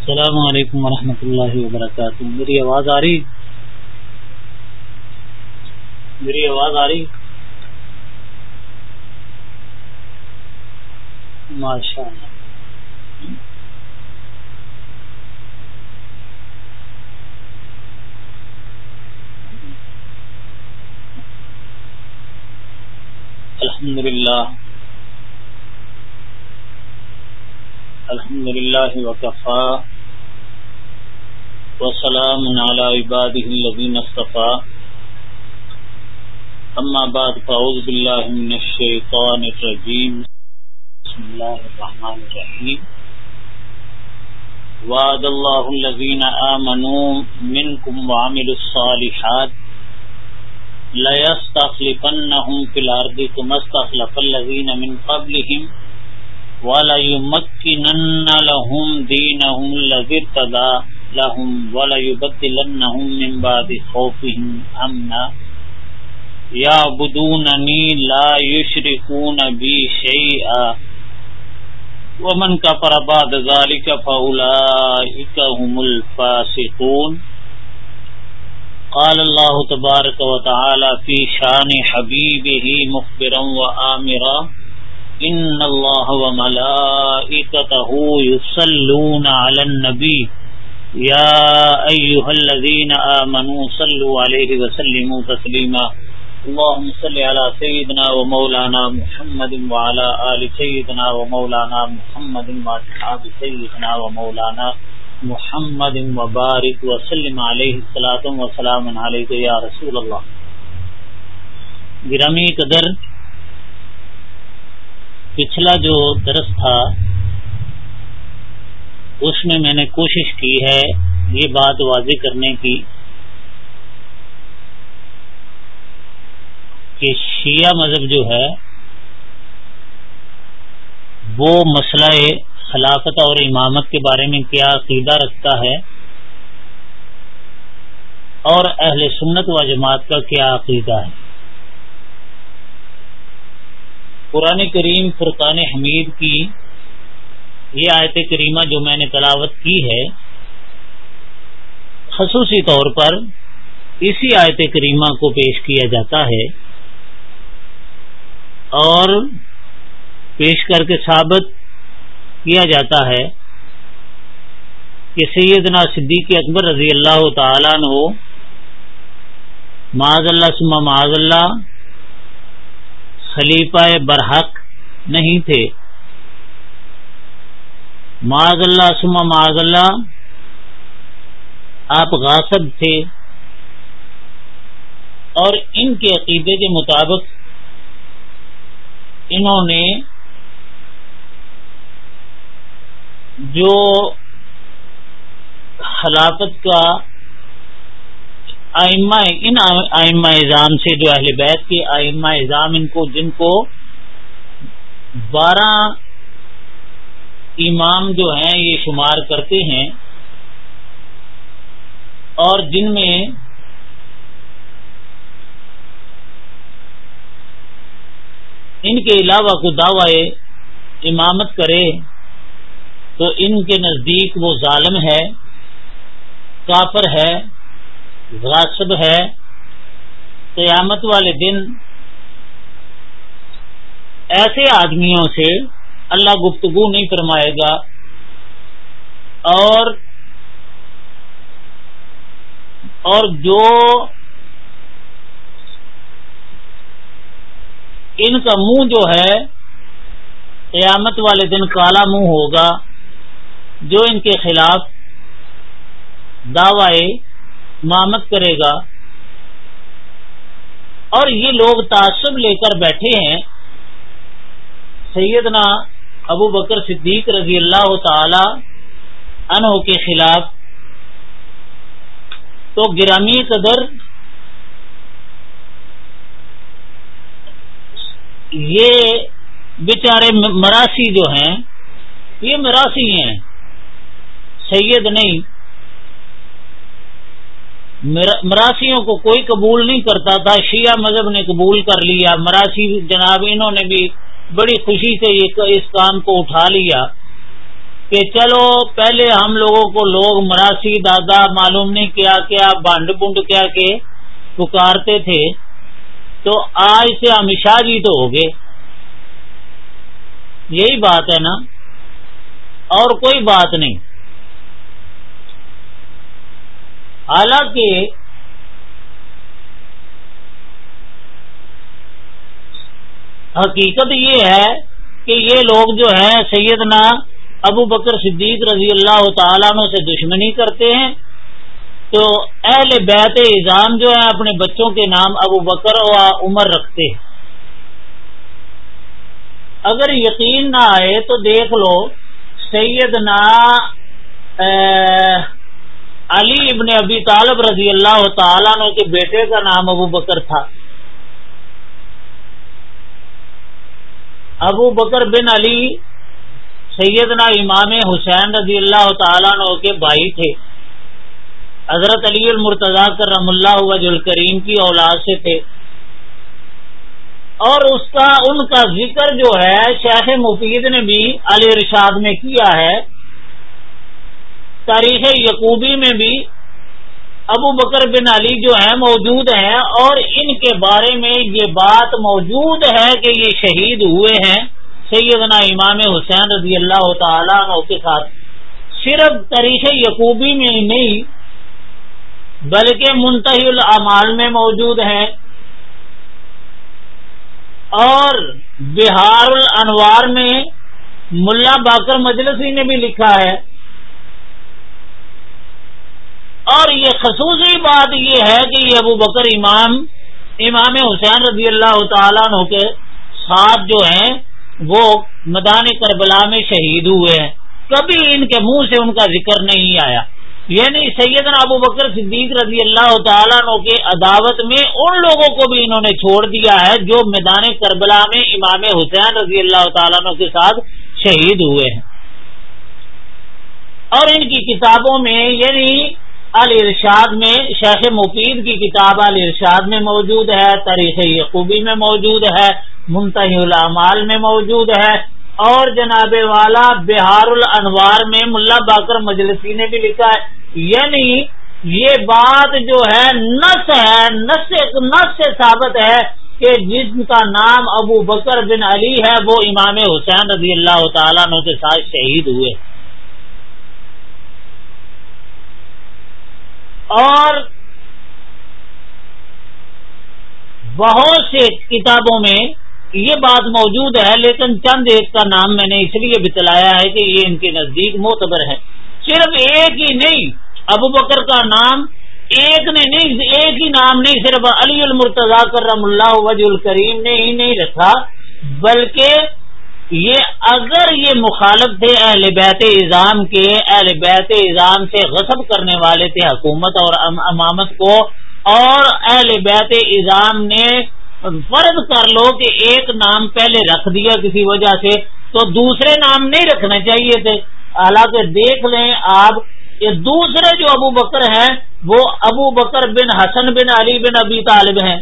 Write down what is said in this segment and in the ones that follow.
السلام علیکم ورحمۃ اللہ وبرکاتہ۔ میری آواز آ رہی؟ میری آواز آ رہی؟ ماشاء اللہ۔ الحمد للہ الحمد لله وكفى. وسلام على عباده الذين اصطفى. أما بعد، فأعوذ بالله من الشيطان الرجيم. بسم الله الرحمن الرحيم. وعد الله الذين آمنوا منكم وعملوا الصالحات. ليستخلفنهم في الأرض كما استخلف الذين من قبلهم. وَلَيُمَكِّنَنَّ لَهُمْ دِينَهُمْ الَّذِي ارْتَضَىٰ لَهُمْ وَلَيُبَدِّلَنَّهُمْ مِن بَعْدِ خَوْفِهِمْ أَمْنًا. يَعْبُدُونَنِي لَا يُشْرِكُونَ بِي شَيْئًا. وَمَن كَفَرَ بَعْدَ ذَلِكَ هُمُ الْفَاسِقُونَ. قال الله تبارك وتعالى في شان حبيبه مخبرا وآمرا. ان اللہ و ملائکتہ یصلون علی النبی یا ایہا الذین آمنوا صلوا علیہ وسلموا تسلیما اللہم صلی علی سیدنا و مولانا محمد وعلا آل سیدنا و مولانا محمد وعصحاب سیدنا و مولانا محمد وبارک وسلم علیہ الصلاة والسلام علیہ یا رسول اللہ گرامی قدر پچھلا جو درس تھا، اس میں میں نے کوشش کی ہے یہ بات واضح کرنے کی کہ شیعہ مذہب جو ہے، وہ مسئلہ خلافت اور امامت کے بارے میں کیا عقیدہ رکھتا ہے اور اہل سنت و جماعت کا کیا عقیدہ ہے۔ قرآن کریم فرقان حمید کی یہ آیت کریمہ جو میں نے تلاوت کی ہے، خصوصی طور پر اسی آیت کریمہ کو پیش کیا جاتا ہے اور پیش کر کے ثابت کیا جاتا ہے کہ سیدنا صدیق اکبر رضی اللہ تعالیٰ نے معاذ اللہ سما معاذ اللہ خلیفہ برحق نہیں تھے۔ معاذ اللہ سما معاذ اللہ، آپ غاصب تھے۔ اور ان کے عقیدے کے مطابق انہوں نے جو خلافت کا آئمہ ان آئمہ اظام سے جو اہل بیت کے آئمہ اظام ان کو جن کو بارہ امام جو ہیں یہ شمار کرتے ہیں اور جن میں ان کے علاوہ کو دعوی امامت کرے تو ان کے نزدیک وہ ظالم ہے، کافر ہے غاصب ہے، قیامت والے دن ایسے آدمیوں سے اللہ گفتگو نہیں فرمائے گا اور اور جو ان کا منہ جو ہے، قیامت والے دن کالا منہ ہوگا، جو ان کے خلاف دعوی امامت کرے گا۔ اور یہ لوگ تعصب لے کر بیٹھے ہیں۔ سیدنا ابو بکر صدیق رضی اللہ تعالی انہوں کے خلاف تو گرامی قدر یہ بیچارے مراسی جو ہیں، یہ مراسی ہیں۔ سید نہیں مراسیوں کو کوئی قبول نہیں کرتا تھا، شیعہ مذہب نے قبول کر لیا مراسی جناب انہوں نے بھی بڑی خوشی سے اس کام کو اٹھا لیا کہ چلو، پہلے ہم لوگوں کو لوگ مراسی دادا معلوم نہیں کیا کیا، بانڈ بنڈ کیا کہ پکارتے تھے۔ تو آج سے ہمیشہ جی تو ہو گئے۔ یہی بات ہے نا۔ اور کوئی بات نہیں۔ حالانکہ حقیقت یہ ہے کہ یہ لوگ جو ہیں سیدنا ابو بکر صدیق رضی اللہ تعالیٰ سے دشمنی کرتے ہیں، تو اہل بیت اظام جو ہیں اپنے بچوں کے نام ابو بکر و عمر رکھتے ہیں۔ اگر یقین نہ آئے تو دیکھ لو سیدنا علی ابن ابی طالب رضی اللہ تعالیٰ کے بیٹے کا نام ابو بکر تھا۔ ابو بکر بن علی سیدنا امام حسین رضی اللہ تعالیٰ عنہ کے بھائی تھے۔ حضرت علی المرتضی کرم اللہ وج الکریم کی اولاد سے تھے۔ اور اس کا، ان کا ذکر جو ہے، شیخ مفید نے بھی علی ارشاد میں کیا ہے۔ تاریخ یقوبی میں بھی ابو بکر بن علی جو ہیں موجود ہیں اور ان کے بارے میں یہ بات موجود ہے کہ یہ شہید ہوئے ہیں سیدنا امام حسین رضی اللہ تعالیٰ عنہ کے ساتھ۔ صرف تاریخ یقوبی میں ہی نہیں، بلکہ منتحی العمال میں موجود ہیں۔ اور بہار الانوار میں ملا باقر مجلسی نے بھی لکھا ہے اور یہ خصوصی بات یہ ہے کہ یہ ابو بکر امام امام حسین رضی اللہ تعالیٰ عنہ کے ساتھ جو ہیں، وہ مدان کربلا میں شہید ہوئے ہیں۔ کبھی ان کے منہ سے ان کا ذکر نہیں آیا۔ یعنی سیدنا ابو بکر صدیق رضی اللہ تعالیٰ عنہ کے عداوت میں ان لوگوں کو بھی انہوں نے چھوڑ دیا ہے جو میدان کربلا میں امام حسین رضی اللہ تعالیٰ عنہ کے ساتھ شہید ہوئے ہیں۔ اور ان کی کتابوں میں یعنی الرشاد میں شیخ مفید کی کتاب الرشاد میں موجود ہے تاریخ یقوبی میں موجود ہے منتحی العمال میں موجود ہے اور جناب والا بہار الانوار میں ملا باقر مجلسی نے بھی لکھا ہے۔ یعنی یہ بات جو ہے، نس ہے، نس نس سے ثابت ہے کہ جن کا نام ابو بکر بن علی ہے، وہ امام حسین رضی اللہ تعالیٰ عنہ کے ساتھ شہید ہوئے۔ اور بہت سے کتابوں میں یہ بات موجود ہے، لیکن چند ایک کا نام میں نے اس لیے بتلایا ہے کہ یہ ان کے نزدیک معتبر ہے۔ صرف ایک ہی نہیں، ابو بکر کا نام ایک نے نہیں، ایک ہی نام نہیں، صرف علی المرتضی کرم اللہ وج الکریم نے ہی نہیں رکھا، بلکہ یہ اگر یہ مخالف تھے اہل بیت اظام کے، اہل بیت اظام سے غصب کرنے والے تھے حکومت اور امامت کو، اور اہل بیت اظام نے فرض کر لو کہ ایک نام پہلے رکھ دیا کسی وجہ سے، تو دوسرے نام نہیں رکھنے چاہیے تھے۔ حالانکہ دیکھ لیں آپ یہ دوسرے جو ابو بکر ہیں، وہ ابو بکر بن حسن بن علی بن ابی طالب ہیں۔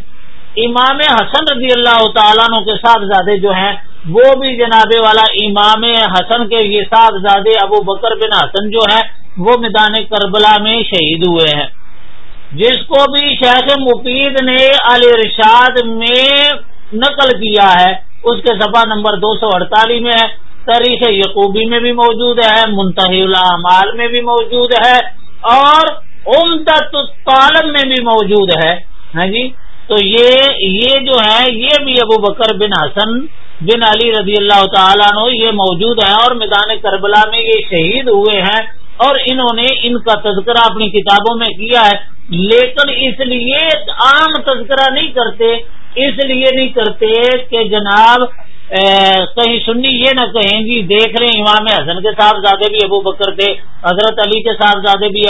امام حسن رضی اللہ تعالیٰ کے ساتھ زیادہ جو ہیں وہ بھی جناب والا امام حسن کے یہ ساتھ ابو بکر بن حسن جو ہے وہ میدان کربلا میں شہید ہوئے ہیں۔ جس کو بھی شیخ مفید نے علی رشاد میں نقل کیا ہے، اس کے سفا نمبر دو سو اڑتالیس میں ہے۔ تاریخ یقوبی میں بھی موجود ہے منتحی العمال میں بھی موجود ہے اور امدت طالب میں بھی موجود ہے۔ ہاں جی؟ تو یہ یہ جو ہے یہ بھی ابو بکر بن حسن بن علی رضی اللہ تعالیٰ عنہ یہ موجود ہیں اور میدان کربلا میں یہ شہید ہوئے ہیں اور انہوں نے ان کا تذکرہ اپنی کتابوں میں کیا ہے۔ لیکن اس لیے عام تذکرہ نہیں کرتے، اس لیے نہیں کرتے کہ جناب کہیں سنی یہ نہ کہیں گی دیکھ رہے امام حسن کے صاحب زیادہ بھی ابو بکر تھے، حضرت علی کے صاحب زیادہ بھی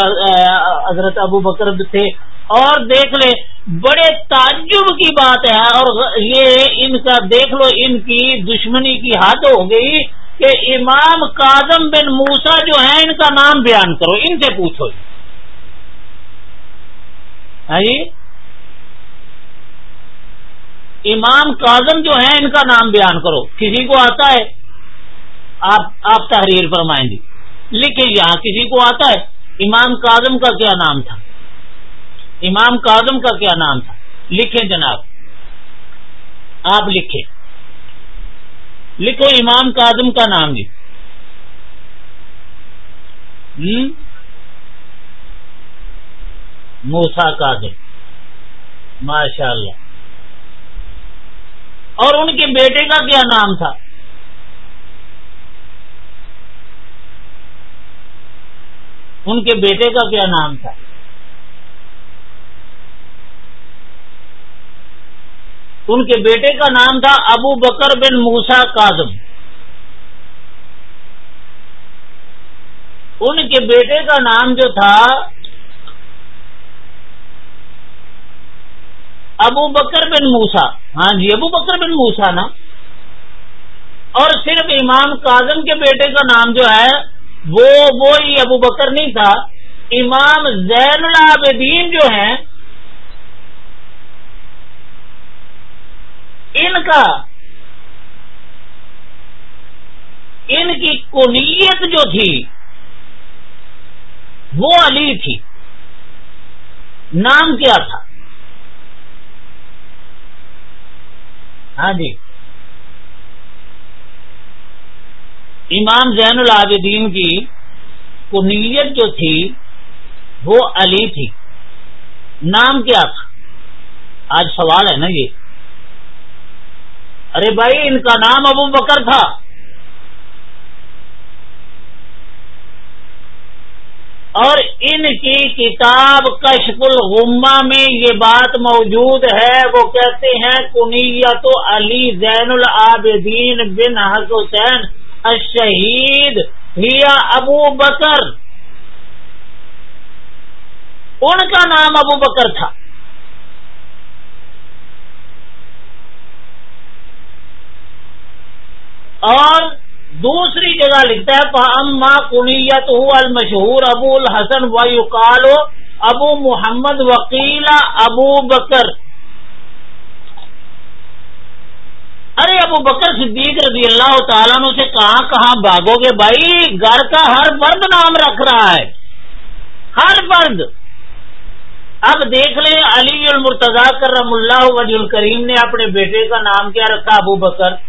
حضرت ابو بکر تھے۔ اور دیکھ لے، بڑے تعجب کی بات ہے۔ اور یہ ان کا دیکھ لو، ان کی دشمنی کی حد ہو گئی کہ امام کاظم بن موسا جو ہے ان کا نام بیان کرو، ان سے پوچھو۔ ہاں جی؟ امام کاظم جو ہے ان کا نام بیان کرو۔ کسی کو آتا ہے، آپ آپ تحریر فرمائیں گی لکھے یہاں، کسی کو آتا ہے، امام کاظم کا کیا نام تھا؟ امام کاظم کا کیا نام تھا؟ لکھیں جناب۔ آپ لکھیں۔ لکھو امام کاظم کا نام جی۔ موسا کاظم۔ ماشاء اللہ اور ان کے بیٹے کا کیا نام تھا؟ ان کے بیٹے کا کیا نام تھا؟ ان کے بیٹے کا نام تھا ابو بکر بن موسا کاظم۔ ان کے بیٹے کا نام جو تھا ابو بکر بن موسا ہاں جی ابو بکر بن موسا نا۔ اور صرف امام کاظم کے بیٹے کا نام جو ہے، وہ وہی ابو بکر نہیں تھا۔ امام زین العابدین جو ہیں ان کا ان کی کنیت جو تھی وہ علی تھی نام کیا تھا ہاں جی امام زین العابدین کی کنیت جو تھی وہ علی تھی نام کیا تھا؟ آج سوال ہے نا یہ ارے بھائی، ان کا نام ابو بکر تھا۔ اور ان کی کتاب کشف الغمہ میں یہ بات موجود ہے، وہ کہتے ہیں، کنیت علی زین العابدین بن حسین الشہید ہیا ابو بکر۔ ان کا نام ابو بکر تھا۔ اور دوسری جگہ لکھتا ہے اما کنیت المشہور ابو الحسن و ابو محمد وکیل ابو بکر ارے، ابو بکر صدیق رضی اللہ تعالیٰ سے کہاں کہاں بھاگو گے؟ بھائی، گھر کا ہر فرد نام رکھ رہا ہے۔ ہر فرد۔ اب دیکھ لیں، علی المرتضی کرم اللہ وجی الکریم نے اپنے بیٹے کا نام کیا رکھا، ابو بکر۔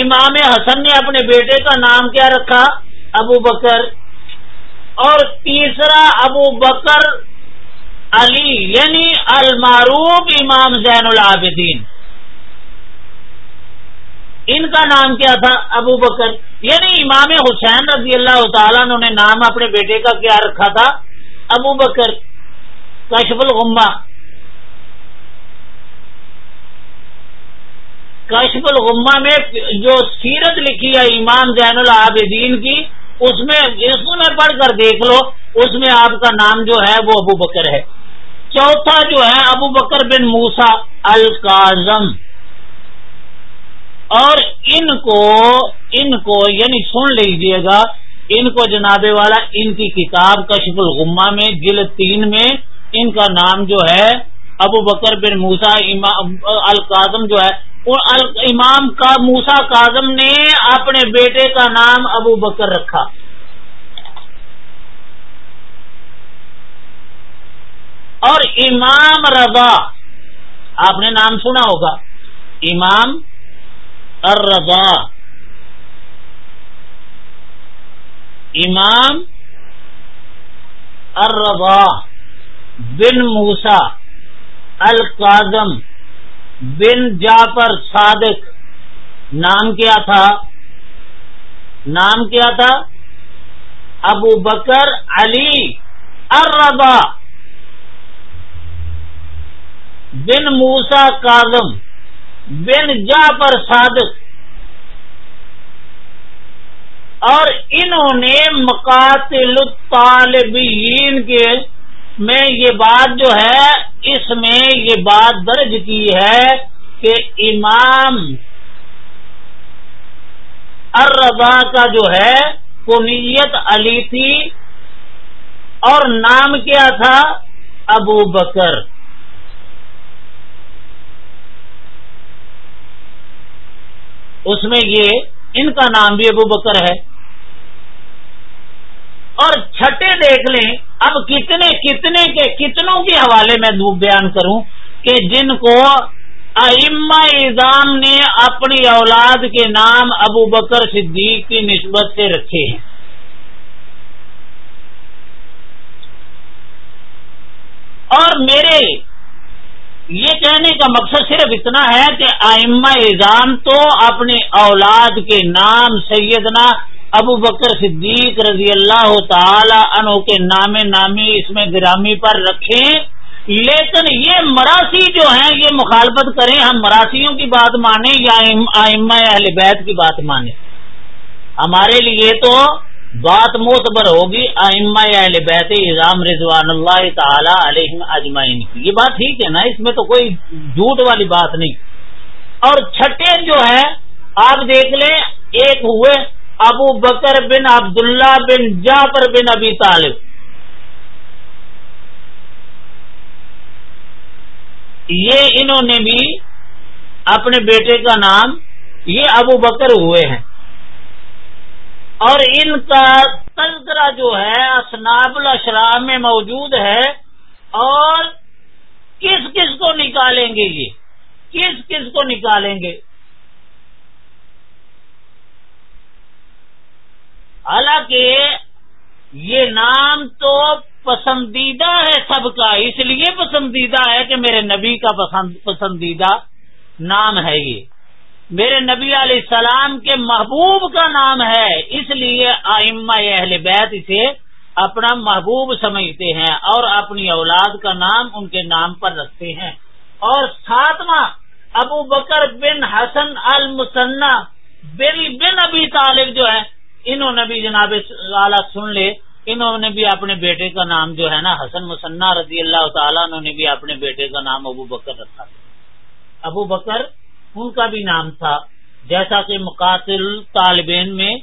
امام حسن نے اپنے بیٹے کا نام کیا رکھا؟ ابو بکر۔ اور تیسرا ابو بکر علی یعنی المعروف امام زین العابدین۔ ان کا نام کیا تھا؟ ابو بکر۔ یعنی امام حسین رضی اللہ تعالیٰ نے نام اپنے بیٹے کا کیا رکھا تھا؟ ابو بکر۔ کشف الغمہ۔ کشف الغمہ میں جو سیرت لکھی ہے امام زین العابدین کی، اس میں اس میں پڑھ کر دیکھ لو، اس میں آپ کا نام جو ہے وہ ابو بکر ہے۔ چوتھا جو ہے ابو بکر بن موسا الکاظم۔ اور ان کو ان کو یعنی سن لیجیے گا، ان کو جناب والا، ان کی کتاب کشف الغمہ میں، جلد تین میں ان کا نام جو ہے ابو بکر بن موسا القاظم جو ہے امام کا موسا کاظم نے اپنے بیٹے کا نام ابو بکر رکھا۔ اور امام رضا، آپ نے نام سنا ہوگا۔ امام الرضا۔ امام الرضا بن موسا القاظم بن جعفر صادق. نام کیا تھا؟ نام کیا تھا؟ ابو بکر علی اربا بن موسا کاظم بن جعفر صادق. اور انہوں نے مقاتل الطالبین کے میں یہ بات جو ہے، اس میں یہ بات درج کی ہے کہ امام اربا کا جو ہے کنیت علی تھی اور نام کیا تھا؟ ابو بکر۔ اس میں یہ، ان کا نام بھی ابو بکر ہے۔ اور چھٹے دیکھ لیں، اب کتنے کتنے کے کتنوں کے حوالے میں بیان کروں کہ جن کو ائمہ اظام نے اپنی اولاد کے نام ابو بکر صدیق کی نسبت سے رکھے ہیں۔ اور میرے یہ کہنے کا مقصد صرف اتنا ہے کہ آئمہ اظام تو اپنے اولاد کے نام سیدنا ابو بکر صدیق رضی اللہ تعالی عنہ کے نام نامی اس میں گرامی پر رکھیں۔ لیکن یہ مراسی جو ہیں، یہ مخالفت کریں، ہم مراسیوں کی بات مانیں یا آئمہ اہل بیت کی بات مانیں۔ ہمارے لیے تو بات معتبر ہوگی آئمہ اہل بیت اظام رضوان اللہ تعالی علیہ اجمائن کی۔ یہ بات ٹھیک ہے نا؟ اس میں تو کوئی جھوٹ والی بات نہیں۔ اور چھٹے جو ہے آپ دیکھ لیں، ایک ہوئے ابو بکر بن عبداللہ بن جعفر بن ابی طالب۔ یہ انہوں نے بھی اپنے بیٹے کا نام یہ ابو بکر ہوئے ہیں۔ اور ان کا تذکرہ جو ہے اسناب الاشرام میں موجود ہے۔ اور کس کس کو نکالیں گے یہ؟ کس کس کو نکالیں گے؟ حالانکہ یہ نام تو پسندیدہ ہے سب کا، اس لیے پسندیدہ ہے کہ میرے نبی کا پسندیدہ نام ہے یہ۔ میرے نبی علیہ السلام کے محبوب کا نام ہے، اس لیے آئمہ اہل بیت اسے اپنا محبوب سمجھتے ہیں اور اپنی اولاد کا نام ان کے نام پر رکھتے ہیں۔ اور ساتواں، ابو بکر بن حسن المسنہ بن بن ابی طالب جو ہے انہوں نے بھی جناب سن لے، انہوں نے بھی اپنے بیٹے کا نام جو ہے نا حسن مسنہ رضی اللہ تعالیٰ انہوں نے بھی اپنے بیٹے کا نام ابو بکر رکھا تھا۔ ابو بکر ان کا بھی نام تھا۔ جیسا کہ مقاتل طالبین میں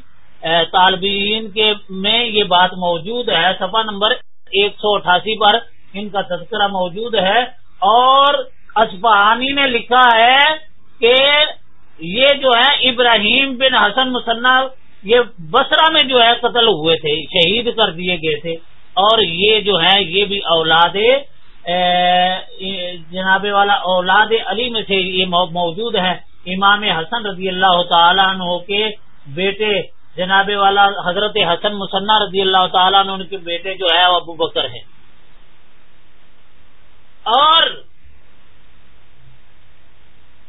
طالبین کے میں یہ بات موجود ہے، صفحہ نمبر ایک سو اٹھاسی پر ان کا تذکرہ موجود ہے۔ اور اسفہانی نے لکھا ہے کہ یہ جو ہے ابراہیم بن حسن مسنہ یہ بسرا میں جو ہے قتل ہوئے تھے، شہید کر دیے گئے تھے۔ اور یہ جو ہے، یہ بھی اولاد جناب والا اولاد علی میں سے یہ موجود ہے امام حسن رضی اللہ تعالیٰ عنہ کے بیٹے جناب والا حضرت حسن مسنہ رضی اللہ تعالیٰ عنہ کے بیٹے جو ہے وہ ابو بکر ہے اور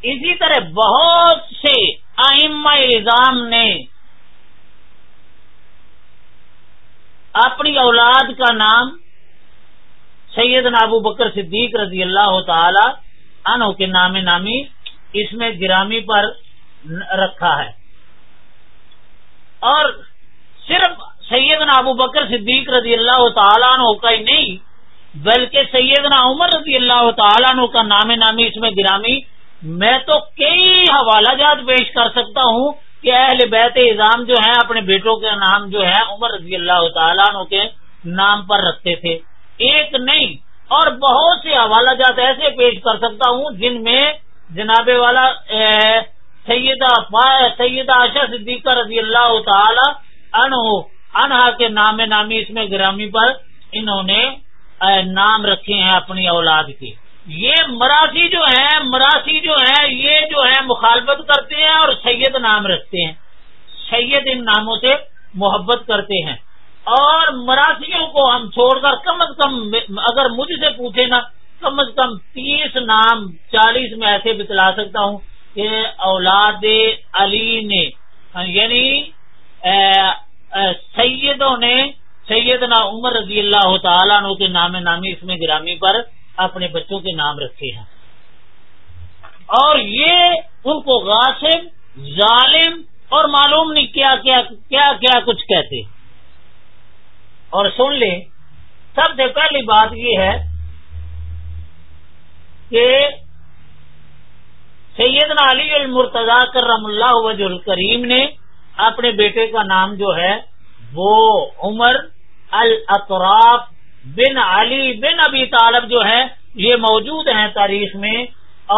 اسی طرح بہت سے آئمہ الزام نے اپنی اولاد کا نام سید ابو بکر صدیق رضی اللہ تعالی عنہ کے نام نامی اس میں گرامی پر رکھا ہے۔ اور صرف سیدنا ابو بکر صدیق رضی اللہ تعالیٰ عنہ کا ہی نہیں، بلکہ سیدنا عمر رضی اللہ تعالیٰ عنہ کا نام نامی اس میں گرامی، میں تو کئی حوالہ جات پیش کر سکتا ہوں کہ اہل بیت اظام جو ہیں، اپنے بیٹوں کے نام جو ہے عمر رضی اللہ تعالیٰ عنہ کے نام پر رکھتے تھے۔ ایک نہیں، اور بہت سے حوالہ جات ایسے پیش کر سکتا ہوں جن میں جناب والا سیدہ سیدہ عشا صدیقہ رضی اللہ تعالی انہا کے نام نامی اس میں گرامی پر انہوں نے نام رکھے ہیں اپنی اولاد کے۔ یہ مراسی جو ہے مراسی جو ہے یہ جو ہے مخالفت کرتے ہیں اور سید نام رکھتے ہیں۔ سید ان ناموں سے محبت کرتے ہیں۔ اور مراسیوں کو ہم چھوڑ کر کم از کم اگر مجھ سے پوچھے نا، کم از کم تیس نام چالیس میں ایسے بتلا سکتا ہوں کہ اولاد علی نے ہاں، یعنی سیدوں نے، سیدنا عمر رضی اللہ تعالیٰ عنہ کے نام نامی اس میں گرامی پر اپنے بچوں کے نام رکھے ہیں۔ اور یہ ان کو غاصب، ظالم اور معلوم نہیں کیا کیا کیا کیا کچھ کہتے۔ اور سن لیں، سب سے پہلی بات یہ ہے کہ سیدنا علی المرتضی کرم اللہ وجہ الکریم نے اپنے بیٹے کا نام جو ہے، وہ عمر الاطراف بن علی بن ابی طالب جو ہے یہ موجود ہیں تاریخ میں،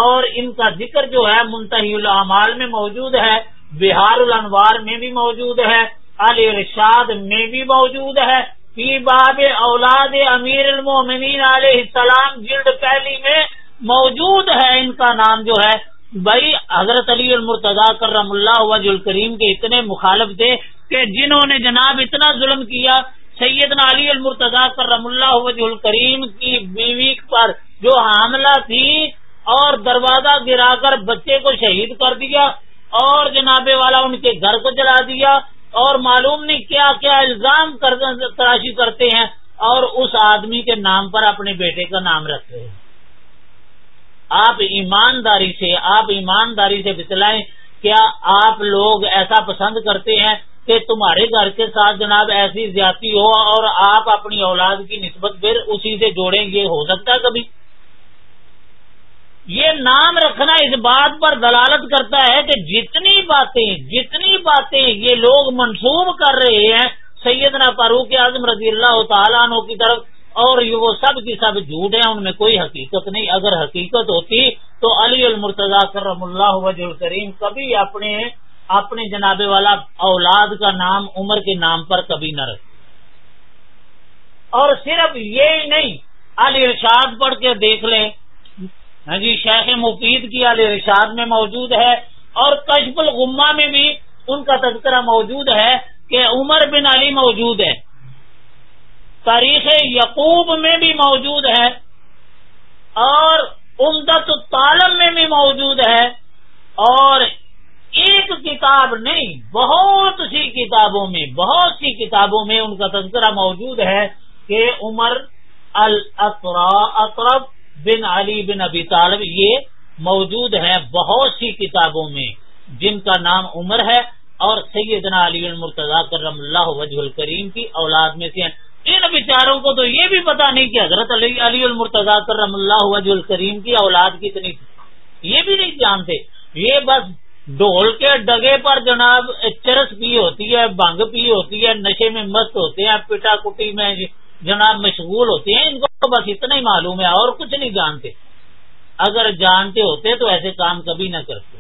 اور ان کا ذکر جو ہے منتحی العمال میں موجود ہے، بہار الانوار میں بھی موجود ہے، علی ارشاد میں بھی موجود ہے، فی باب اولاد امیر المومنین علیہ السلام جلد پہلی میں موجود ہے ان کا نام جو ہے۔ بھائی، حضرت علی المرتضی کرم اللہ وج الکریم کے اتنے مخالف تھے کہ جنہوں نے جناب اتنا ظلم کیا سیدنا علی المرتضی کرم اللہ وج الکریم کی بیوی پر جو حاملہ تھی اور دروازہ گرا کر بچے کو شہید کر دیا اور جناب والا ان کے گھر کو جلا دیا اور معلوم نہیں کیا کیا الزام تراشی کرتے ہیں اور اس آدمی کے نام پر اپنے بیٹے کا نام رکھتے ہیں۔ آپ ایمانداری سے آپ ایمانداری سے بتلائیں کیا آپ لوگ ایسا پسند کرتے ہیں کہ تمہارے گھر کے ساتھ جناب ایسی زیادتی ہو اور آپ اپنی اولاد کی نسبت پھر اسی سے جوڑیں گے؟ ہو سکتا ہے کبھی؟ یہ نام رکھنا اس بات پر دلالت کرتا ہے کہ جتنی باتیں جتنی باتیں یہ لوگ منسوب کر رہے ہیں، سیدنا فاروق اعظم رضی اللہ تعالیٰ عنہ کی طرف اور وہ سب کی سب جھوٹ ہیں، ان میں کوئی حقیقت نہیں۔ اگر حقیقت ہوتی تو علی المرتضی کرم اللہ وج الکریم کبھی اپنے اپنے جناب والا اولاد کا نام، عمر کے نام پر کبھی نہ رکھ اور صرف یہ نہیں، علی ارشاد پڑھ کے دیکھ لیں۔ ہاں جی شیخ مفید کی علی رشاد میں موجود ہے اور کشف الغما میں بھی ان کا تذکرہ موجود ہے کہ عمر بن علی موجود ہے تاریخ یقوب میں بھی موجود ہے اور امدت طالب میں بھی موجود ہے اور ایک کتاب نہیں، بہت سی کتابوں میں، بہت سی کتابوں میں ان کا تذکرہ موجود ہے کہ عمر الاطرب بن علی بن ابی طالب یہ موجود ہے بہت سی کتابوں میں، جن کا نام عمر ہے اور سیدنا علی المرتضی کرم اللہ وجہ الکریم کی اولاد میں سے ان بیچاروں کو تو یہ بھی پتا نہیں کہ حضرت علی علی المرتضی کرم اللہ وجہ الکریم کی اولاد کتنی یہ بھی نہیں جانتے۔ یہ بس ڈول کے ڈگے پر جناب چرس پی ہوتی ہے، بنگ پی ہوتی ہے، نشے میں مست ہوتے ہیں، پٹا کٹی میں جناب مشغول ہوتے ہیں۔ ان کو بس اتنا ہی معلوم ہے اور کچھ نہیں جانتے۔ اگر جانتے ہوتے تو ایسے کام کبھی نہ کرتے۔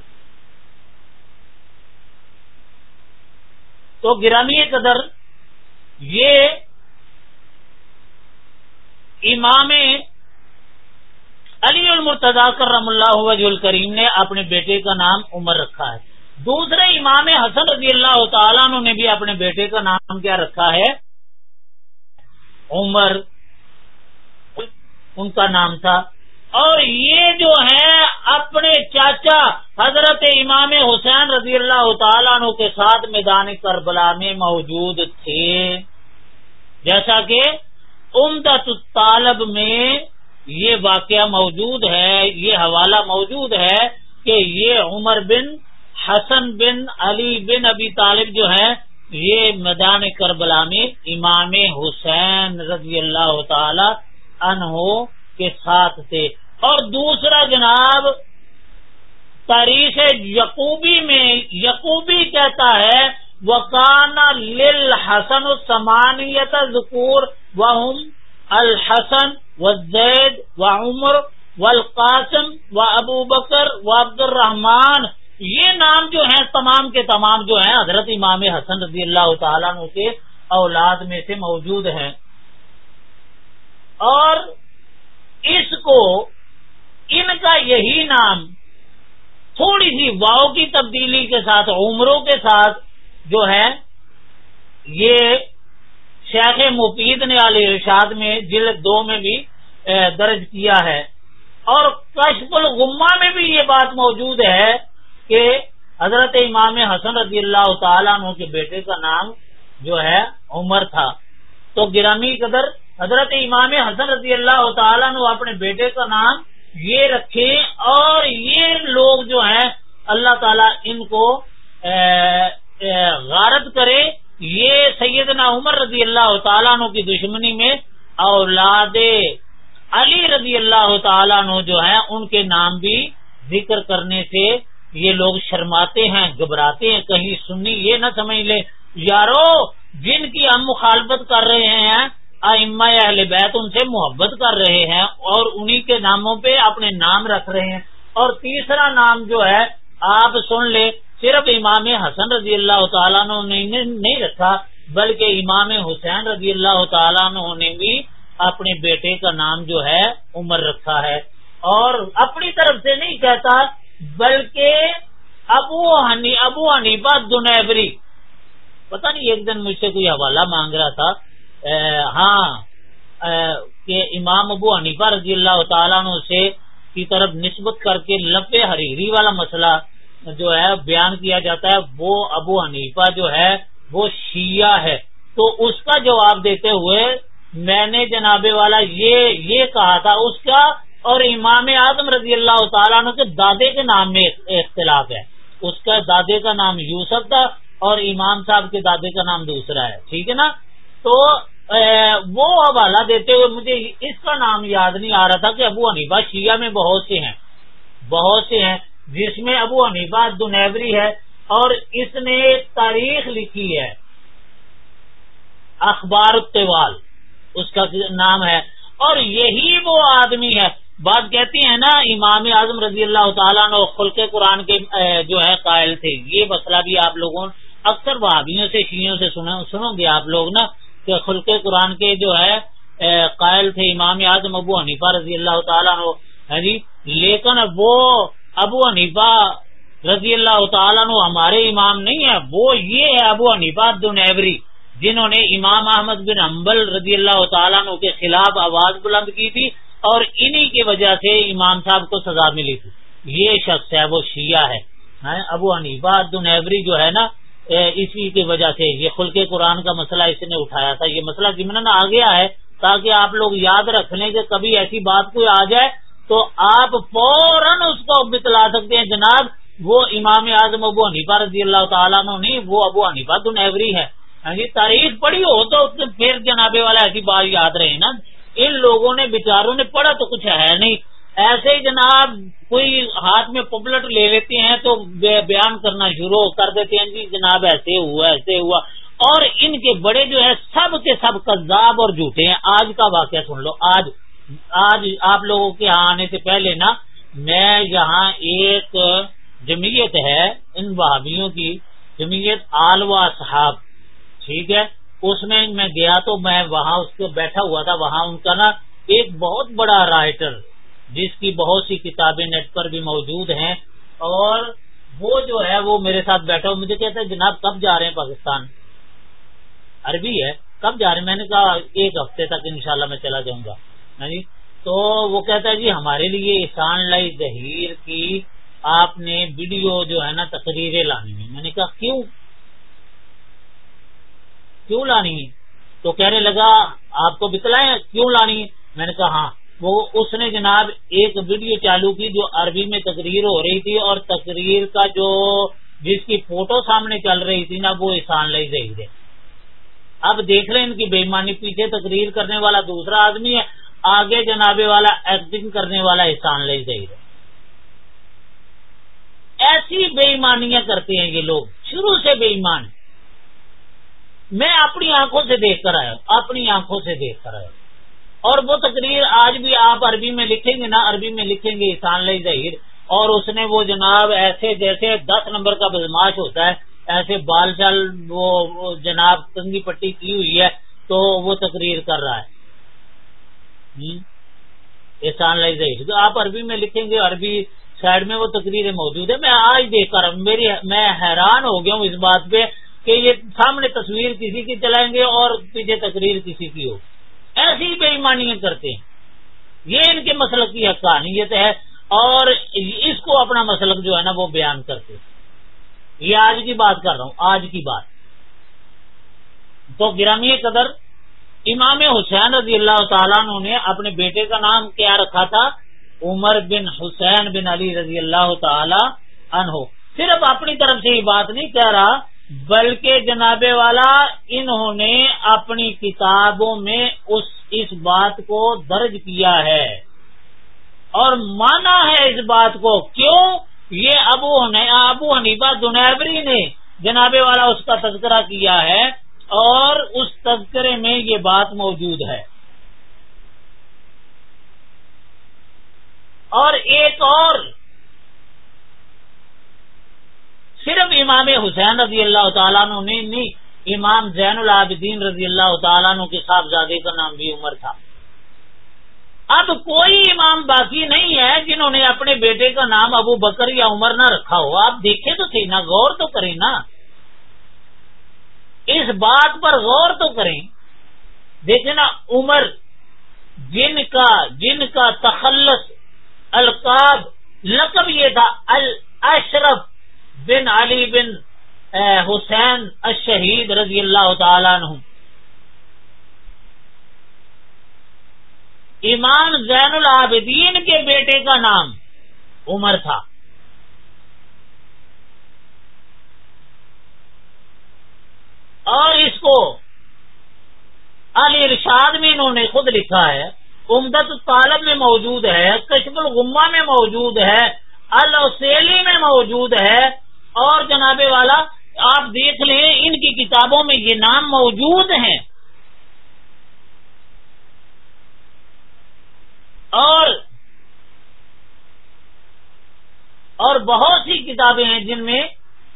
تو گرامی قدر یہ امام علی المرتضی کرم اللہ وجہ الکریم نے اپنے بیٹے کا نام عمر رکھا ہے۔ دوسرے امام حسن رضی اللہ تعالیٰ نے بھی اپنے بیٹے کا نام کیا رکھا ہے۔ عمر ان کا نام تھا۔ اور یہ جو ہے اپنے چاچا حضرت امام حسین رضی اللہ تعالیٰ عنہ کے ساتھ میدان کربلا میں موجود تھے۔ جیسا کہ امدت طالب میں یہ واقعہ موجود ہے، یہ حوالہ موجود ہے کہ یہ عمر بن حسن بن علی بن ابی طالب جو ہے یہ میدان کربلا میں امام حسین رضی اللہ تعالی عنہ کے ساتھ تھے۔ اور دوسرا جناب، تاریخ یقوبی میں، یقوبی کہتا ہے وہ کانا سمانیت ذکور و الحسن و زید و عمر و القاسم و ابو بکر و عبد الرحمان یہ نام جو ہیں تمام کے تمام جو ہیں حضرت امام حسن رضی اللہ تعالیٰ عنہ کے اولاد میں سے موجود ہیں۔ اور اس کو ان کا یہی نام تھوڑی سی واؤ کی تبدیلی کے ساتھ عمروں کے ساتھ جو ہے، یہ شیخ مفید نے علی ارشاد میں جلد دو میں بھی درج کیا ہے۔ اور کشف الغما میں بھی یہ بات موجود ہے کہ حضرت امام حسن رضی اللہ تعالیٰ عنہ کے بیٹے کا نام جو ہے، عمر تھا۔ تو گرامی قدر حضرت امام حسن رضی اللہ تعالیٰ عنہ اپنے بیٹے کا نام یہ رکھے اور یہ لوگ جو ہیں، اللہ تعالیٰ ان کو غارت کرے، یہ سیدنا عمر رضی اللہ تعالیٰ عنہ کی دشمنی میں اولاد علی رضی اللہ تعالیٰ عنہ جو ہے ان کے نام بھی ذکر کرنے سے یہ لوگ شرماتے ہیں، گھبراتے ہیں، کہیں سنی یہ نہ سمجھ لے یارو، جن کی ہم مخالفت کر رہے ہیں اہل بیت ان سے محبت کر رہے ہیں اور انہی کے ناموں پہ اپنے نام رکھ رہے ہیں۔ اور تیسرا نام جو ہے، آپ سن لے صرف امام حسن رضی اللہ تعالیٰ نے نہیں رکھا، بلکہ امام حسین رضی اللہ تعالیٰ نے بھی اپنے بیٹے کا نام جو ہے، عمر رکھا ہے۔ اور اپنی طرف سے نہیں کہتا، بلکہ ابو ہنی ابو حنیفہ دنیبری پتہ نہیں، ایک دن مجھ سے کوئی حوالہ مانگ رہا تھا۔ ہاں کہ امام ابو حنیفہ رضی اللہ تعالیٰ سے کی طرف نسبت کر کے لپے حریری والا مسئلہ جو ہے بیان کیا جاتا ہے، وہ ابو حنیفہ جو ہے، وہ شیعہ ہے۔ تو اس کا جواب دیتے ہوئے میں نے جناب والا یہ یہ کہا تھا، اس کا اور امام اعظم رضی اللہ تعالیٰ عنہ کے دادے کے نام میں اختلاف ہے۔ اس کا دادے کا نام یوسف تھا اور امام صاحب کے دادے کا نام دوسرا ہے۔ ٹھیک ہے نا؟ تو وہ حوالہ دیتے ہوئے مجھے اس کا نام یاد نہیں آ رہا تھا کہ ابو حنیفہ شیعہ میں بہت سے ہیں۔ بہت سے ہیں۔ جس میں ابو حنیفہ دنیبری ہے اور اس نے تاریخ لکھی ہے۔ اخبار التوال اس کا نام ہے۔ اور یہی وہ آدمی ہے۔ بات کہتی ہیں نا، امام اعظم رضی اللہ تعالیٰ نے خلق قرآن کے جو ہے، قائل تھے۔ یہ مسئلہ بھی آپ لوگوں، اکثر بھابھیوں سے شیوں سے سنو گے آپ لوگ نا، کہ خلق قرآن کے جو ہے قائل تھے امام اعظم ابو حنیفہ رضی اللہ تعالیٰ نے ہاں جی لیکن وہ ابو حنیفہ رضی اللہ تعالیٰ نے ہمارے امام نہیں ہے وہ یہ ہے ابو حنیفہ دنیبری جنہوں نے امام احمد بن امبل رضی اللہ تعالیٰ عنہ کے خلاف آواز بلند کی تھی اور انہی کی وجہ سے امام صاحب کو سزا ملی تھی۔ یہ شخص ہے، وہ شیعہ ہے۔ ہاں، ابو حنیفہ دنیبری جو ہے نا اسی کی وجہ سے یہ خلق قرآن کا مسئلہ اس نے اٹھایا تھا۔ یہ مسئلہ ضمن آ گیا ہے تاکہ آپ لوگ یاد رکھ لیں کہ کبھی ایسی بات کوئی آ جائے تو آپ فوراً اس کو بتلا سکتے ہیں جناب، وہ امام اعظم ابو حنیفہ رضی اللہ تعالیٰ نہیں، وہ ابو حنیفہ دنیوری ہے۔ ہاں جی تاریخ پڑھی ہو تو پھر جنابے والا ایسی بات یاد رہے نا۔ ان لوگوں نے بےچاروں نے پڑھا تو کچھ ہے نہیں۔ ایسے ہی جناب، کوئی ہاتھ میں پپلٹ لے لیتے ہیں تو بیان کرنا شروع کر دیتے ہیں۔ جی جناب، ایسے ہوا ایسے ہوا۔ اور ان کے بڑے جو ہے سب کے سب قذاب اور جھوٹے ہیں۔ آج کا واقعہ سن لو، آج۔ آج آپ لوگوں کے یہاں آنے سے پہلے نا، میں یہاں ایک جمعیت ہے، ان بہابیوں کی، جمعیت آلوا صاحب، ٹھیک ہے؟ اس میں میں گیا تو میں وہاں اس کو بیٹھا ہوا تھا، وہاں ان کا نا ایک بہت بڑا رائٹر، جس کی بہت سی کتابیں نیٹ پر بھی موجود ہیں، اور وہ جو ہے، وہ میرے ساتھ بیٹھا ہوا، مجھے کہتا ہے، جناب، کب جا رہے ہیں پاکستان؟ عربی ہے، کب جا رہے ہیں؟ میں نے کہا، ایک ہفتے تک انشاءاللہ میں چلا جاؤں گا۔ ہاں جی؟ تو وہ کہتا ہے جی ہمارے لیے احسان لائی ظہیر کی آپ نے ویڈیو جو ہے نا تقریریں لانی ہے میں نے کہا، کیوں؟ کیوں لانی ہے تو کہنے لگا، آپ کو بتلائیں کیوں لانی ہے میں نے کہا ہاں وہ اس نے جناب ایک ویڈیو چالو کی جو عربی میں تقریر ہو رہی تھی اور تقریر کا جو جس کی فوٹو سامنے چل رہی تھی نا، وہ احسان لئی ظہیر ہے۔ اب دیکھ رہے ہیں ان کی بےمانی، پیچھے تقریر کرنے والا دوسرا آدمی ہے۔ آگے جنابے والا ایکٹنگ کرنے والا احسان لئی ظہیر ہے۔ ایسی بے ایمانیاں کرتے ہیں یہ لوگ، شروع سے بے ایمان میں اپنی آنکھوں سے دیکھ کر آیا اپنی آنکھوں سے دیکھ کر آیا اور وہ تقریر آج بھی آپ عربی میں لکھیں گے نا، عربی میں لکھیں گے احسان لئی ظہیر اور اس نے وہ جناب ایسے جیسے دس نمبر کا بدماش ہوتا ہے، ایسے بال چال وہ جناب کنگی پٹی کی ہوئی ہے تو وہ تقریر کر رہا ہے۔ احسان لئی تو آپ عربی میں لکھیں گے، عربی سائڈ میں وہ تقریریں موجود ہے میں آج دیکھ کر میری میں حیران ہو گیا ہوں اس بات پہ کہ یہ سامنے تصویر کسی کی چلائیں گے اور پیچھے تقریر کسی کی ہو۔ ایسی بے ایمانیاں کرتے ہیں۔ یہ ان کے مسلک کی حقانیت ہے اور اس کو اپنا مسلک جو ہے نا وہ بیان کرتے یہ آج کی بات کر رہا ہوں، آج کی بات۔ تو گرامی قدر امام حسین رضی اللہ تعالیٰ نے اپنے بیٹے کا نام کیا رکھا تھا؟ عمر بن حسین بن علی رضی اللہ تعالی عنہ۔ صرف اپنی طرف سے یہ بات نہیں کہہ رہا، بلکہ جناب والا، انہوں نے اپنی کتابوں میں اس اس بات کو درج کیا ہے۔ اور مانا ہے اس بات کو، کیوں؟ یہ ابو ابو حنیفہ دنیبری نے جناب والا اس کا تذکرہ کیا ہے۔ اور اس تذکرے میں یہ بات موجود ہے۔ اور ایک اور صرف امام حسین رضی اللہ تعالیٰ نے نہیں امام زین العابدین رضی اللہ تعالیٰ عنہ کے صاحبزادے کا نام بھی عمر تھا۔ اب کوئی امام باقی نہیں ہے جنہوں نے اپنے بیٹے کا نام ابو بکر یا عمر نہ رکھا ہو۔ آپ دیکھیں تو نا غور تو کریں نا۔ اس بات پر غور تو کریں۔ دیکھیں نا عمر، جن کا جن کا تخلص القاب لقب یہ تھا، الاشرف بن علی بن حسین الشہید رضی اللہ تعالیٰ عنہ۔ امام زین العابدین کے بیٹے کا نام عمر تھا۔ اور اس کو علی ارشاد میں انہوں نے خود لکھا ہے امدت طالب میں موجود ہے، کشف الغمہ میں موجود ہے السیلی میں موجود ہے، اور جناب والا، آپ دیکھ لیں، ان کی کتابوں میں یہ نام موجود ہیں۔ اور اور بہت سی کتابیں ہیں جن میں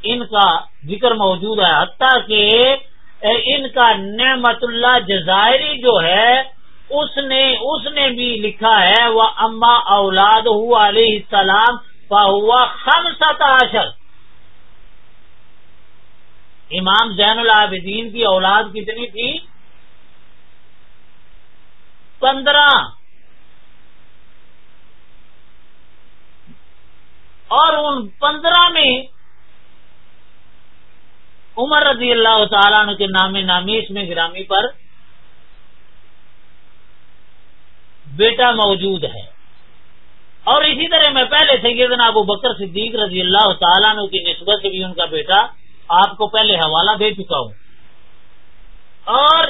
ان کا ذکر موجود ہے، حتیٰ کہ ان کا نعمت اللہ جزائری جو ہے، اس نے اس نے بھی لکھا ہے، وہ اما اولاد ہوا علیہ السلام ہوا خم ستاشر امام زین العابدین کی اولاد کتنی تھی؟ پندرہ۔ اور ان پندرہ میں عمر رضی اللہ تعالیٰ عنہ کے نام نامی اس میں گرامی پر بیٹا موجود ہے۔ اور اسی طرح میں پہلے سیدنا ابو بکر صدیق رضی اللہ تعالیٰ عنہ کی نسبت سے بھی ان کا بیٹا آپ کو پہلے حوالہ دے چکا ہوں۔ اور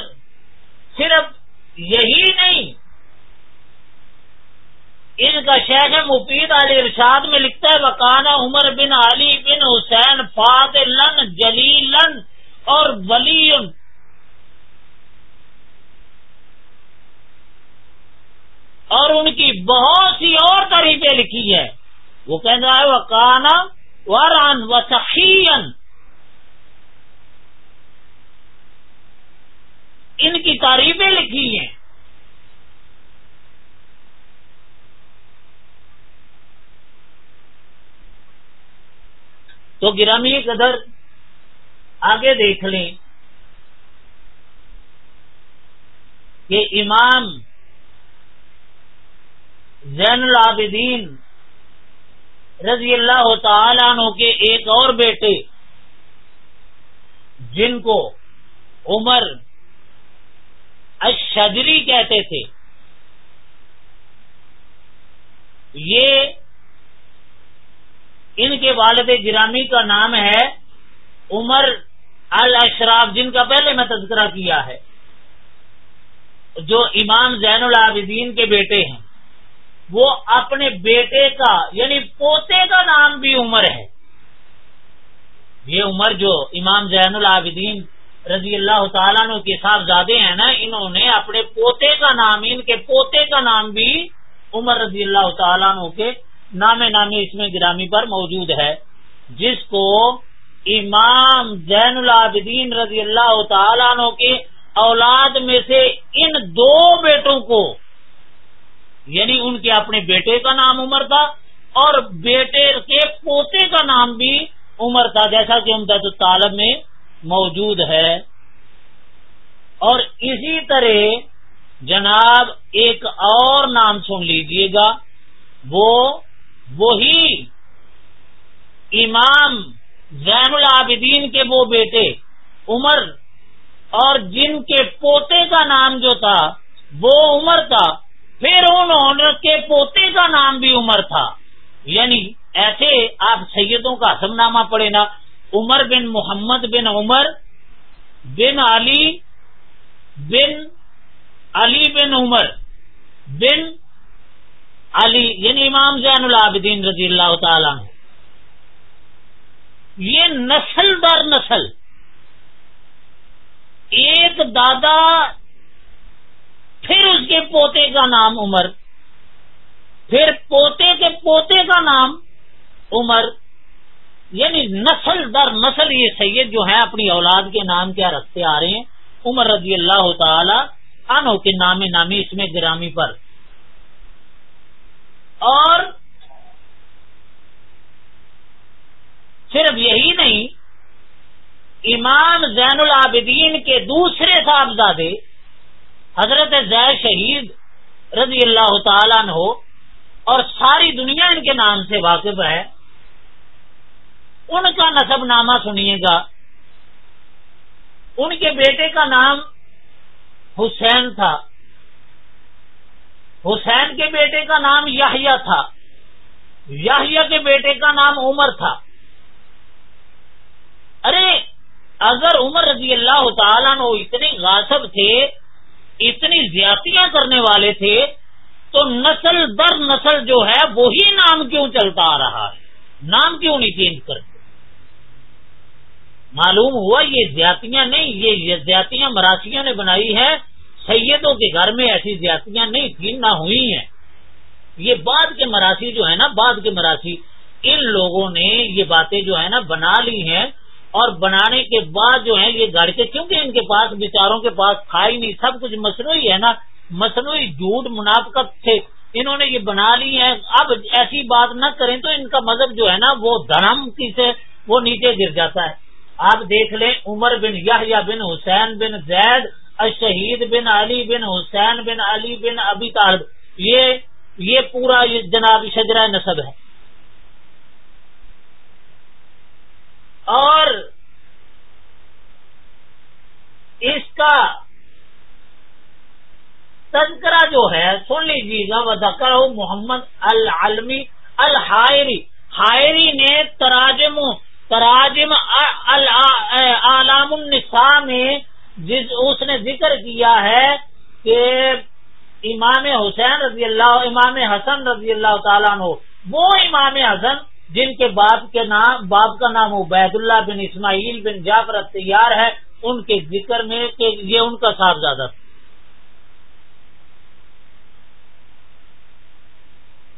صرف یہی نہیں ان کا شیخ مفید علی ارشاد میں لکھتا ہے وکانا عمر بن علی بن حسین فاد لن جلی اور ولی اور ان کی بہت سی اور طریقے لکھی ہے وہ کہنا ہے وکانا وران و سخین ان کی تعریفیں لکھی ہیں۔ تو گرامی قدر آگے دیکھ لیں کہ امام زین العابدین رضی اللہ تعالی عنہ کے ایک اور بیٹے جن کو عمر اشجری کہتے تھے، یہ ان کے والد گرامی کا نام ہے عمر الاشراف، جن کا پہلے میں تذکرہ کیا ہے۔ جو امام زین العابدین کے بیٹے ہیں۔ وہ اپنے بیٹے کا یعنی پوتے کا نام بھی عمر ہے۔ یہ عمر جو امام زین العابدین رضی اللہ تعالیٰ عنہ کے صاحبزادے ہیں نا، انہوں نے اپنے پوتے کا نام، ان کے پوتے کا نام بھی عمر رضی اللہ تعالیٰ عنہ کے نام نامی اس میں گرامی پر موجود ہے، جس کو امام زین العابدین رضی اللہ تعالیٰ عنہ کے اولاد میں سے ان دو بیٹوں کو یعنی ان کے اپنے بیٹے کا نام عمر تھا اور بیٹے کے پوتے کا نام بھی عمر تھا، جیسا کہ امداد طالب میں موجود ہے۔ اور اسی طرح جناب ایک اور نام سن لیجیے گا، وہ وہی امام زین العابدین کے وہ بیٹے، عمر، اور جن کے پوتے کا نام جو تھا، وہ عمر تھا، پھر انہوں کے پوتے کا نام بھی عمر تھا۔ یعنی ایسے آپ سیدوں کا حسم نامہ پڑے نا، عمر بن محمد بن عمر بن علی بن علی بن عمر بن علی یعنی امام زین العابدین رضی اللہ تعالی یہ نسل در نسل۔ ایک دادا، پھر اس کے پوتے کا نام عمر۔ پھر پوتے کے پوتے کا نام عمر۔ یعنی نسل در نسل یہ سید جو ہے اپنی اولاد کے نام کیا رکھتے آ رہے ہیں۔ عمر رضی اللہ تعالی عنہ کے نام نامی اس میں گرامی پر۔ اور صرف یہی نہیں امام زین العابدین کے دوسرے صاحبزادے، حضرت زید شہید رضی اللہ تعالیٰ ہو اور ساری دنیا ان کے نام سے واقف ہے۔ ان کا نصب نامہ سنیے گا۔ ان کے بیٹے کا نام حسین تھا۔ حسین کے بیٹے کا نام یاہیا تھا۔ یاہیا کے بیٹے کا نام عمر تھا۔ ارے، اگر عمر رضی اللہ تعالیٰ نے اتنے غاصب تھے، اتنی زیاتیاں کرنے والے تھے، تو نسل در نسل جو ہے، وہی نام کیوں چلتا آ رہا ہے؟ نام کیوں نہیں چینج کرتے؟ معلوم ہوا یہ زیاتیاں نہیں، یہ زیاتیاں مراسیوں نے بنائی ہے سیدوں کے گھر میں ایسی زیاتیاں نہیں تھیں، نہ ہوئی ہیں۔ یہ بعد کے مراسی جو ہے نا، بعد کے مراسی، ان لوگوں نے یہ باتیں جو ہے نا بنا لی ہیں۔ اور بنانے کے بعد جو ہے یہ گاڑی کے، کیونکہ ان کے پاس، بیچاروں کے پاس کھائی نہیں، سب کچھ مصنوعی ہے نا۔ مصنوعی جھوٹ، منافقت تھے۔ انہوں نے یہ بنا لی ہے اب ایسی بات نہ کریں تو ان کا مذہب جو ہے نا، وہ دھرم کی سے وہ نیچے گر جاتا ہے۔ آپ دیکھ لیں، عمر بن یا بن حسین بن زید الشہید بن علی بن حسین بن علی بن ابی طالب۔ یہ یہ پورا جناب شجرہ نصب ہے۔ اور اس کا تذکرہ جو ہے، سن لیجیے گا، وہ محمد العالمی الحائری۔ ہائری نے تراجم تراجم عالم النساء میں جس اس نے ذکر کیا ہے کہ امام حسین رضی اللہ، امام حسن رضی اللہ تعالیٰ عنہ، وہ امام حسن جن کے باپ کے نام، باپ کا نام عبید اللہ بن اسماعیل بن جعفر تیار ہے، ان کے ذکر میں کہ یہ ان کا صاحبزادہ تھا۔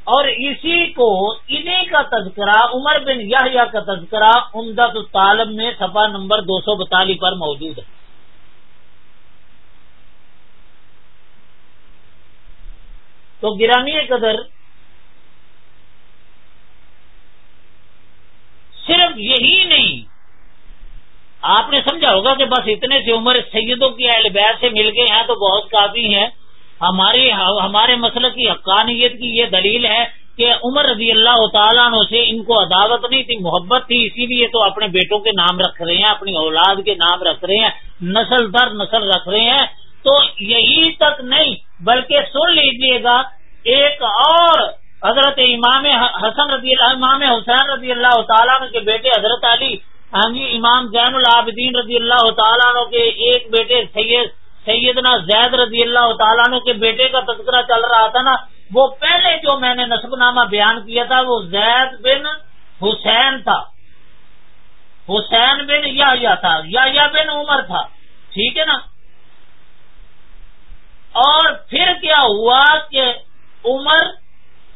اور اسی کو انہیں کا تذکرہ، عمر بن یا کا تذکرہ امداد طالب میں سفا نمبر دو سو بتالیس پر موجود ہے۔ تو گرامی قدر صرف یہی نہیں، آپ نے سمجھا ہوگا کہ بس اتنے سے عمر سیدوں کی اہل بیت سے مل گئے ہیں تو بہت کافی ہیں۔ ہماری ہمارے مسئلہ کی حقانیت کی یہ دلیل ہے کہ عمر رضی اللہ تعالیٰ عنہ سے ان کو عداوت نہیں تھی، محبت تھی، اسی لیے تو اپنے بیٹوں کے نام رکھ رہے ہیں، اپنی اولاد کے نام رکھ رہے ہیں، نسل در نسل رکھ رہے ہیں۔ تو یہی تک نہیں، بلکہ سن لیجیے گا، ایک اور حضرت امام حسن رضی اللہ، امام حسین رضی اللہ تعالیٰ کے بیٹے حضرت علی ہاں جی امام زین العابدین رضی اللہ تعالیٰ عنہ کے ایک بیٹے سید، سیدنا زید رضی اللہ تعالیٰ عنہ کے بیٹے کا تذکرہ چل رہا تھا نا، وہ پہلے جو میں نے نصب نامہ بیان کیا تھا، وہ زید بن حسین تھا۔ حسین بن یا تھا یا بن عمر تھا۔ ٹھیک ہے نا؟ اور پھر کیا ہوا کہ عمر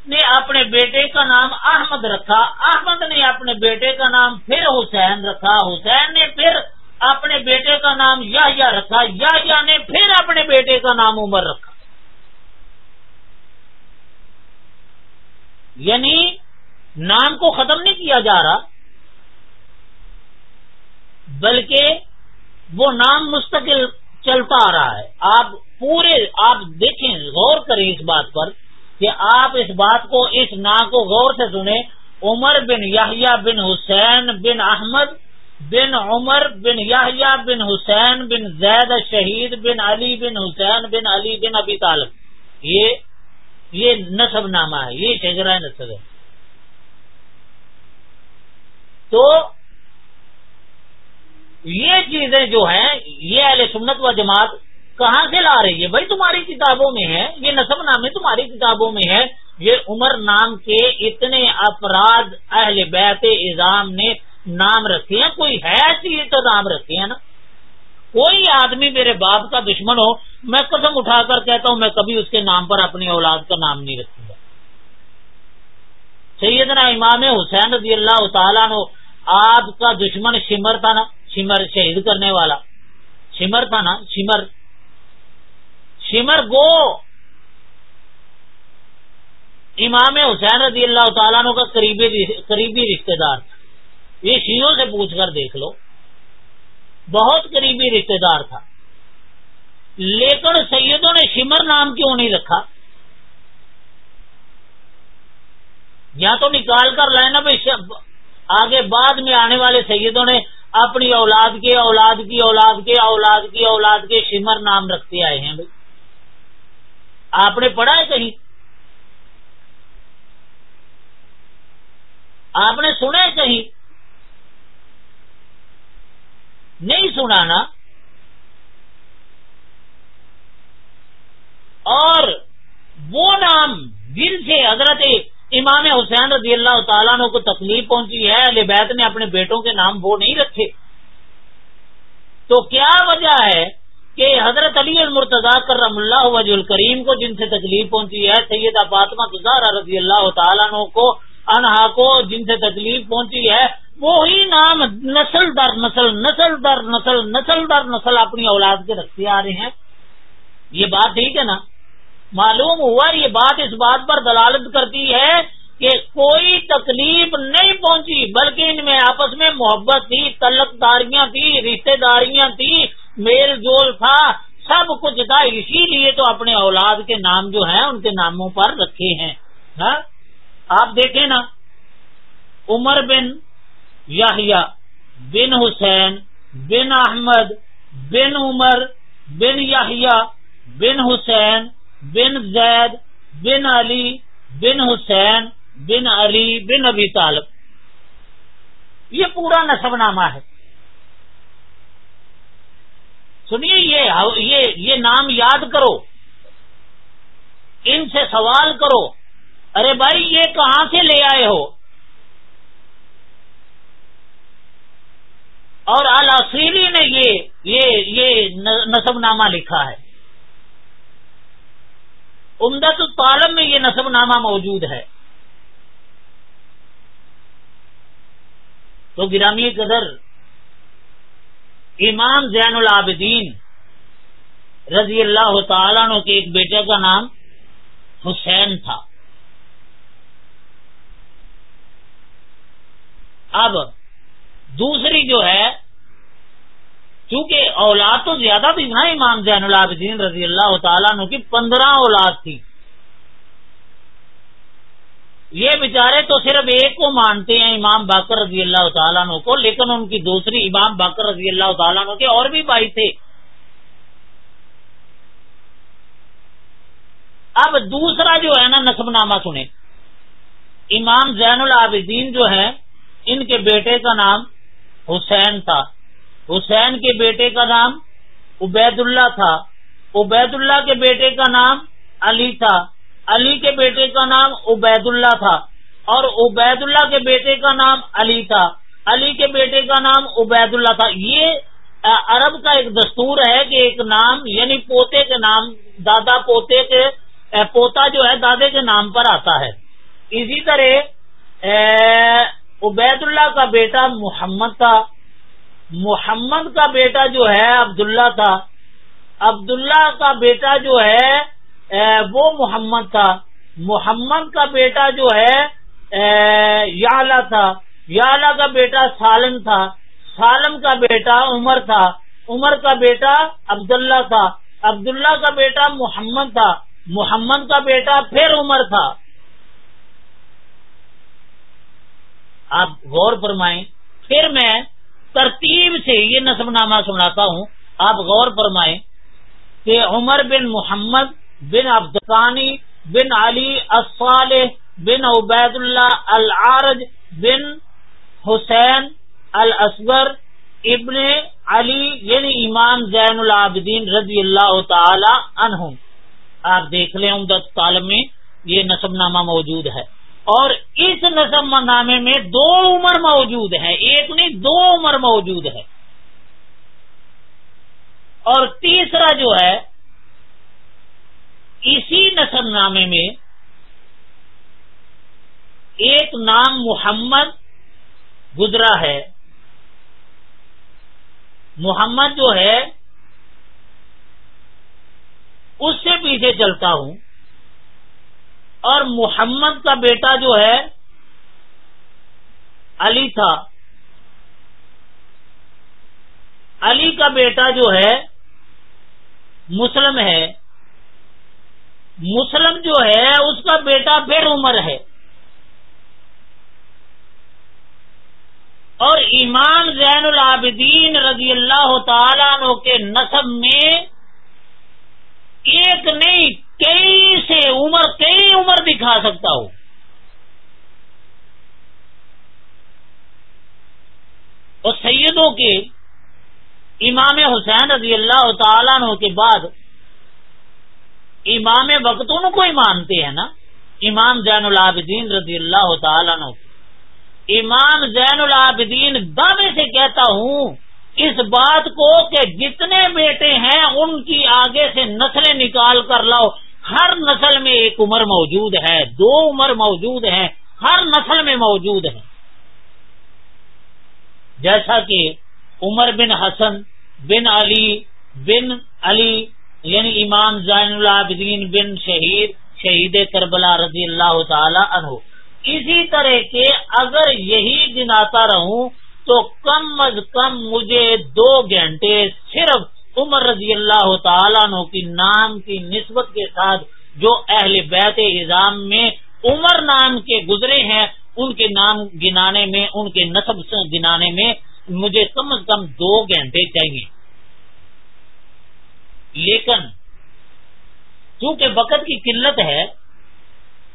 نے اپنے بیٹے کا نام احمد رکھا۔ احمد نے اپنے بیٹے کا نام پھر حسین رکھا۔ حسین نے پھر اپنے بیٹے کا نام یا رکھا۔ یا نے پھر اپنے بیٹے کا نام عمر رکھا۔ یعنی نام کو ختم نہیں کیا جا رہا، بلکہ وہ نام مستقل چلتا آ رہا ہے۔ آپ پورے، آپ دیکھیں، غور کریں اس بات پر کہ آپ اس بات کو، اس نا کو غور سے سنیں۔ عمر بن یاہیا بن حسین بن احمد بن عمر بن یاہیا بن حسین بن زید شہید بن علی بن حسین بن علی بن ابی طالب۔ یہ یہ نصب نامہ ہے، یہ شجرہ نصب ہے۔ تو یہ چیزیں جو ہیں، یہ اہل سنت و جماعت کہاں سے لا رہی ہے بھائی تمہاری کتابوں میں ہے، یہ نصب نامے تمہاری کتابوں میں ہے۔ یہ عمر نام کے اتنے افراد اہل بیت اظام نے نام رکھے ہیں، کوئی ہے ایسی تو نام رکھے ہیں نا؟ کوئی آدمی میرے باپ کا دشمن ہو، میں قدم اٹھا کر کہتا ہوں، میں کبھی اس کے نام پر اپنی اولاد کا نام نہیں رکھوں گا۔ سیدنا امام حسین رضی اللہ تعالیٰ نے آپ کا دشمن شمر تھا نا؟ شمر شہید کرنے والا۔ شمر تھا نا، شمر۔ شمر گو۔ امام حسین رضی اللہ تعالیٰ کا قریبی قریبی رشتے دار یہ شیوں سے پوچھ کر دیکھ لو۔ بہت قریبی رشتے دار تھا۔ لیکن سیدوں نے شمر نام کیوں نہیں رکھا؟ یا تو نکال کر لائے نا بھائی آگے بعد میں آنے والے سیدوں نے اپنی اولاد کے اولاد کی اولاد کے اولاد کی اولاد کے شمر نام رکھتے آئے ہیں بھائی۔ آپ نے پڑھا ہے کہیں؟ آپ نے سنا ہے کہیں؟ نہیں سنا نا اور وہ نام جن سے حضرت امام حسین رضی اللہ تعالیٰ کو تکلیف پہنچی ہے بیت نے اپنے بیٹوں کے نام وہ نہیں رکھے۔ تو کیا وجہ ہے کہ حضرت علی المرتضی کرم اللہ وج الکریم کو جن سے تکلیف پہنچی ہے، سیدہ فاطمہ گزارا رضی اللہ تعالیٰ کو، انہا کو جن سے تکلیف پہنچی ہے، وہی نام نسل در نسل نسل در نسل نسل در نسل اپنی اولاد کے رکھتے آ رہے ہیں۔ یہ بات ٹھیک ہے نا؟ معلوم ہوا یہ بات اس بات پر دلالت کرتی ہے کہ کوئی تکلیف نہیں پہنچی، بلکہ ان میں آپس میں محبت تھی تلق داریاں تھی رشتے داریاں تھی، میل جول تھا، سب کچھ تھا، اسی لیے تو اپنے اولاد کے نام جو ہیں، ان کے ناموں پر رکھے ہیں ہاں؟ آپ دیکھیں نا، عمر بن یاہیا بن حسین بن احمد بن عمر بن یاہیا بن حسین بن زید، بن علی، بن حسین، بن علی، بن ابی طالب۔ یہ پورا نصب نامہ ہے۔ سنیے، یہ یہ نام یاد کرو۔ ان سے سوال کرو۔ ارے بھائی، یہ کہاں سے لے آئے ہو؟ اور الاسیری نے یہ یہ یہ نصب نامہ لکھا ہے۔ امدت الطالب میں یہ نصب نامہ موجود ہے۔ تو گرامی قدر امام زین العابدین رضی اللہ تعالیٰ کے ایک بیٹے کا نام حسین تھا۔ اب دوسری جو ہے چونکہ اولاد تو زیادہ تھی نا امام زین العابدین رضی اللہ تعالیٰ عنہ کی پندرہ اولاد تھی۔ یہ بیچارے تو صرف ایک کو مانتے ہیں امام باقر رضی اللہ تعالیٰ عنہ کو، لیکن ان کی دوسری امام باقر رضی اللہ تعالیٰ عنہ کے اور بھی بھائی تھے۔ اب دوسرا جو ہے نا نصب نامہ سنیں۔ امام زین العابدین جو ہے ان کے بیٹے کا نام حسین تھا۔ حسین کے بیٹے کا نام عبید اللہ تھا۔ عبید اللہ کے بیٹے کا نام علی تھا۔ علی کے بیٹے کا نام عبید اللہ تھا۔ اور عبید اللہ کے بیٹے کا نام علی تھا۔ علی کے بیٹے کا نام عبید اللہ تھا۔ یہ عرب کا ایک دستور ہے کہ ایک نام یعنی پوتے کے نام، دادا پوتے کے پوتا جو ہے، دادے کے نام پر آتا ہے۔ اسی طرح عبید اللہ کا بیٹا محمد تھا محمد کا بیٹا جو ہے، عبداللہ تھا۔ عبداللہ کا بیٹا جو ہے وہ محمد تھا۔ محمد کا بیٹا جو ہے یا تھا۔ یا کا بیٹا سالم تھا۔ سالم کا بیٹا عمر تھا۔ عمر کا بیٹا عبداللہ تھا۔ عبداللہ کا بیٹا محمد تھا۔ محمد کا بیٹا پھر عمر تھا۔ آپ غور فرمائیں، پھر میں ترتیب سے یہ نصب نامہ سناتا ہوں۔ آپ غور فرمائیں کہ عمر بن محمد بن عبدانی بن علی الصالح بن عبید اللہ العارج بن حسین الصغر ابن علی یعنی امام زین العابدین رضی اللہ تعالی عنہ آپ دیکھ لیں عمدت تعلم میں یہ نصب نامہ موجود ہے۔ اور اس نظم نامے میں دو عمر موجود ہے، ایک نہیں، دو عمر موجود ہے۔ اور تیسرا جو ہے، اسی نسب نامے میں ایک نام محمد گزرا ہے۔ محمد جو ہے، اس سے پیچھے چلتا ہوں۔ اور محمد کا بیٹا جو ہے، علی تھا۔ علی کا بیٹا جو ہے، مسلم ہے۔ مسلم جو ہے، اس کا بیٹا پھر عمر ہے۔ اور امام زین العابدین رضی اللہ تعالیٰ عنہ کے نصب میں ایک نہیں کئی سے عمر، کئی عمر دکھا سکتا ہوں۔ اور سیدوں کے امام حسین رضی اللہ تعالیٰ عنہ کے بعد امام وقت ان کو ہی مانتے ہیں نا۔ امام زین العابدین رضی اللہ تعالیٰ عنہ۔ امام زین العابدین دعوے سے کہتا ہوں، اس بات کو کہ جتنے بیٹے ہیں ان کی آگے سے نسلیں نکال کر لاؤ۔ ہر نسل میں ایک عمر موجود ہے، دو عمر موجود ہیں، ہر نسل میں موجود ہے جیسا کہ عمر بن حسن، بن علی بن علی یعنی امام زین العابدین بن شہید شہید کربلا رضی اللہ تعالی عنہ۔ اسی طرح کے اگر یہی گناتا رہوں تو کم از کم مجھے دو گھنٹے صرف عمر رضی اللہ تعالیٰ عنہ کی نام کی نسبت کے ساتھ جو اہل بیت اظام میں عمر نام کے گزرے ہیں، ان کے نام گنانے میں، ان کے نصب گنانے میں مجھے کم از کم دو گھنٹے چاہیے۔ لیکن چونکہ وقت کی قلت ہے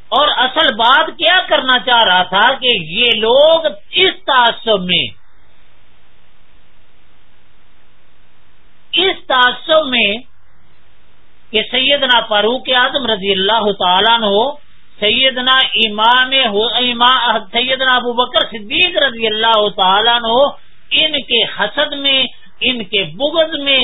اور اصل بات کیا کرنا چاہ رہا تھا کہ یہ لوگ اس تعصب میں اس تعصب میں کہ سیدنا فاروق اعظم رضی اللہ تعالیٰ ہو سیدنا امام سیدنا ابو بکر صدیق رضی اللہ تعالیٰ ہو ان کے حسد میں، ان کے بغض میں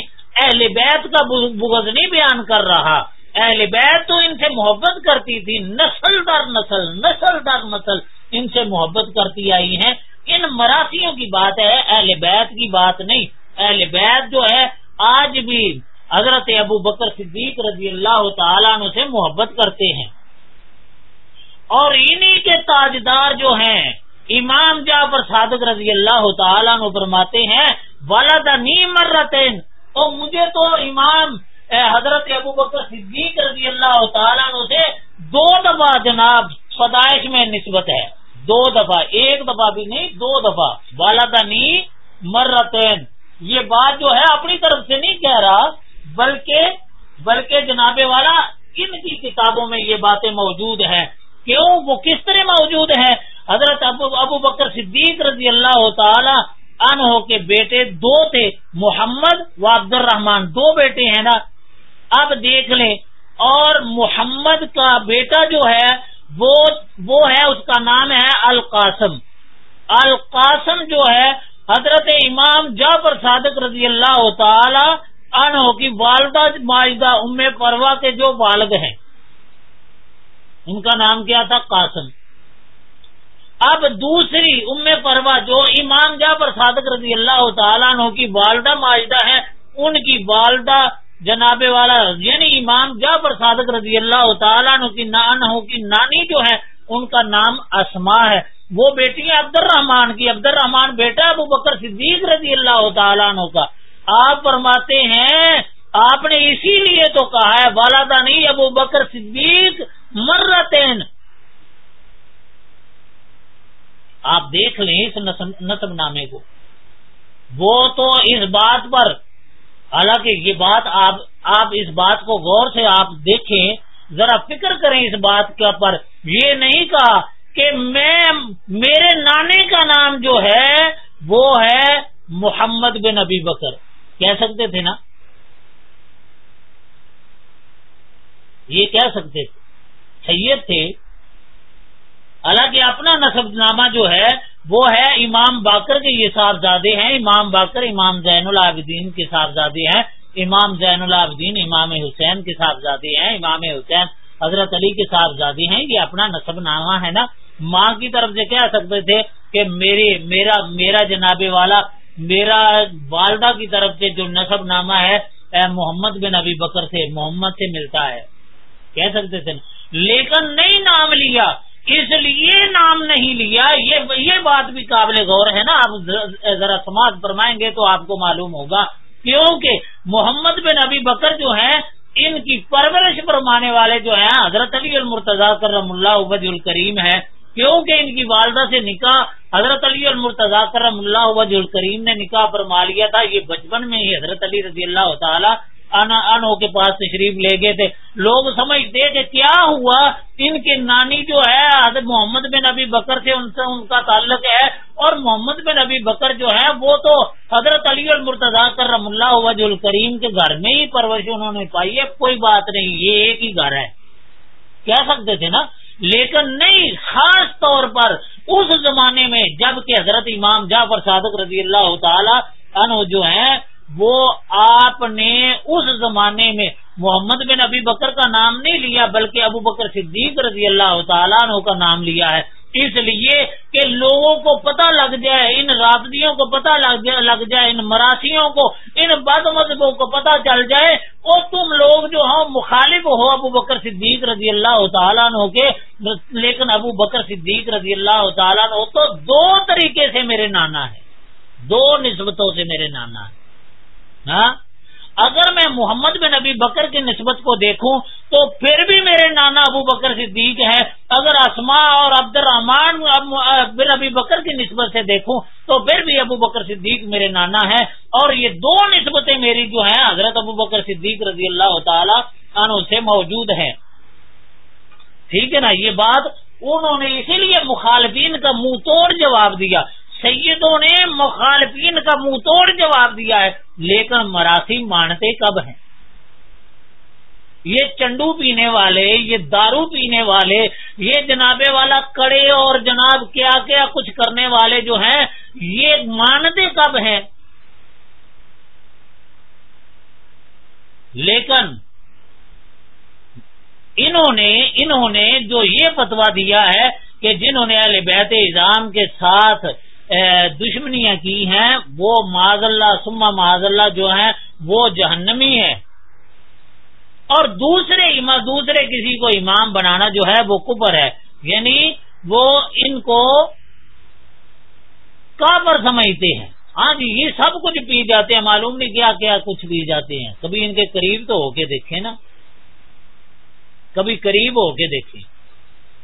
اہل بیت کا بغض نہیں بیان کر رہا۔ اہل بیت تو ان سے محبت کرتی تھی، نسل در نسل نسل در نسل ان سے محبت کرتی آئی ہیں۔ ان مراسیوں کی بات ہے، اہل بیت کی بات نہیں۔ اہل بیت جو ہے آج بھی حضرت ابو بکر صدیق رضی اللہ تعالیٰ عنہ سے محبت کرتے ہیں۔ اور انہی کے تاجدار جو ہیں، امام جعفر صادق رضی اللہ تعالیٰ عنہ فرماتے ہیں والدہ نی مرتین اور مجھے تو امام حضرت ابو بکر صدیق رضی اللہ تعالیٰ عنہ سے دو دفعہ جناب پیدائش میں نسبت ہے۔ دو دفعہ، ایک دفعہ بھی نہیں، دو دفعہ۔ والدنی مرتین یہ بات جو ہے اپنی طرف سے نہیں کہہ رہا، بلکہ بلکہ جناب والا، ان کی کتابوں میں یہ باتیں موجود ہیں۔ کیوں؟ وہ کس طرح موجود ہیں؟ حضرت ابو ابو بکر صدیق رضی اللہ تعالی انہوں کے بیٹے دو تھے، محمد و عبد الرحمان دو بیٹے ہیں نا۔ اب دیکھ لیں، اور محمد کا بیٹا جو ہے، وہ وہ ہے، اس کا نام ہے القاسم۔ القاسم جو ہے حضرت امام جعفر صادق رضی اللہ تعالی عنہ کی والدہ ماجدہ ام پروا کے جو والد ہیں۔ ان کا نام کیا تھا؟ قاسم۔ اب دوسری ام پروا جو امام جعفر صادق رضی اللہ تعالیٰ عنہ کی والدہ ماجدہ ہے ان کی والدہ جناب والا یعنی امام جعفر صادق رضی اللہ تعالیٰ عنہ کی نان کی نانی جو ہے ان کا نام اسما ہے۔ وہ بیٹی عبد الرحمان کی عبد الرحمان بیٹا ابو بکر صدیق رضی اللہ تعالیٰ عنہ کا۔ آپ فرماتے ہیں، آپ نے اسی لیے تو کہا ہے، والدہ نہیں، ابو بکر صدیق مرتین۔ آپ دیکھ لیں اس نصب نامے کو۔ وہ تو اس بات پر، حالانکہ یہ بات آپ آپ اس بات کو غور سے آپ دیکھیں، ذرا فکر کریں اس بات کے پر۔ یہ نہیں کہا کہ میں، میرے نانے کا نام جو ہے وہ ہے محمد بن ابی بکر۔ کہہ سکتے تھے نا؟ یہ کہہ سکتے تھے۔ سید تھے۔ حالانکہ اپنا نصب نامہ جو ہے وہ ہے امام باقر کے یہ صاحبزادے ہیں۔ امام باقر امام زین العابدین کے صاحبزادے ہیں۔ امام زین العابدین، امام حسین کے صاحبزادے ہیں۔ امام حسین حضرت علی کے صاحبزادے ہیں، یہ اپنا نصب نامہ ہے نا۔ ماں کی طرف سے کہہ سکتے تھے کہ میری میرا میرا جناب والا، میرا والدہ کی طرف سے جو نصب نامہ ہے محمد بن ابی بکر سے، محمد سے ملتا ہے۔ کہہ سکتے تھے۔ لیکن نہیں نام لیا، اس لیے نام نہیں لیا، یہ بات بھی قابل غور ہے نا۔ آپ ذرا سماج فرمائیں گے تو آپ کو معلوم ہوگا۔ کیونکہ محمد بن ابی بکر جو ہے ان کی پرورش فرمانے والے جو ہیں، حضرت علی المرتضی کرم اللہ عبد الکریم ہے کیونکہ ان کی والدہ سے نکاح، حضرت علی المرتضی کرم اللہ عبد الکریم نے نکاح فرما لیا تھا، یہ بچپن میں ہی حضرت علی رضی اللہ تعالی انو کے پاس تشریف لے گئے تھے۔ لوگ سمجھتے کہ کیا ہوا؟ ان کی نانی جو ہے، حضرت محمد بن ابی بکر سے ان سے ان کا تعلق ہے۔ اور محمد بن ابی بکر جو ہے، وہ تو حضرت علی المرتضی کرم اللہ وج الکریم کے گھر میں ہی پرورش انہوں نے پائی ہے۔ کوئی بات نہیں، یہ ایک ہی گھر ہے۔ کہہ سکتے تھے نا؟ لیکن نہیں، خاص طور پر اس زمانے میں جبکہ حضرت امام جعفر صادق رضی اللہ تعالی عنہ جو ہیں وہ آپ نے اس زمانے میں محمد بن ابی بکر کا نام نہیں لیا، بلکہ ابو بکر صدیق رضی اللہ تعالیٰ عنہ کا نام لیا ہے۔ اس لیے کہ لوگوں کو پتہ لگ جائے، ان رابطیوں کو پتہ لگ جائے ان مراسیوں کو، ان بد مذہبوں کو پتہ چل جائے۔ اور تم لوگ جو ہو، مخالف ہو ابو بکر صدیق رضی اللہ تعالیٰ عنہ کے۔ لیکن ابو بکر صدیق رضی اللہ تعالیٰ عنہ تو دو طریقے سے میرے نانا ہے دو نسبتوں سے میرے نانا ہے ہاں؟ اگر میں محمد بن نبی بکر کی نسبت کو دیکھوں تو پھر بھی میرے نانا ابو بکر صدیق ہے اگر اسما اور عبد الرحمان بن ابی بکر کی نسبت سے دیکھوں تو پھر بھی ابو بکر صدیق میرے نانا ہے اور یہ دو نسبتیں میری جو ہیں، حضرت ابو بکر صدیق رضی اللہ تعالی عنہ سے موجود ہیں۔ ٹھیک ہے نا؟ یہ بات انہوں نے اسی لیے مخالفین کا منہ توڑ جواب دیا۔ سیدوں نے مخالفین کا منہ توڑ جواب دیا ہے، لیکن مراسی مانتے کب ہیں؟ یہ چنڈو پینے والے، یہ دارو پینے والے، یہ جناب والا کڑے اور جناب کیا کیا کچھ کرنے والے جو ہیں، یہ مانتے کب ہیں؟ لیکن انہوں نے انہوں نے جو یہ فتوا دیا ہے کہ جنہوں نے اہل بیت اظام کے ساتھ دشمنیاں کی ہیں، وہ معذ اللہ سما معذ اللہ جو ہیں، وہ جہنمی ہے اور دوسرے دوسرے کسی کو امام بنانا جو ہے، وہ کپر ہے۔ یعنی وہ ان کو کافر سمجھتے ہیں۔ ہاں جی یہ سب کچھ پی جاتے ہیں، معلوم نہیں کیا کیا کچھ پی جاتے ہیں۔ کبھی ان کے قریب تو ہو کے دیکھیں نا۔ کبھی قریب ہو کے دیکھیں۔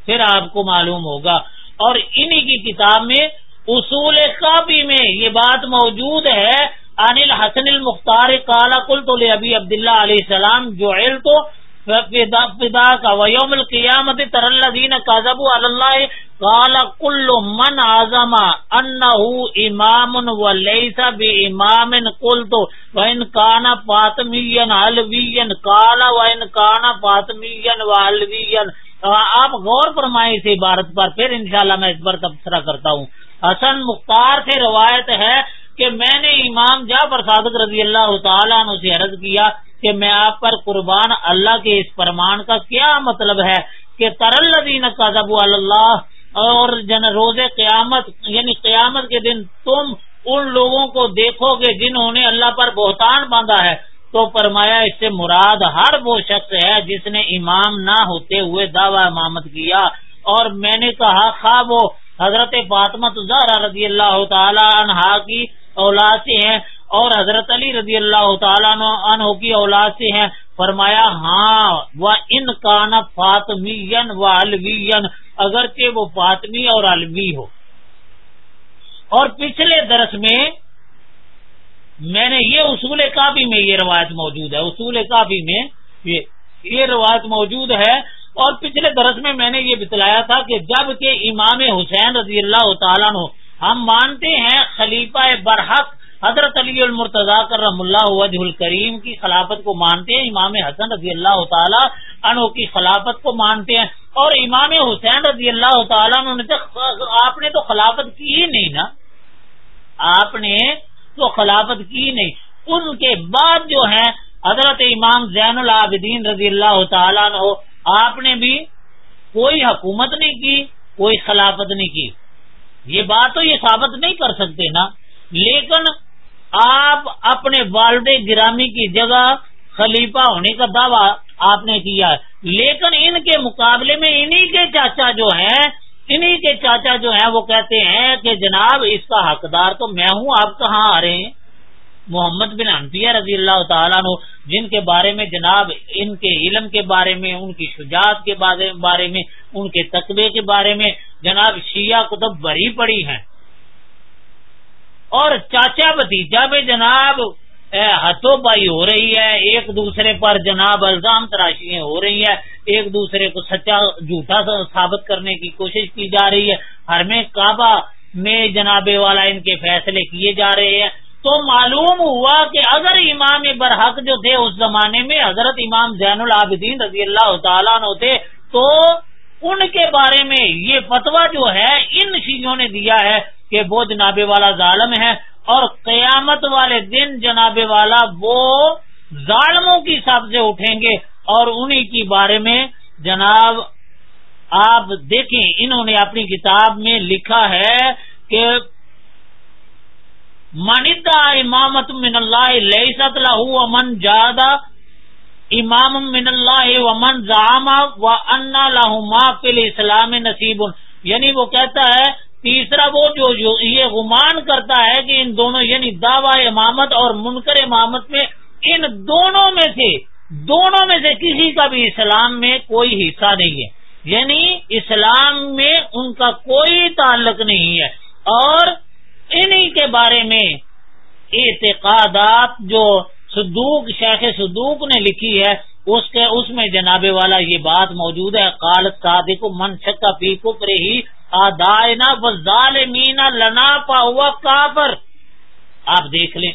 پھر آپ کو معلوم ہوگا۔ اور انہی کی کتاب میں اصول کافی میں یہ بات موجود ہے۔ انل حسن المختار کالا کل تو ابھی عبداللہ علیہ السلام جو تو فدا کا ویوم القیامت تر الدین کازب اللہ۔ کالا کل من اعظم ان امام و لیسا بے امام کل تو وین کانا فاطمین الوین کالا وین کانا فاطمین و الوین آپ غور فرمائیں اس عبارت پر، پھر انشاءاللہ میں اس پر تبصرہ کرتا ہوں۔ حسن مختار سے روایت ہے کہ میں نے امام جا صادق رضی اللہ تعالیٰ عنہ سے عرض کیا کہ میں آپ پر قربان اللہ کے اس فرمان کا کیا مطلب ہے کہ ترلدین کا ضب اللہ اور جن روز قیامت یعنی قیامت کے دن تم ان لوگوں کو دیکھو گے جنہوں نے اللہ پر بہتان باندھا ہے۔ تو فرمایا، اس سے مراد ہر وہ شخص ہے جس نے امام نہ ہوتے ہوئے دعوی امامت کیا۔ اور میں نے کہا خواب وہ حضرت فاطمت زہرا رضی اللہ تعالی عنہا کی اولاد سے ہیں اور حضرت علی رضی اللہ تعالیٰ عنہ کی اولاد سے ہیں۔ فرمایا ہاں وہ ان کا نا فاطمی و الوی اگرچہ وہ فاطمی اور الوی ہو۔ اور پچھلے درس میں میں نے یہ اصول کافی میں یہ روایت موجود ہے۔ اصول کافی میں یہ روایت موجود ہے۔ اور پچھلے درس میں میں نے یہ بتلایا تھا کہ جبکہ امام حسین رضی اللہ تعالیٰ عنہ، ہم مانتے ہیں خلیفہ برحق حضرت علی المرتضی کرم اللہ وجہ الکریم کی خلافت کو مانتے ہیں، امام حسن رضی اللہ تعالیٰ عنہ کی خلافت کو مانتے ہیں۔ اور امام حسین رضی اللہ تعالیٰ آپ نے تو خلافت کی ہی نہیں نا۔ آپ نے تو خلافت کی نہیں۔ ان کے بعد جو ہے حضرت امام زین العابدین رضی اللہ تعالیٰ عنہ آپ نے بھی کوئی حکومت نہیں کی، کوئی خلافت نہیں کی۔ یہ بات تو یہ ثابت نہیں کر سکتے نا۔ لیکن آپ اپنے والد گرامی کی جگہ خلیفہ ہونے کا دعویٰ آپ نے کیا۔ لیکن ان کے مقابلے میں انہی کے چاچا جو ہیں، انہی کے چاچا جو ہیں، وہ کہتے ہیں کہ جناب اس کا حقدار تو میں ہوں، آپ کہاں آ رہے ہیں؟ محمد بن انفیہ رضی اللہ تعالیٰ نو جن کے بارے میں جناب ان کے علم کے بارے میں، ان کی شجاعت کے بارے میں، ان کے تقبے کے بارے میں جناب شیعہ کتب بری پڑی ہیں۔ اور چاچا بتیجا میں جناب ہاتھوں پائی ہو رہی ہے، ایک دوسرے پر جناب الزام تراشیاں ہو رہی ہے ایک دوسرے کو سچا جھوٹا ثابت کرنے کی کوشش کی جا رہی ہے۔ ہر میں کعبہ میں جناب والا ان کے فیصلے کیے جا رہے ہیں۔ تو معلوم ہوا کہ اگر امام برحق جو تھے اس زمانے میں حضرت امام زین العابدین رضی اللہ تعالیٰ تھے، تو ان کے بارے میں یہ فتوا جو ہے، ان چیزوں نے دیا ہے کہ وہ جناب والا ظالم ہے اور قیامت والے دن جناب والا وہ ظالموں کی سب سے اٹھیں گے اور انہی کی بارے میں جناب آپ دیکھیں، انہوں نے اپنی کتاب میں لکھا ہے کہ مندا امامت من اللہ ليست له ومن جاد امام من اللہ ومن زعم وان له ما في الاسلام نصیب یعنی وہ کہتا ہے تیسرا وہ جو, جو یہ گمان کرتا ہے کہ ان دونوں یعنی دعوی امامت اور منکر امامت میں ان دونوں میں سے دونوں میں سے کسی کا بھی اسلام میں کوئی حصہ نہیں ہے یعنی اسلام میں ان کا کوئی تعلق نہیں ہے اور انہی کے بارے میں اعتقادات جو صدوق، شیخ صدوق نے لکھی ہے، اس کے، اس میں جناب والا یہ بات موجود ہے کال صادق من شکا پی کپر ہی آدائنا ظالمینا لنا پا ہوا کافر۔ آپ دیکھ لیں۔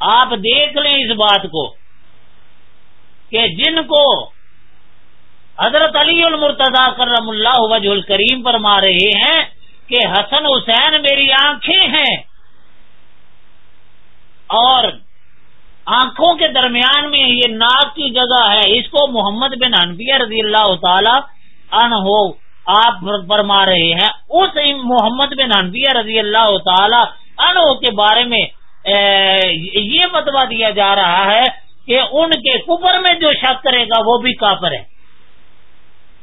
آپ دیکھ لیں اس بات کو کہ جن کو حضرت علی المرتضی کرم اللہ وجہ الکریم پر مار رہے ہیں کہ حسن حسین میری آنکھیں ہیں اور آنکھوں کے درمیان میں یہ ناک کی جگہ ہے۔ اس کو محمد بن انبیاء رضی اللہ تعالی ان ہو آپ فرما رہے ہیں۔ اس محمد بن انبیاء رضی اللہ تعالی ان کے بارے میں یہ بتوا دیا جا رہا ہے کہ ان کے کفر میں جو شک کرے گا وہ بھی کافر ہے۔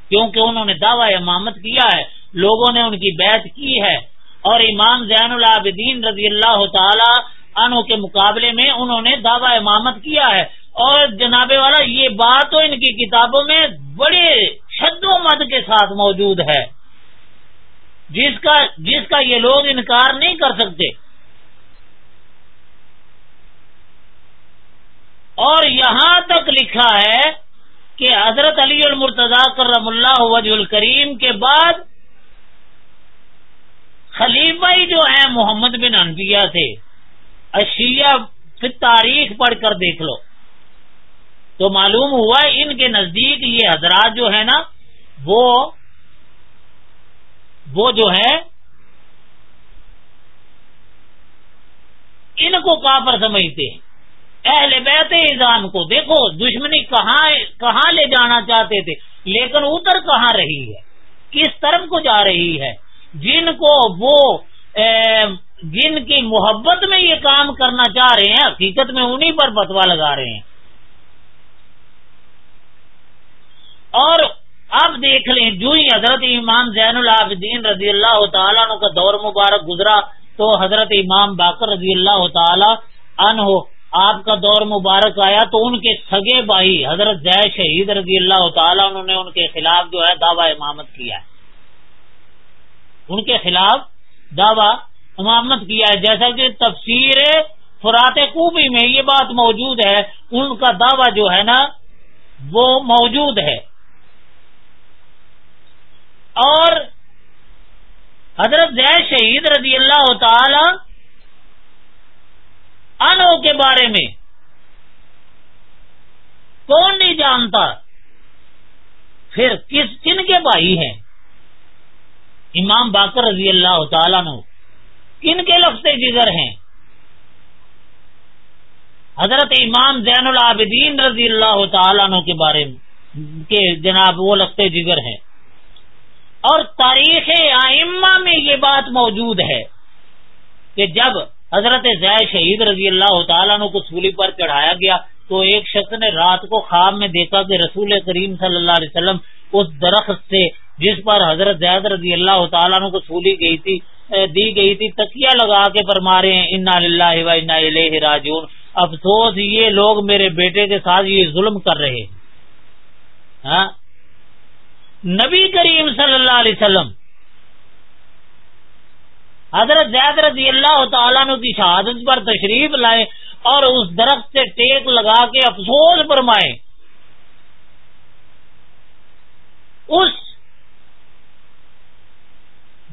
کیونکہ انہوں نے دعوی امامت کیا ہے۔ لوگوں نے ان کی بیعت کی ہے۔ اور امام زین العابدین رضی اللہ تعالی عنہ کے مقابلے میں انہوں نے دعوی امامت کیا ہے۔ اور جناب والا، یہ بات تو ان کی کتابوں میں بڑے شد و مد کے ساتھ موجود ہے۔ جس کا جس کا یہ لوگ انکار نہیں کر سکتے۔ اور یہاں تک لکھا ہے کہ حضرت علی المرتضی کرم اللہ وجہ الکریم کے بعد خلیفہ ہی جو ہیں، محمد بن انبیاء تھے۔ اشیاء پھر تاریخ پڑھ کر دیکھ لو۔ تو معلوم ہوا ان کے نزدیک یہ حضرات جو ہے نا، وہ وہ جو ہے ان کو کافر سمجھتے ہیں۔ اہل بیت ایزان کو دیکھو، دشمنی کہاں کہاں لے جانا چاہتے تھے، لیکن اتر کہاں رہی ہے؟ کس طرف کو جا رہی ہے؟ جن کو وہ جن کی محبت میں یہ کام کرنا چاہ رہے ہیں، حقیقت میں انہی پر بتوا لگا رہے ہیں۔ اور اب دیکھ لیں، جو ہی حضرت امام زین العابدین رضی اللہ تعالیٰ عنہ کا دور مبارک گزرا، تو حضرت امام باقر رضی اللہ تعالی عنہ آپ کا دور مبارک آیا، تو ان کے سگے بھائی حضرت زی شہید رضی اللہ تعالیٰ انہوں نے ان کے خلاف جو ہے دعوی امامت کیا ہے۔ ان کے خلاف دعوی امامت کیا ہے۔ جیسا کہ تفسیر فرات کوبی میں یہ بات موجود ہے، ان کا دعویٰ جو ہے نا، وہ موجود ہے۔ اور حضرت زی شہید رضی اللہ تعالی انو کے بارے میں کون نہیں جانتا، پھر کس کن کے بھائی ہیں؟ امام باقر رضی اللہ تعالیٰ نو کن کے لفظ جگر ہیں۔ حضرت امام زین العابدین رضی اللہ تعالیٰ کے بارے میں جناب وہ لفظ جگر ہیں۔ اور تاریخ آئمہ میں یہ بات موجود ہے کہ جب حضرت زید شہید رضی اللہ تعالیٰ کو سولی پر چڑھایا گیا، تو ایک شخص نے رات کو خواب میں دیکھا کہ رسول کریم صلی اللہ علیہ وسلم اس درخت سے جس پر حضرت زید رضی اللہ تعالیٰ کو سولی گئی تھی دی گئی تھی تکیا لگا کے فرما رہے ہیں انا و انا راجون افسوس، یہ لوگ میرے بیٹے کے ساتھ یہ ظلم کر رہے ہاں؟ نبی کریم صلی اللہ علیہ وسلم، حضرت زید رضی اللہ تعالیٰ کی شہادت پر تشریف لائے اور اس درخت سے ٹیک لگا کے افسوس فرمائے۔ اس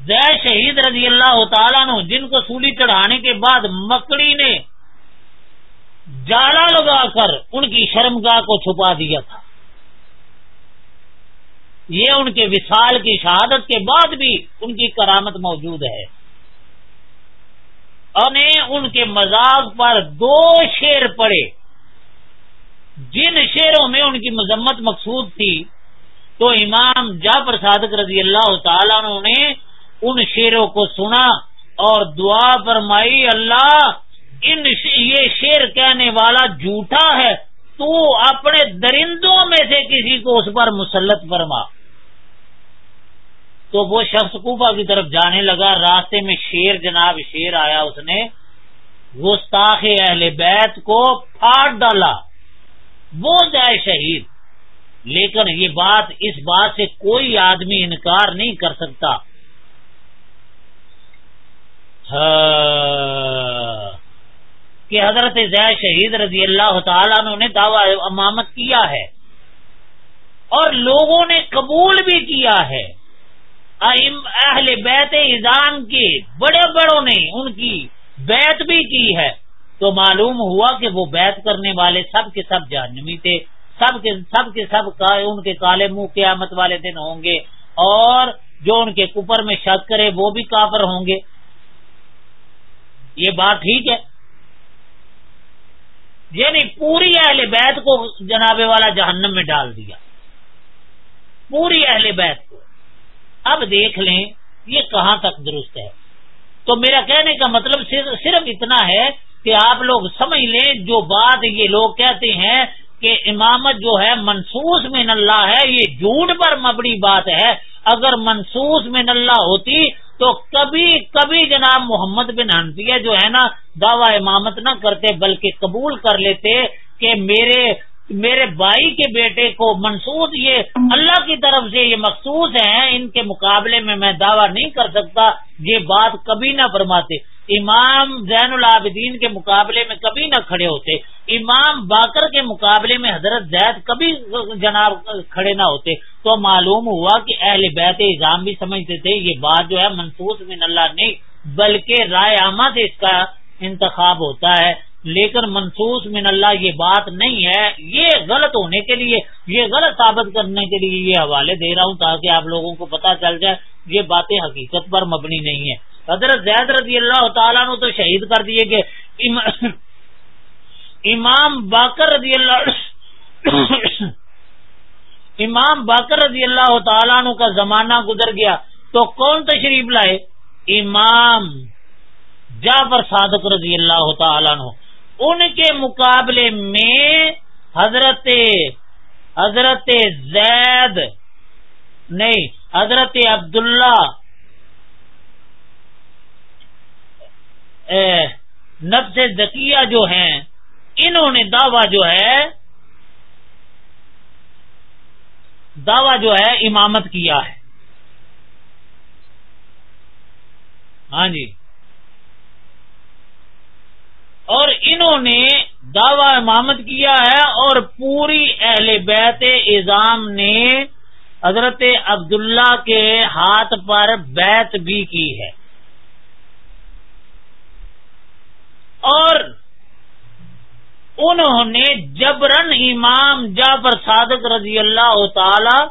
زید شہید رضی اللہ تعالیٰ نے جن کو سولی چڑھانے کے بعد مکڑی نے جالا لگا کر ان کی شرمگاہ کو چھپا دیا تھا۔ یہ ان کے وصال کی شہادت کے بعد بھی ان کی کرامت موجود ہے۔ ان کے مذاق پر دو شیر پڑے۔ جن شیروں میں ان کی مذمت مقصود تھی، تو امام جعفر صادق رضی اللہ تعالیٰ نے ان شیروں کو سنا اور دعا فرمائی، اللہ، ان یہ شیر کہنے والا جھوٹا ہے، تو اپنے درندوں میں سے کسی کو اس پر مسلط فرما۔ تو وہ شخص کوفہ کی طرف جانے لگا، راستے میں شیر جناب شیر آیا اس نے۔ گستاخ اہل بیت کو پھاٹ ڈالا۔ وہ جائے شہید۔ لیکن یہ بات، اس بات سے کوئی آدمی انکار نہیں کر سکتا۔ کہ حضرت زید شہید رضی اللہ تعالیٰ نے دعوی امامت کیا ہے اور لوگوں نے قبول بھی کیا ہے۔ اہل بیت ایزان کے بڑے بڑوں نے ان کی بیت بھی کی ہے۔ تو معلوم ہوا کہ وہ بیت کرنے والے سب کے سب جہنمی تھے۔ سب کے سب کے سب ان کے کالے منہ قیامت والے دن ہوں گے اور جو ان کے کپر میں شک کرے وہ بھی کافر ہوں گے۔ یہ بات ٹھیک ہے؟ یعنی پوری اہل بیت کو جناب والا جہنم میں ڈال دیا۔ پوری اہل بیت کو۔ اب دیکھ لیں یہ کہاں تک درست ہے۔ تو میرا کہنے کا مطلب صرف اتنا ہے کہ آپ لوگ سمجھ لیں جو بات یہ لوگ کہتے ہیں کہ امامت جو ہے منسوس میں اللہ ہے، یہ جھوٹ پر مبنی بات ہے۔ اگر منسوس میں اللہ ہوتی تو کبھی کبھی جناب محمد بن حنفیہ جو ہے نا دعوی امامت نہ کرتے بلکہ قبول کر لیتے کہ میرے میرے بھائی کے بیٹے کو منسوخ یہ اللہ کی طرف سے یہ مخصوص ہیں ان کے مقابلے میں میں دعویٰ نہیں کر سکتا یہ بات کبھی نہ فرماتے امام زین العابدین کے مقابلے میں کبھی نہ کھڑے ہوتے، امام باقر کے مقابلے میں حضرت زید کبھی جناب کھڑے نہ ہوتے۔ تو معلوم ہوا کہ اہل بیت اظام بھی سمجھتے تھے، یہ بات جو ہے منسوخ من اللہ نہیں، بلکہ رائے عامہ سے اس کا انتخاب ہوتا ہے۔ لیکن منسوس من اللہ یہ بات نہیں ہے، یہ غلط ہونے کے لیے، یہ غلط ثابت کرنے کے لیے یہ حوالے دے رہا ہوں تاکہ آپ لوگوں کو پتا چل جائے، یہ باتیں حقیقت پر مبنی نہیں ہے حضرت زید رضی اللہ تعالیٰ نے تو شہید کر دیے کہ امام باقر رضی اللہ امام باقر رضی اللہ تعالیٰ عنہ کا زمانہ گزر گیا۔ تو کون تشریف لائے؟ امام جعفر صادق رضی اللہ تعالیٰ عنہ۔ ان کے مقابلے میں حضرت حضرت زید، نہیں، حضرت عبداللہ نفس ذکیہ جو ہیں، انہوں نے دعویٰ جو ہے، دعویٰ جو ہے، امامت کیا ہے۔ ہاں جی۔ اور انہوں نے دعوی امامت کیا ہے اور پوری اہل بیت اظام نے حضرت عبداللہ کے ہاتھ پر بیت بھی کی ہے۔ اور انہوں نے جبرن امام جعفر صادق رضی اللہ تعالی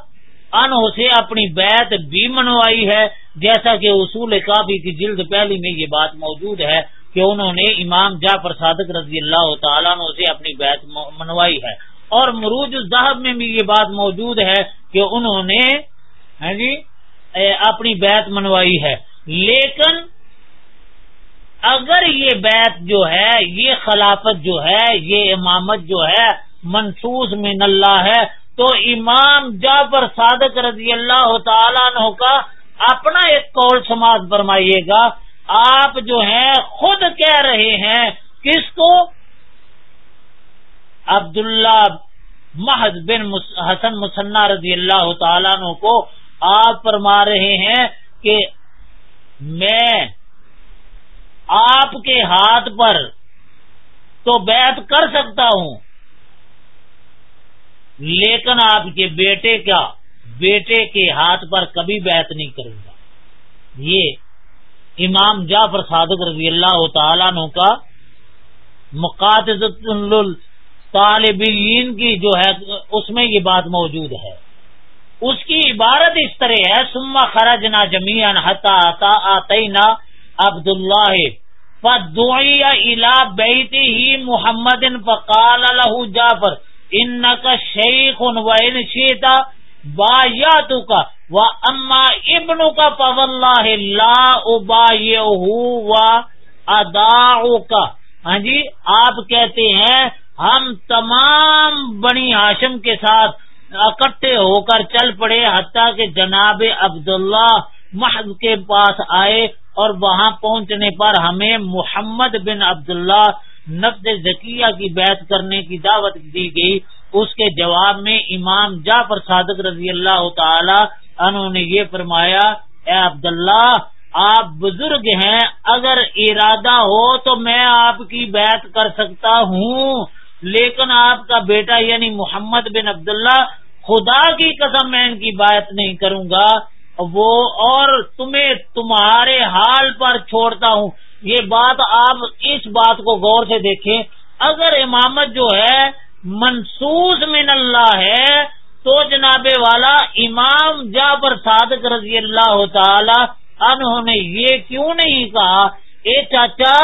عنہ سے اپنی بیت بھی منوائی ہے۔ جیسا کہ اصول کافی کی جلد پہلی میں یہ بات موجود ہے۔ کہ انہوں نے امام جا صادق رضی اللہ تعالیٰ سے اپنی بیت منوائی ہے۔ اور مروج الزہب میں بھی یہ بات موجود ہے کہ انہوں نے ہاں جی اپنی بیت منوائی ہے۔ لیکن اگر یہ بیت جو ہے، یہ خلافت جو ہے، یہ امامت جو ہے منسوس من اللہ ہے، تو امام جعفر صادق رضی اللہ تعالیٰ عنہ کا اپنا ایک قول سماج فرمائیے گا آپ جو ہیں خود کہہ رہے ہیں، کس کو؟ عبداللہ محض بن حسن مسنہ رضی اللہ تعالیٰ عنہ کو آپ فرما رہے ہیں کہ میں آپ کے ہاتھ پر تو بیعت کر سکتا ہوں، لیکن آپ کے بیٹے کا بیٹے کے ہاتھ پر کبھی بیعت نہیں کروں گا۔ یہ امام جعفر صادق رضی اللہ تعالیٰ عنہ کا مقاطب طالبین کی جو ہے، اس میں یہ بات موجود ہے۔ اس کی عبارت اس طرح ہے سما خرج نہ جمیان حتا آتا عبد اللہ الا بیتی ہی محمد فقال له جعفر ان کا شیخ ان شیتا با یا تو کا و اما ابن کا پو لا ابا و ادا کا ہاں جی آپ کہتے ہیں، ہم تمام بنی ہاشم کے ساتھ اکٹھے ہو کر چل پڑے، حتیٰ کہ جناب عبداللہ محض کے پاس آئے اور وہاں پہنچنے پر ہمیں محمد بن عبداللہ نفز ذکیہ کی بیعت کرنے کی دعوت دی گئی۔ اس کے جواب میں امام جعفر صادق رضی اللہ تعالی انہوں نے یہ فرمایا، اے عبداللہ، آپ بزرگ ہیں، اگر ارادہ ہو تو میں آپ کی بیعت کر سکتا ہوں۔ لیکن آپ کا بیٹا یعنی محمد بن عبداللہ خدا کی قسم میں ان کی بات نہیں کروں گا، وہ اور تمہیں تمہارے حال پر چھوڑتا ہوں۔ یہ بات آپ اس بات کو غور سے دیکھیں۔ اگر امامت جو ہے، منسوس من اللہ ہے تو جناب والا امام جا پر صادق رضی اللہ تعالی انہوں نے یہ کیوں نہیں کہا؟ اے چاچا،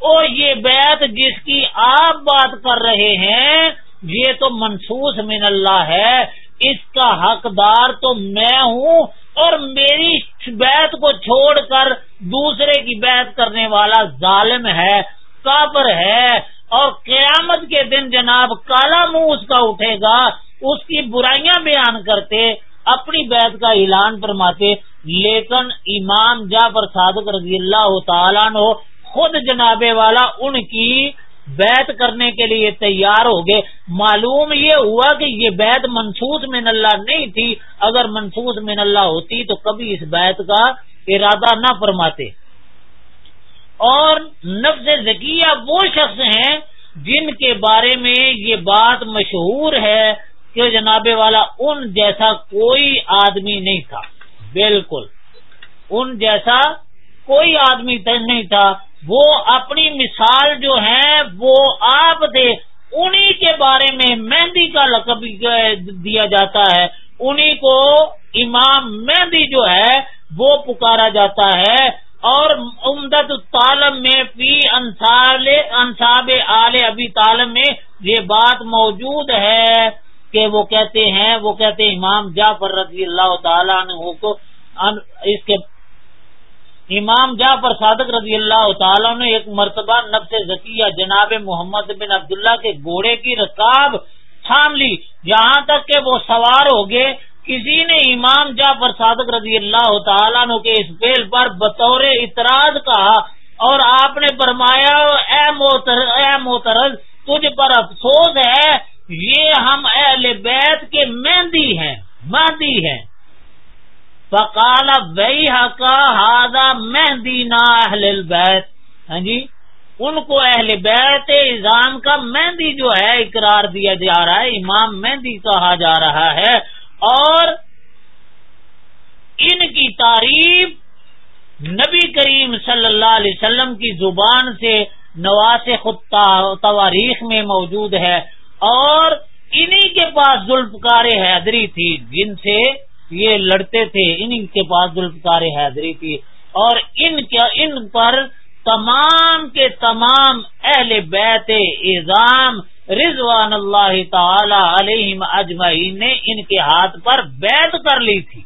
او یہ بیت جس کی آپ بات کر رہے ہیں، یہ تو منسوس من اللہ ہے، اس کا حقدار تو میں ہوں اور میری بیت کو چھوڑ کر دوسرے کی بیت کرنے والا ظالم ہے، کافر ہے، اور قیامت کے دن جناب کالا منہ اس کا اٹھے گا اس کی برائیاں بیان کرتے، اپنی بیت کا اعلان فرماتے، لیکن امام جا پر صادق رضی اللہ تعالیٰ نے خود جناب والا ان کی بیت کرنے کے لیے تیار ہو گئے۔ معلوم یہ ہوا کہ یہ بیت منسوس من اللہ نہیں تھی۔ اگر منسوس من اللہ ہوتی تو کبھی اس بیت کا ارادہ نہ فرماتے۔ اور نفس ذکیہ وہ شخص ہیں جن کے بارے میں یہ بات مشہور ہے۔ کہ جناب والا ان جیسا کوئی آدمی نہیں تھا۔ بالکل۔ ان جیسا کوئی آدمی نہیں تھا۔ وہ اپنی مثال جو ہے، وہ آپ تھے انہی کے بارے میں مہندی کا لقب دیا جاتا ہے۔ انہی کو امام مہندی جو ہے، وہ پکارا جاتا ہے۔ اور امدد تالم میں فی انصاب آل ابھی تالم میں یہ بات موجود ہے۔ کہ وہ کہتے ہیں، وہ کہتے ہیں امام جعفر رضی اللہ تعالیٰ کو اس کے امام جعفر صادق رضی اللہ تعالیٰ نے ایک مرتبہ نفس ذکیہ جناب محمد بن عبداللہ کے گھوڑے کی رکاب تھام لی۔ یہاں تک کہ وہ سوار ہو گئے۔ کسی نے امام جعفر صادق رضی اللہ تعالیٰ کے اس بیل پر بطور اطراض کہا اور آپ نے فرمایا، اے اے محترز تجھ پر افسوس ہے یہ ہم اہل بیت کے مہندی ہیں مہندی ہیں۔ فقال وئی کا ہاضا مہندی نا اہل بیت ہاں جی ان کو اہل بیت ایزام کا مہندی جو ہے، اقرار دیا جا رہا ہے، امام مہندی کہا جا رہا ہے۔ اور ان کی تعریف نبی کریم صلی اللہ علیہ وسلم کی زبان سے نواز خود تواریخ میں موجود ہے۔ اور انہی کے پاس ذوالفقار حیدری تھی، جن سے یہ لڑتے تھے، انہی کے پاس ذوالفقار حیدری تھی۔ اور ان ان پر تمام کے تمام اہل بیت اظام رضوان اللہ تعالی علیہ اجمعین نے ان کے ہاتھ پر بیت کر لی تھی۔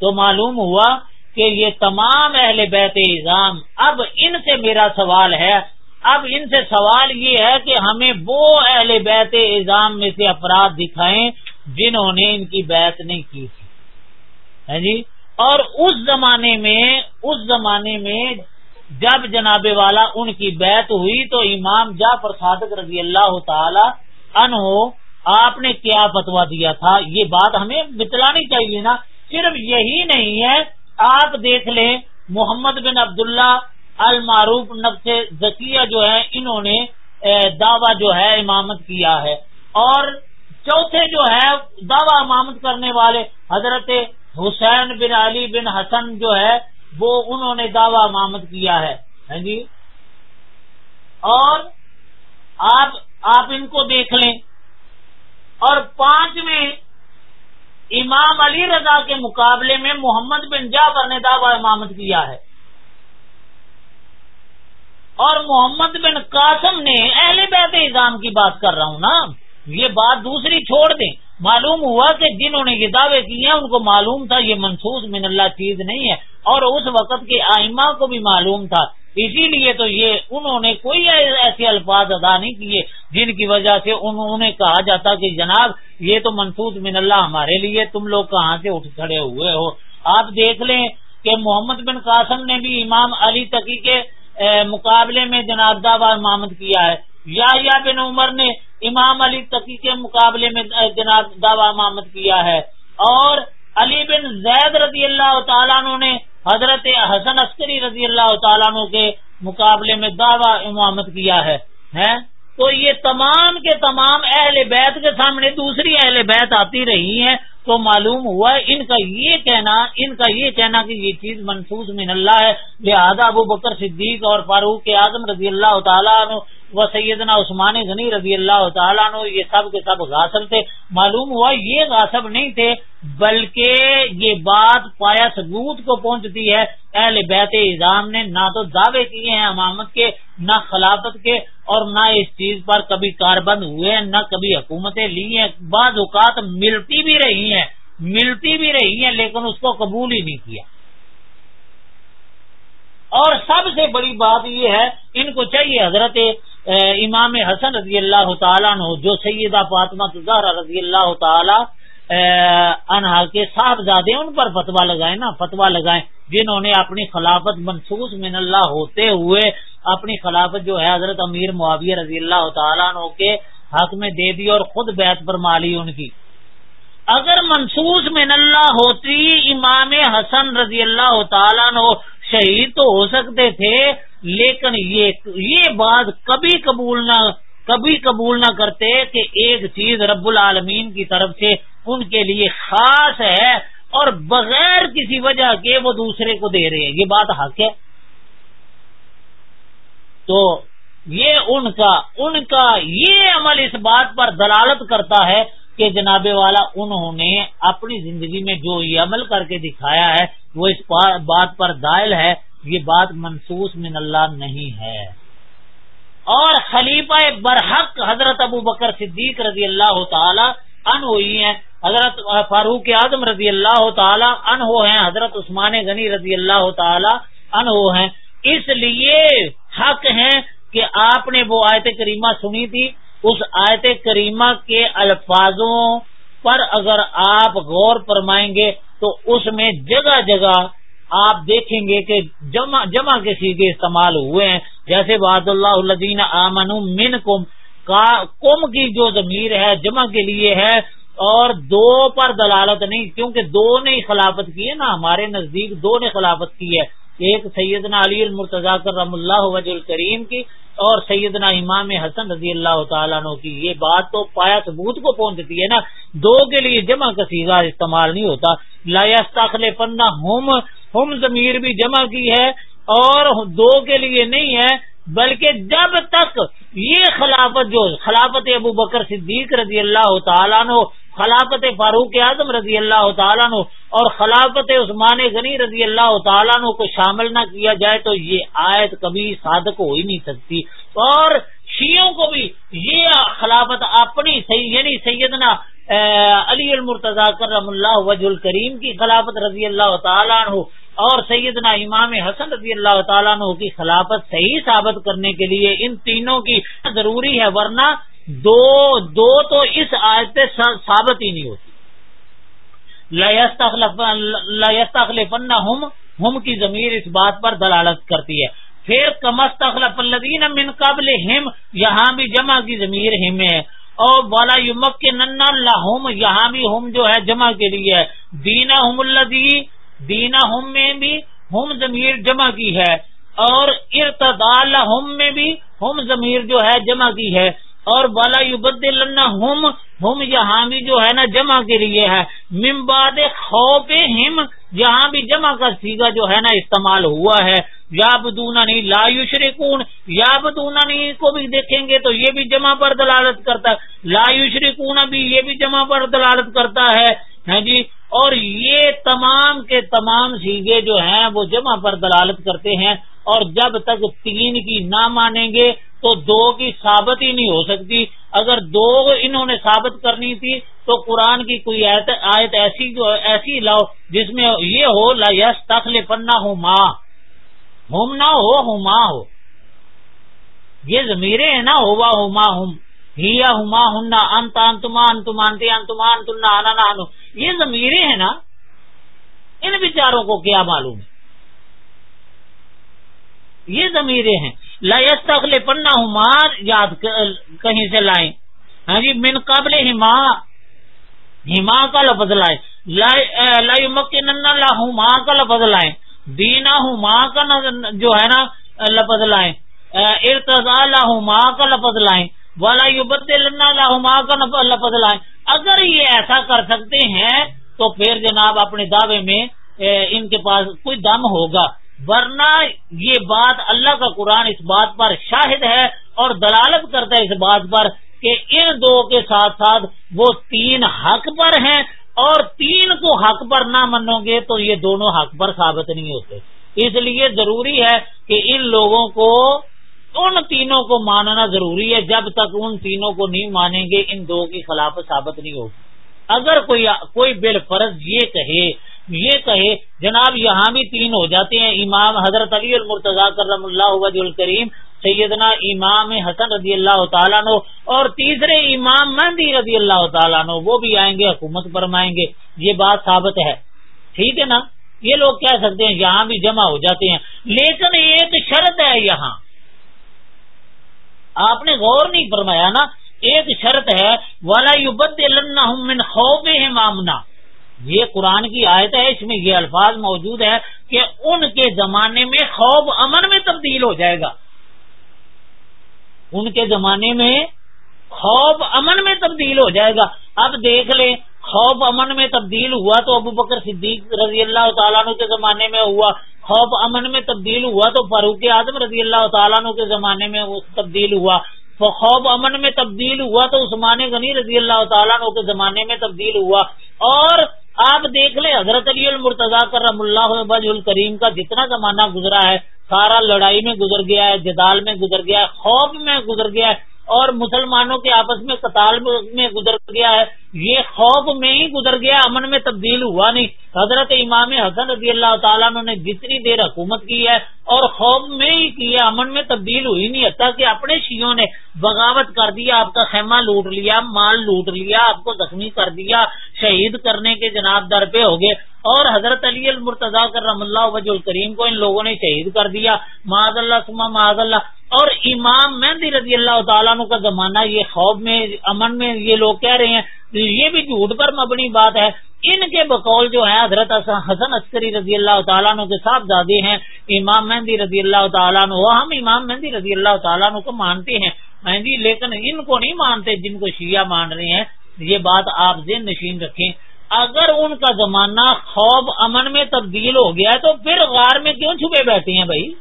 تو معلوم ہوا کہ یہ تمام اہل بیت اظام اب ان سے میرا سوال ہے۔ اب ان سے سوال یہ ہے کہ ہمیں وہ اہل بیت اظام میں سے افراد دکھائیں جنہوں نے ان کی بیعت نہیں کی تھی۔ ہاں جی؟ اور اس زمانے میں، اس زمانے میں جب جناب والا ان کی بیعت ہوئی تو امام جعفر صادق رضی اللہ تعالی انہو آپ نے کیا فتوا دیا تھا؟ یہ بات ہمیں بتلانی چاہیے نا۔ صرف یہی نہیں ہے، آپ دیکھ لیں، محمد بن عبداللہ المعروف نفس ذکیہ جو ہے انہوں نے دعویٰ جو ہے، امامت کیا ہے۔ اور چوتھے جو ہے، دعوی امامت کرنے والے، حضرت حسین بن علی بن حسن جو ہے، وہ انہوں نے دعوی امامت کیا ہے۔ ہاں جی؟ اور آپ آپ ان کو دیکھ لیں۔ اور پانچویں، امام علی رضا کے مقابلے میں محمد بن جابر نے دعوی امامت کیا ہے۔ اور محمد بن قاسم نے اہل بیت اظام کی بات کر رہا ہوں نا، یہ بات دوسری چھوڑ دیں۔ معلوم ہوا کہ جنہوں نے یہ دعوے کیے ہیں، ان کو معلوم تھا یہ منسوخ من اللہ چیز نہیں ہے، اور اس وقت کے آئمہ کو بھی معلوم تھا۔ اسی لیے تو یہ انہوں نے کوئی ایسے الفاظ ادا نہیں کیے جن کی وجہ سے انہوں نے کہا جاتا کہ جناب، یہ تو منسوخ من اللہ ہمارے لیے، تم لوگ کہاں سے اٹھ کھڑے ہوئے ہو؟ آپ دیکھ لیں کہ محمد بن قاسم نے بھی امام علی تقی کے مقابلے میں جناب دعوی امامت کیا ہے۔ یا بن عمر نے امام علی تقی کے مقابلے میں جناب دعوی امامت کیا ہے۔ اور علی بن زید رضی اللہ تعالیٰ عنہ نے حضرت حسن عسکری رضی اللہ تعالیٰ عنہ کے مقابلے میں دعوی امامت کیا ہے تو یہ تمام کے تمام اہل بیت کے سامنے دوسری اہل بیت آتی رہی ہیں۔ تو معلوم ہوا ان کا یہ کہنا، ان کا یہ کہنا کہ یہ چیز منسوخ من اللہ ہے۔ لہٰذا ابو بکر صدیق اور فاروق اعظم رضی اللہ تعالیٰ عنہ وہ سیدنا عثمان غنی رضی اللہ تعالیٰ عنہ یہ سب کے سب غاصب تھے۔ معلوم ہوا یہ غاصب نہیں تھے، بلکہ یہ بات پایا ثبوت کو پہنچتی ہے۔ اہل بیت اظام نے نہ تو دعوے کیے ہیں امامت کے، نہ خلافت کے، اور نہ اس چیز پر کبھی کاربند ہوئے ہیں نہ کبھی حکومتیں لی ہیں۔ بعض اوقات ملتی بھی رہی ہیں، ملتی بھی رہی ہیں، لیکن اس کو قبول ہی نہیں کیا۔ اور سب سے بڑی بات یہ ہے، ان کو چاہیے حضرت امام حسن رضی اللہ تعالیٰ نے جو سیدہ فاطمہ زہرا رضی اللہ تعالی انہا کے صاحبزادے، ان پر فتوا لگائے نا فتوا لگائے جنہوں نے اپنی خلافت منسوخ من اللہ ہوتے ہوئے اپنی خلافت جو ہے حضرت امیر معاویہ رضی اللہ تعالیٰ عنہ کے حق میں دے دی اور خود بیت پر مالی ان کی۔ اگر منسوخ من اللہ ہوتی امام حسن رضی اللہ تعالیٰ عنہ شہید تو ہو سکتے تھے، لیکن یہ یہ بات کبھی قبول نہ، کبھی قبول نہ کرتے کہ ایک چیز رب العالمین کی طرف سے ان کے لیے خاص ہے اور بغیر کسی وجہ کے وہ دوسرے کو دے رہے ہیں۔ یہ بات حق ہے۔ تو یہ ان کا ان کا یہ عمل اس بات پر دلالت کرتا ہے کہ جناب والا انہوں نے اپنی زندگی میں جو یہ عمل کر کے دکھایا ہے، وہ اس بات پر دائل ہے، یہ بات منسوس من اللہ نہیں ہے۔ اور خلیفہ برحق حضرت ابو بکر صدیق رضی اللہ تعالی ان ہوئی ہیں۔ حضرت فاروق اعظم رضی اللہ تعالی ان ہو ہیں، حضرت عثمان غنی رضی اللہ تعالی ان ہو ہیں۔ اس لیے حق ہیں کہ آپ نے وہ آیت کریمہ سنی تھی۔ اس آیت کریمہ کے الفاظوں پر اگر آپ غور فرمائیں گے تو اس میں جگہ جگہ آپ دیکھیں گے کہ جمع جمع کے سیگے استعمال ہوئے ہیں۔ جیسے باد اللہ الدین آمن من کم کم کی جو ضمیر ہے، جمع کے لیے ہے اور دو پر دلالت نہیں، کیونکہ دو نے خلافت کی ہے نا، ہمارے نزدیک دو نے خلافت کی ہے۔ ایک سیدنا علی المرتضی کرم اللہ وج الکریم کی اور سیدنا امام حسن رضی اللہ تعالیٰ عنہ کی۔ یہ بات تو پایا ثبوت کو پہنچتی ہے نا۔ دو کے لیے جمع کا سیگا استعمال نہیں ہوتا۔ لا پنہ ہوم ہم ضمیر بھی جمع کی ہے اور دو کے لیے نہیں ہے، بلکہ جب تک یہ خلافت جو خلافت ابو بکر صدیق رضی اللہ تعالیٰ نو خلافت فاروق اعظم رضی اللہ تعالیٰ نو اور خلافت عثمان غنی رضی اللہ تعالیٰ نو کو شامل نہ کیا جائے تو یہ آیت کبھی صادق ہو ہی نہیں سکتی۔ اور شیعوں کو بھی یہ خلافت اپنی یعنی سیدنا علی المرتضی کرم اللہ وج الکریم کی خلافت رضی اللہ تعالیٰ عنہ اور سیدنا امام حسن رضی اللہ تعالیٰ عنہ کی خلافت صحیح ثابت کرنے کے لیے ان تینوں کی ضروری ہے، ورنہ دو دو تو اس آیت ثابت ہی نہیں ہوتی۔ لستخلفن ہم ہم کی ضمیر اس بات پر دلالت کرتی ہے۔ پھر کمستخلف الذین من قبل ہم یہاں بھی جمع کی ضمیر ہم ہے۔ اور بالا یمک کے ننا لہم یہاں بھی ہم جو ہے جمع کے لیے دینا ہم الدی دینا ہم میں بھی ہم ضمیر جمع کی ہے۔ اور ارتدال ہم میں بھی ہم ضمیر جو ہے جمع کی ہے۔ اور بالا یوبد ہم ہم یہاں بھی جو ہے نا جمع کے لیے ہے ممباد خوف ہم یہاں بھی جمع کا سیگا جو ہے نا استعمال ہوا ہے۔ یا بدونا نہیں لا یشرکون یا بدونا نہیں کو بھی دیکھیں گے تو یہ بھی جمع پر دلالت کرتا ہے۔ لا یشرکون بھی یہ بھی جمع پر دلالت کرتا ہے۔ ہاں جی؟ اور یہ تمام کے تمام سیگے جو ہیں وہ جمع پر دلالت کرتے ہیں۔ اور جب تک تین کی نہ مانیں گے تو دو کی ثابت ہی نہیں ہو سکتی۔ اگر دو انہوں نے ثابت کرنی تھی، تو قرآن کی کوئی آیت ایسی جو، ایسی لاؤ جس میں یہ ہو، لا یس تخل پنا ہو ماں ہوم نہ ہو ہوما ہو۔ یہ زمیرے ہیں نا، ہوا ہوما ہم۔ ہیا ہوما ہن انتا انتما انتما انتی انتما انتنا آنا نہ یہ زمیرے ہیں نا۔ ان بیچاروں کو کیا معلوم؟ ہے یہ زمیرے ہیں۔ لائس تخلے پنا ہمار یاد کہیں سے لائیں۔ ہاں جی من قبل ہما ہما کا لفظ لائے لائی مکن ہما کا لفظ لائیں۔ دینا ہوں ماں کا جو ہے نا، لفظ لائیں۔ ارتضا لاہ کا لفظ لائیں۔ والا یوبت لاہ ماں کا لفظ لائیں۔ اگر یہ ایسا کر سکتے ہیں، تو پھر جناب اپنے دعوے میں ان کے پاس کوئی دم ہوگا۔ ورنہ یہ بات اللہ کا قرآن اس بات پر شاہد ہے اور دلالت کرتا ہے اس بات پر کہ ان دو کے ساتھ ساتھ وہ تین حق پر ہیں اور تین کو حق پر نہ منو گے تو یہ دونوں حق پر ثابت نہیں ہوتے۔ اس لیے ضروری ہے کہ ان لوگوں کو ان تینوں کو ماننا ضروری ہے۔ جب تک ان تینوں کو نہیں مانیں گے، ان دو کی خلاف ثابت نہیں ہوگی۔ اگر کوئی کوئی بال فرض یہ کہے یہ کہے، جناب یہاں بھی تین ہو جاتے ہیں، امام حضرت علی المرتضی کرم اللہ وج الکریم، سیدنا امام حسن رضی اللہ تعالیٰ نو اور تیسرے امام مہندی رضی اللہ تعالیٰ نو وہ بھی آئیں گے، حکومت فرمائیں گے۔ یہ بات ثابت ہے۔ ٹھیک ہے نا؟ یہ لوگ کہہ سکتے ہیں یہاں بھی جمع ہو جاتے ہیں، لیکن ایک شرط ہے یہاں۔ آپ نے غور نہیں فرمایا نا، ایک شرط ہے والا یوبد من خوف مامنا یہ قرآن کی آیت ہے، اس میں یہ الفاظ موجود ہے کہ ان کے زمانے میں خوف امن میں تبدیل ہو جائے گا۔ ان کے زمانے میں خوف امن میں تبدیل ہو جائے گا۔ اب دیکھ لیں، خوف امن میں تبدیل ہوا تو ابو بکر صدیق رضی اللہ تعالیٰ عنہ کے زمانے میں ہوا۔ خوف امن میں تبدیل ہوا تو فاروق اعظم رضی اللہ تعالیٰ عنہ کے زمانے میں تبدیل ہوا۔ خوف امن میں تبدیل ہوا تو عثمان غنی رضی اللہ تعالیٰ عنہ کے زمانے میں تبدیل ہوا۔ اور آپ دیکھ لیں، حضرت علی المرتضی کرم اللہ بج الکریم کا جتنا زمانہ گزرا ہے، سارا لڑائی میں گزر گیا ہے، جدال میں گزر گیا ہے، خوف میں گزر گیا ہے اور مسلمانوں کے آپس میں قتال میں گزر گیا ہے۔ یہ خوف میں ہی گزر گیا، امن میں تبدیل ہوا نہیں۔ حضرت امام حسن رضی اللہ تعالیٰ نے جتنی دیر حکومت کی ہے اور خوف میں ہی کی ہے، امن میں تبدیل ہوئی نہیں۔ حتیٰ کہ اپنے شیوں نے بغاوت کر دیا، آپ کا خیمہ لوٹ لیا، مال لوٹ لیا، آپ کو زخمی کر دیا، شہید کرنے کے جناب در پہ ہو گئے۔ اور حضرت علی المرتضی کر رحم اللہ وج الکریم کو ان لوگوں نے شہید کر دیا معذ اللہ سما معذ اللہ۔ اور امام مہندی رضی اللہ تعالیٰ کا زمانہ یہ خوف میں، امن میں یہ لوگ کہہ رہے ہیں، یہ بھی جھوٹ پر مبنی بات ہے۔ ان کے بقول جو ہے حضرت حسن عسکری رضی اللہ تعالیٰ کے ساتھ دادے ہیں، امام مہندی رضی اللہ تعالیٰ ہم امام مہندی رضی اللہ تعالیٰ کو مانتے ہیں۔ مہندی، لیکن ان کو نہیں مانتے جن کو شیعہ مان رہے ہیں۔ یہ بات آپ ذہن نشین رکھیں۔ اگر ان کا زمانہ خوف امن میں تبدیل ہو گیا تو پھر غار میں کیوں چھپے بیٹھے ہیں بھائی؟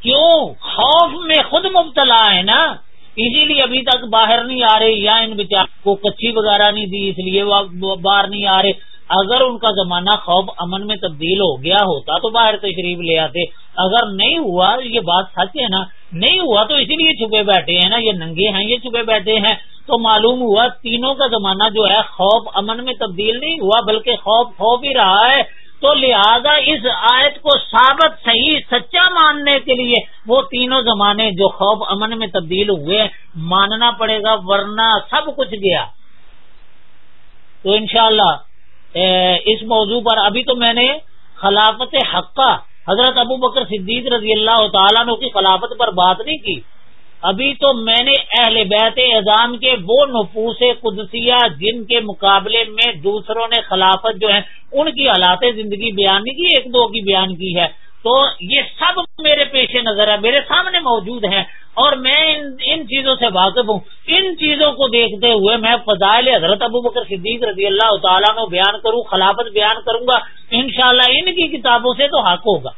کیوں؟ خوف میں خود مبتلا ہے نا؟ اسی لیے ابھی تک باہر نہیں آ رہے، یا ان بچار کو کچی وغیرہ نہیں دی، اس لیے وہ باہر نہیں آ رہے۔ اگر ان کا زمانہ خوف امن میں تبدیل ہو گیا ہوتا تو باہر تشریف لے آتے۔ اگر نہیں ہوا، یہ بات سچ ہے نا، نہیں ہوا تو اسی لیے چھپے بیٹھے ہیں نا، یہ ننگے ہیں، یہ چھپے بیٹھے ہیں۔ تو معلوم ہوا تینوں کا زمانہ جو ہے خوف امن میں تبدیل نہیں ہوا، بلکہ خوف خوف ہی رہا ہے۔ تو لہذا اس آیت کو ثابت، صحیح، سچا ماننے کے لیے وہ تینوں زمانے جو خوف امن میں تبدیل ہوئے، ماننا پڑے گا، ورنہ سب کچھ گیا۔ تو انشاءاللہ اس موضوع پر ابھی تو میں نے خلافت حقہ، حضرت ابو بکر صدیق رضی اللہ تعالیٰ نے کی خلافت پر بات نہیں کی۔ ابھی تو میں نے اہل بیت اعظام کے وہ نفوس قدسیہ جن کے مقابلے میں دوسروں نے خلافت جو ہے ان کی حالات زندگی بیان نہیں کی، ایک دو کی بیان کی ہے۔ تو یہ سب میرے پیش نظر ہے میرے سامنے موجود ہیں۔ اور میں ان ان چیزوں سے واقف ہوں۔ ان چیزوں کو دیکھتے ہوئے میں فضائل حضرت ابو بکر صدیق رضی اللہ تعالیٰ نے بیان کروں، خلافت بیان کروں گا۔ انشاءاللہ ان کی کتابوں سے تو حق ہوگا۔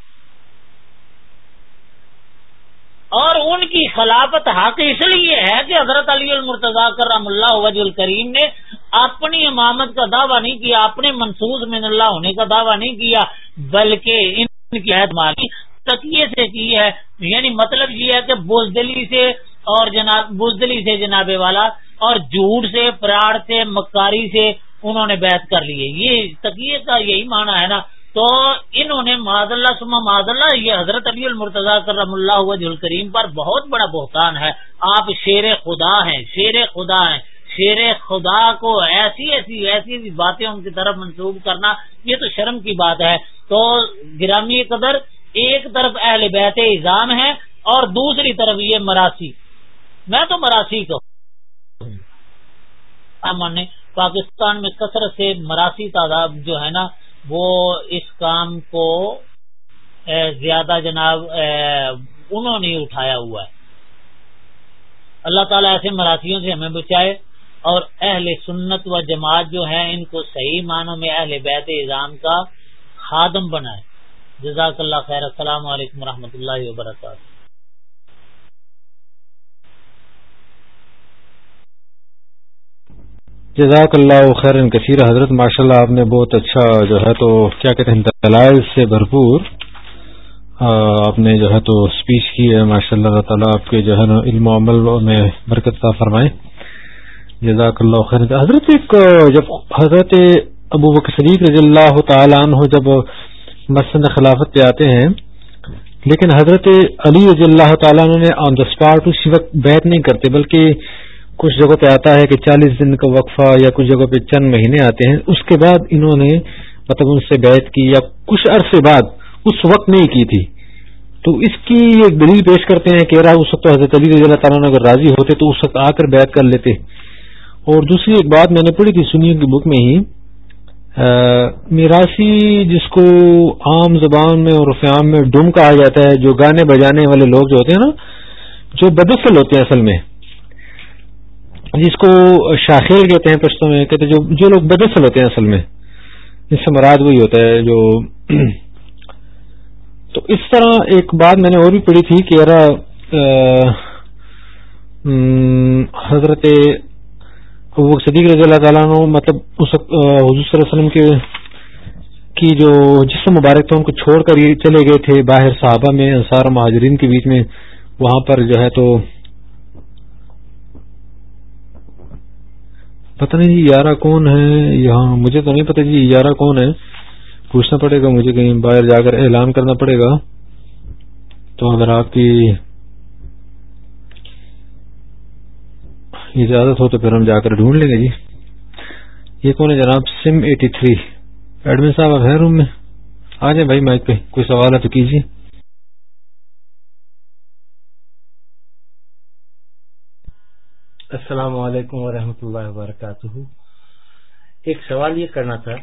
اور ان کی خلافت حق اس لیے ہے کہ حضرت علی المرتضی کرم اللہ وج الکریم نے اپنی امامت کا دعویٰ نہیں کیا، اپنے منصوص من اللہ ہونے کا دعویٰ نہیں کیا، بلکہ ان کی عہد تکیے سے کی ہے یعنی مطلب یہ ہے کہ بزدلی سے اور جناب، بزدلی سے جناب والا اور جھوٹ سے پراڑ سے، مکاری سے انہوں نے بیعت کر لی ہے۔ یہ تکیے کا یہی معنی ہے نا۔ تو انہوں نے معذ اللہ سما معذ اللہ، یہ حضرت علی المرتضی کرم اللہ وج الکریم پر بہت بڑا بہتان ہے۔ آپ شیر خدا ہیں، شیر خدا ہیں۔ شیر خدا کو ایسی ایسی ایسی ایسی باتیں ان کی طرف منسوخ کرنا، یہ تو شرم کی بات ہے۔ تو گرامی قدر ایک طرف اہل بیت ایزام ہے اور دوسری طرف یہ مراسی۔ میں تو مراسی کو پاکستان میں کثرت سے مراسی تعداد جو ہے نا، وہ اس کام کو زیادہ جناب انہوں نے اٹھایا ہوا ہے۔ اللہ تعالیٰ ایسے مراسیوں سے ہمیں بچائے اور اہل سنت و جماعت جو ہے ان کو صحیح معنوں میں اہل بیت اظام کا خادم بنائے۔ جزاک اللہ خیر، السلام علیکم و اللہ وبرکاتہ۔ جزاک اللہ خیر کثیر، حضرت ماشاء اللہ آپ نے بہت اچھا جو ہے تو کیا کہتے ہیں، دلائل سے بھرپور آپ نے جو ہے تو اسپیچ کی ہے۔ ماشاء اللہ تعالیٰ آپ کے جو ہے نا علم و عمل میں برکت فرمائے۔ جزاک اللہ خیر حضرت ایک، جب حضرت ابو بک صدیق رضی اللہ تعالیٰ عنہ جب مسند خلافت پہ آتے ہیں، لیکن حضرت علی رضی اللہ تعالیٰ نے آن دا اسپاٹ اسی وقت بیت نہیں کرتے، بلکہ کچھ جگہوں پہ آتا ہے کہ چالیس دن کا وقفہ یا کچھ جگہوں پہ چند مہینے آتے ہیں۔ اس کے بعد انہوں نے مطلب ان سے بیعت کی یا کچھ عرصے بعد اس وقت نہیں کی تھی۔ تو اس کی ایک دلیل پیش کرتے ہیں کہ اس وقت حضرت علی رضی اللہ تعالیٰ اگر راضی ہوتے تو اس وقت آ کر بیعت کر لیتے۔ اور دوسری ایک بات میں نے پڑھی تھی سنی کی بک میں ہی میراسی جس کو عام زبان میں اور فیام میں ڈوم کہا جاتا ہے، جو گانے بجانے والے لوگ جو ہوتے ہیں نا، جو بدفل ہوتے ہیں اصل میں، جس کو شاخیل کہتے ہیں پشتوں میں، کہتے جو جو لوگ بدسل ہوتے ہیں اصل میں، اس سے مراد وہی ہوتا ہے جو تو اس طرح ایک بات میں نے اور بھی پڑھی تھی کہ ارا حضرت وہ صدیق رضی اللہ تعالیٰ عنہ مطلب اس حضور صلی اللہ علیہ وسلم کے کی جو جسم مبارک تھا، ان کو چھوڑ کر یہ چلے گئے تھے باہر صحابہ میں، انصار مہاجرین کے بیچ میں، وہاں پر جو ہے تو پتہ نہیں جی یارہ کون ہے، یہاں مجھے تو نہیں پتہ جی یارہ کون ہے؟ پوچھنا پڑے گا مجھے کہیں، باہر جا کر اعلان کرنا پڑے گا۔ تو اگر آپ کی اجازت ہو تو پھر ہم جا کر ڈھونڈ لیں گے جی۔ یہ کون ہے جناب؟ سم ایٹی تھری۔ ایڈمن صاحب، آپ ہیں روم میں؟ آ جائیں بھائی مائک پہ۔ کوئی سوال ہے تو کیجیے۔ السلام علیکم ورحمۃ اللہ وبرکاتہ۔ ایک سوال یہ کرنا تھا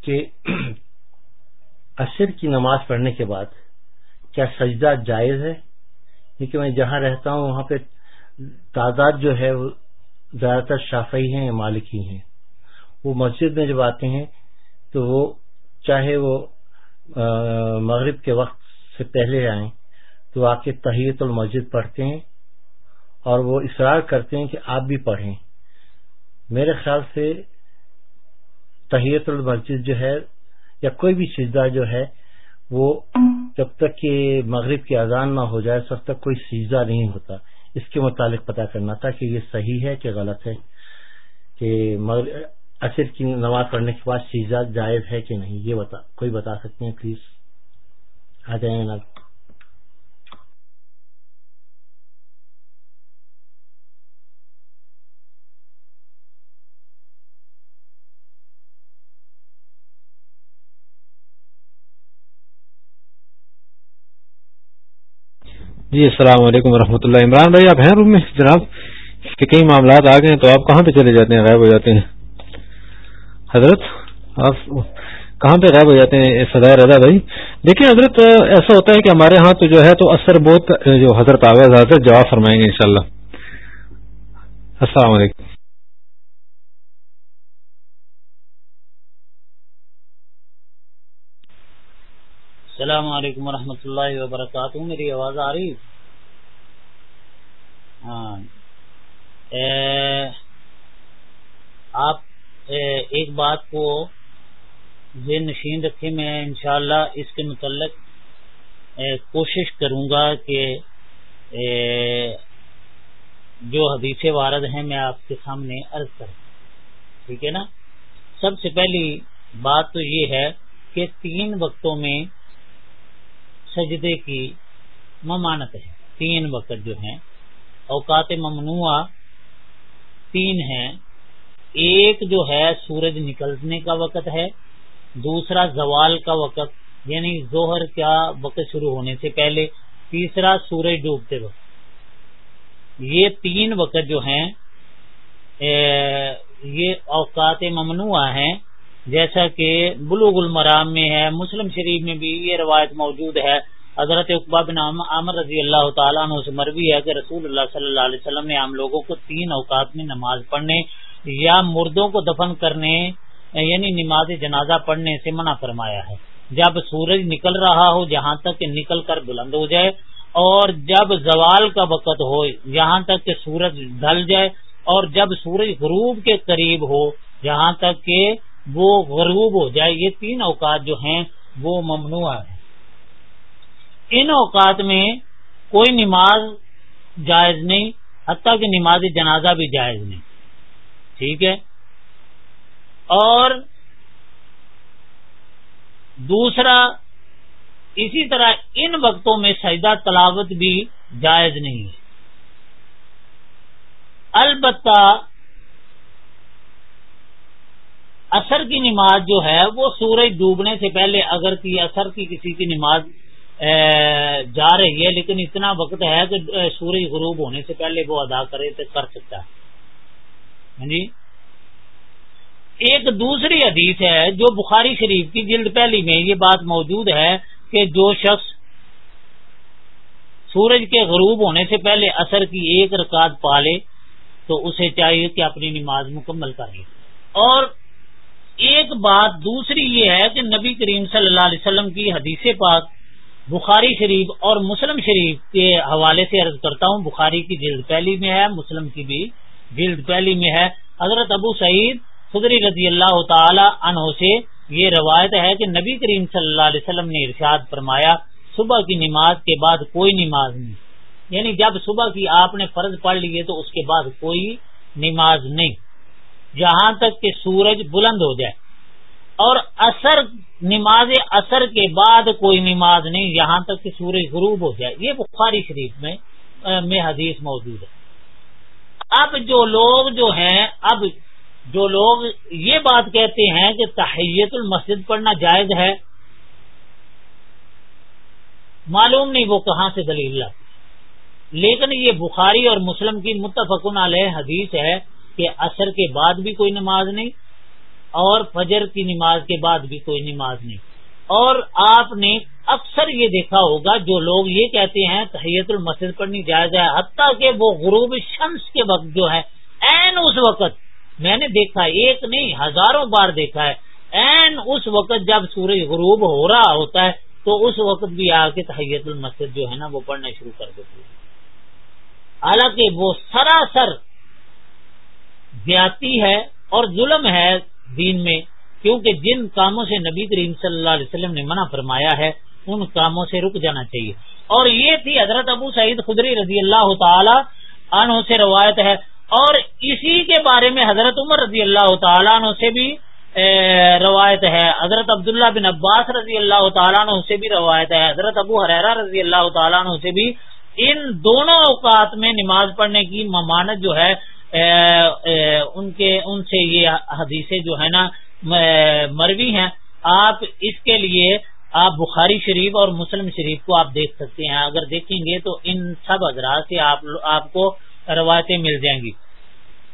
کہ عصر کی نماز پڑھنے کے بعد کیا سجدہ جائز ہے؟ کیونکہ میں جہاں رہتا ہوں وہاں پہ تعداد جو ہے وہ زیادہ تر شافعی ہیں یا مالکی ہیں۔ وہ مسجد میں جب آتے ہیں تو وہ چاہے وہ مغرب کے وقت سے پہلے آئیں تو آ کے تحیت المسجد پڑھتے ہیں اور وہ اصرار کرتے ہیں کہ آپ بھی پڑھیں۔ میرے خیال سے تحیت المسجد جو ہے یا کوئی بھی سجدہ جو ہے وہ جب تک کہ مغرب کی اذان نہ ہو جائے، اس وقت تک کوئی سجدہ نہیں ہوتا۔ اس کے متعلق پتہ کرنا تھا کہ یہ صحیح ہے کہ غلط ہے کہ اثر کی نماز پڑھنے کے بعد سیزا جائز ہے کہ نہیں؟ یہ بتا کوئی بتا سکتے ہیں پلیز؟ آ جائیں نا جی السلام علیکم ورحمۃ اللہ عمران بھائی، آپ ہیں روم میں؟ جناب کہ کئی معاملات آ گئے ہیں، تو آپ کہاں پہ چلے جاتے ہیں؟ غائب ہو جاتے ہیں۔ حضرت، آپ کہاں پہ غائب ہو جاتے ہیں؟ سدائے رضا بھائی۔ دیکھیں، حضرت، ایسا ہوتا ہے کہ ہمارے ہاں تو جو ہے، تو اثر بہت، جو حضرت آغاز، حضرت جواب فرمائیں گے انشاءاللہ۔ السلام علیکم۔ السلام علیکم ورحمۃ اللہ وبرکاتہ، میری آواز آ رہی؟ ہاں۔ آپ ایک بات کو ذہن نشین رکھے میں انشاءاللہ اس کے متعلق کوشش کروں گا کہ جو حدیث وارد ہیں، میں آپ کے سامنے عرض کروں۔ ٹھیک ہے نا؟ سب سے پہلی بات تو یہ ہے کہ تین وقتوں میں سجدے کی ممانت ہے۔ تین وقت جو ہیں، اوقات ممنوع تین ہیں۔ ایک جو ہے سورج نکلنے کا وقت ہے، دوسرا زوال کا وقت یعنی زہر کا وقت شروع ہونے سے پہلے، تیسرا سورج ڈوبتے وقت۔ یہ تین وقت جو ہیں یہ اوقات ممنوع ہیں۔ جیسا کہ بلوغ المرام میں ہے، مسلم شریف میں بھی یہ روایت موجود ہے۔ حضرت اقبا بن عامر رضی اللہ تعالیٰ عنہ سے مروی ہے کہ رسول اللہ صلی اللہ علیہ وسلم نے عام لوگوں کو تین اوقات میں نماز پڑھنے یا مردوں کو دفن کرنے یعنی نماز جنازہ پڑھنے سے منع فرمایا ہے۔ جب سورج نکل رہا ہو، جہاں تک کہ نکل کر بلند ہو جائے، اور جب زوال کا وقت ہو، جہاں تک کہ سورج ڈھل جائے، اور جب سورج غروب کے قریب ہو، جہاں تک کہ وہ غروب ہو جائے، یہ تین اوقات جو ہیں، وہ ممنوع ہے ان اوقات میں کوئی نماز جائز نہیں، حتیٰ کہ نماز جنازہ بھی جائز نہیں۔ ٹھیک ہے؟ اور دوسرا، اسی طرح ان وقتوں میں سجدہ تلاوت بھی جائز نہیں۔ ہے البتہ اثر کی نماز جو ہے وہ سورج ڈوبنے سے پہلے اگر کی اثر کی کسی کی نماز جا رہی ہے، لیکن اتنا وقت ہے کہ سورج غروب ہونے سے پہلے وہ ادا کرے تو کر سکتا ہے۔ ہاں جی؟ ایک دوسری حدیث ہے جو بخاری شریف کی جلد پہلی میں یہ بات موجود ہے کہ جو شخص سورج کے غروب ہونے سے پہلے اثر کی ایک رکعت پالے تو اسے چاہیے کہ اپنی نماز مکمل کر لے۔ اور ایک بات دوسری یہ ہے کہ نبی کریم صلی اللہ علیہ وسلم کی حدیث پاک بخاری شریف اور مسلم شریف کے حوالے سے عرض کرتا ہوں، بخاری کی جلد پہلی میں ہے، مسلم کی بھی جلد پہلی میں ہے۔ حضرت ابو سعید خدری رضی اللہ تعالی عنہ سے یہ روایت ہے کہ نبی کریم صلی اللہ علیہ وسلم نے ارشاد فرمایا، صبح کی نماز کے بعد کوئی نماز نہیں۔ یعنی جب صبح کی آپ نے فرض پڑھ لیے تو اس کے بعد کوئی نماز نہیں۔ جہاں تک کہ سورج بلند ہو جائے۔ اور اثر، نماز اثر کے بعد کوئی نماز نہیں، یہاں تک کہ سورج غروب ہو جائے۔ یہ بخاری شریف میں میں حدیث موجود ہے۔ اب جو لوگ جو ہیں، اب جو لوگ یہ بات کہتے ہیں کہ تحیت المسجد پڑھنا جائز ہے، معلوم نہیں وہ کہاں سے دلیل لاتے۔ لیکن یہ بخاری اور مسلم کی متفقن علیہ حدیث ہے۔ کہ اثر کے بعد بھی کوئی نماز نہیں اور فجر کی نماز کے بعد بھی کوئی نماز نہیں۔ اور آپ نے اکثر یہ دیکھا ہوگا جو لوگ یہ کہتے ہیں، تحیت المسد پڑھنی جائز ہے، حتیٰ کہ وہ غروب شمس کے وقت جو ہے این اس وقت، میں نے دیکھا ایک نہیں، ہزاروں بار دیکھا ہے این اس وقت جب سورج غروب ہو رہا ہوتا ہے، تو اس وقت بھی آ کے تحیت المسد جو ہے نا، وہ پڑھنا شروع کر دیتے حالانکہ وہ سراسر زیادتی ہے اور ظلم ہے دین میں، کیونکہ جن کاموں سے نبی کریم صلی اللہ علیہ وسلم نے منع فرمایا ہے، ان کاموں سے رک جانا چاہیے۔ اور یہ تھی حضرت ابو سعید خدری رضی اللہ تعالی عنہ سے روایت ہے۔ اور اسی کے بارے میں حضرت عمر رضی اللہ تعالیٰ عنہ سے بھی روایت ہے۔ حضرت عبداللہ بن عباس رضی اللہ تعالیٰ عنہ سے بھی روایت ہے۔ حضرت ابو حریرا رضی اللہ تعالیٰ عنہ سے بھی۔ ان دونوں اوقات میں نماز پڑھنے کی ممانت جو ہے ان کے، ان سے یہ حدیثیں جو ہے نا مروی ہیں۔ آپ اس کے لیے، آپ بخاری شریف اور مسلم شریف کو آپ دیکھ سکتے ہیں۔ اگر دیکھیں گے تو ان سب حضرات سے آپ کو روایتیں مل جائیں گی۔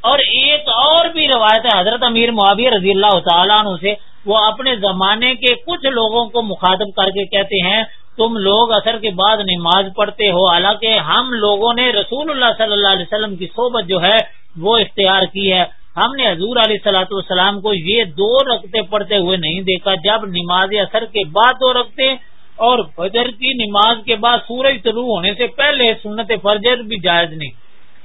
اور ایک اور بھی روایت ہے، حضرت امیر معاویہ رضی اللہ تعالیٰ عنہ سے، وہ اپنے زمانے کے کچھ لوگوں کو مخاطب کر کے کہتے ہیں، تم لوگ اثر کے بعد نماز پڑھتے ہو، حالانکہ ہم لوگوں نے رسول اللہ صلی اللہ علیہ وسلم کی صحبت جو ہے، وہ اختیار کی ہے۔ ہم نے حضور علیہ سلاۃ والسلام کو یہ دو رکھتے پڑھتے ہوئے نہیں دیکھا، جب نماز اثر کے بعد دو رکھتے اور فجر کی نماز کے بعد سورج طلوع ہونے سے پہلے سنت فرجر بھی جائز نہیں۔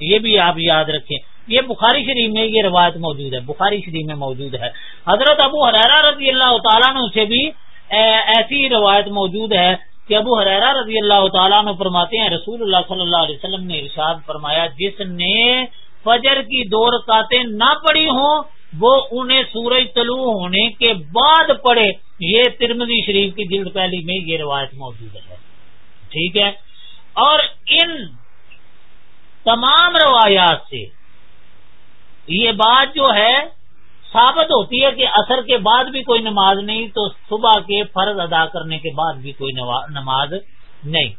یہ بھی آپ یاد رکھیں۔ یہ بخاری شریف میں یہ روایت موجود ہے، بخاری شریف میں موجود ہے۔ حضرت ابو حرارہ رضی اللہ تعالیٰ نے اسے بھی ایسی روایت موجود ہے کہ ابو حرارہ رضی اللہ تعالیٰ نے فرماتے ہیں، رسول اللہ صلی اللہ علیہ وسلم نے ارشاد فرمایا، جس نے فجر کی دو رکاتیں نہ پڑی ہوں، وہ انہیں سورج طلوع ہونے کے بعد پڑھے۔ یہ ترمزی شریف کی جلد پہلی میں یہ روایت موجود ہے۔ ٹھیک ہے؟ اور ان تمام روایات سے یہ بات جو ہے ثابت ہوتی ہے کہ اثر کے بعد بھی کوئی نماز نہیں، تو صبح کے فرض ادا کرنے کے بعد بھی کوئی نماز نہیں۔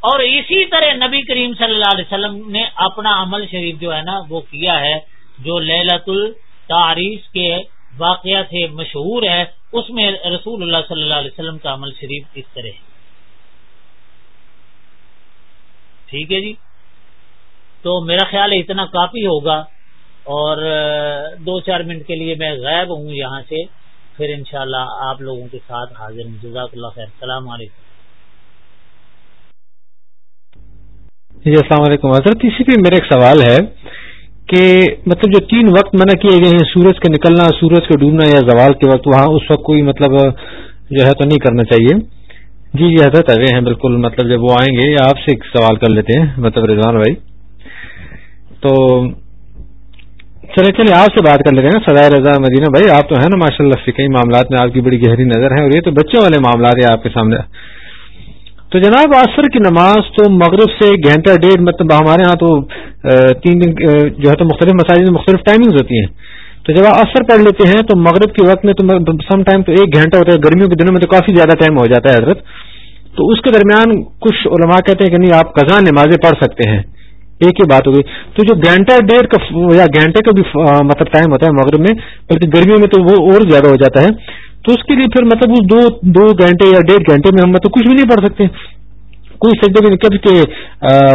اور اسی طرح نبی کریم صلی اللہ علیہ وسلم نے اپنا عمل شریف جو ہے نا، وہ کیا ہے، جو للت التعریف کے واقعہ سے مشہور ہے، اس میں رسول اللہ صلی اللہ علیہ وسلم کا عمل شریف کس طرح۔ ہے ٹھیک ہے جی؟ تو میرا خیال ہے اتنا کافی ہوگا اور دو چار منٹ کے لیے میں غائب ہوں یہاں سے پھر انشاءاللہ شاء آپ لوگوں کے ساتھ حاضر ہوں۔ جزاک اللہ خیر۔ السلام علیکم۔ جی السلام علیکم۔ حضرت اسی پہ میرا ایک سوال ہے کہ مطلب جو تین وقت منع کیے گئے ہیں، سورج کا نکلنا، سورج کا ڈوبنا یا زوال کے وقت، وہاں اس وقت کوئی مطلب جو ہے تو نہیں کرنا چاہیے۔ جی جی حضرت اوے ہیں، بالکل۔ مطلب جب وہ آئیں گے، آپ سے ایک سوال کر لیتے ہیں۔ مطلب رضوان بھائی۔ تو چلے چلے، آپ سے بات کر لیتے ہیں سدائے رضا مدینہ بھائی، آپ تو ہیں نا ماشاء اللہ فکئی معاملات میں، آپ کی بڑی گہری نظر ہے اور یہ تو بچوں والے معاملات ہیں آپ کے سامنے۔ تو جناب، عصر کی نماز تو مغرب سے ایک گھنٹہ، ڈیڑھ مطلب ہمارے ہاں تو تین دن جو ہے تو مختلف مساجد میں مختلف ٹائمنگز ہوتی ہیں۔ تو جب آپ عصر پڑھ لیتے ہیں تو مغرب کے وقت میں تو سم ٹائم تو ایک گھنٹہ ہوتا ہے، گرمیوں کے دنوں میں تو کافی زیادہ ٹائم ہو جاتا ہے حضرت۔ تو اس کے درمیان کچھ علماء کہتے ہیں کہ نہیں، آپ قزاں نمازیں پڑھ سکتے ہیں۔ ایک ہی بات ہوگی تو جو گھنٹہ ڈیڑھ کا یا گھنٹے کا بھی مطلب ٹائم ہوتا ہے مغرب میں، بلکہ گرمیوں میں تو وہ اور زیادہ ہو جاتا ہے۔ تو اس کے لیے پھر مطلب اس دو دو گھنٹے یا ڈیڑھ گھنٹے میں ہم مطلب کچھ بھی نہیں پڑھ سکتے۔ کوئی سجدے بھی نہیں کہ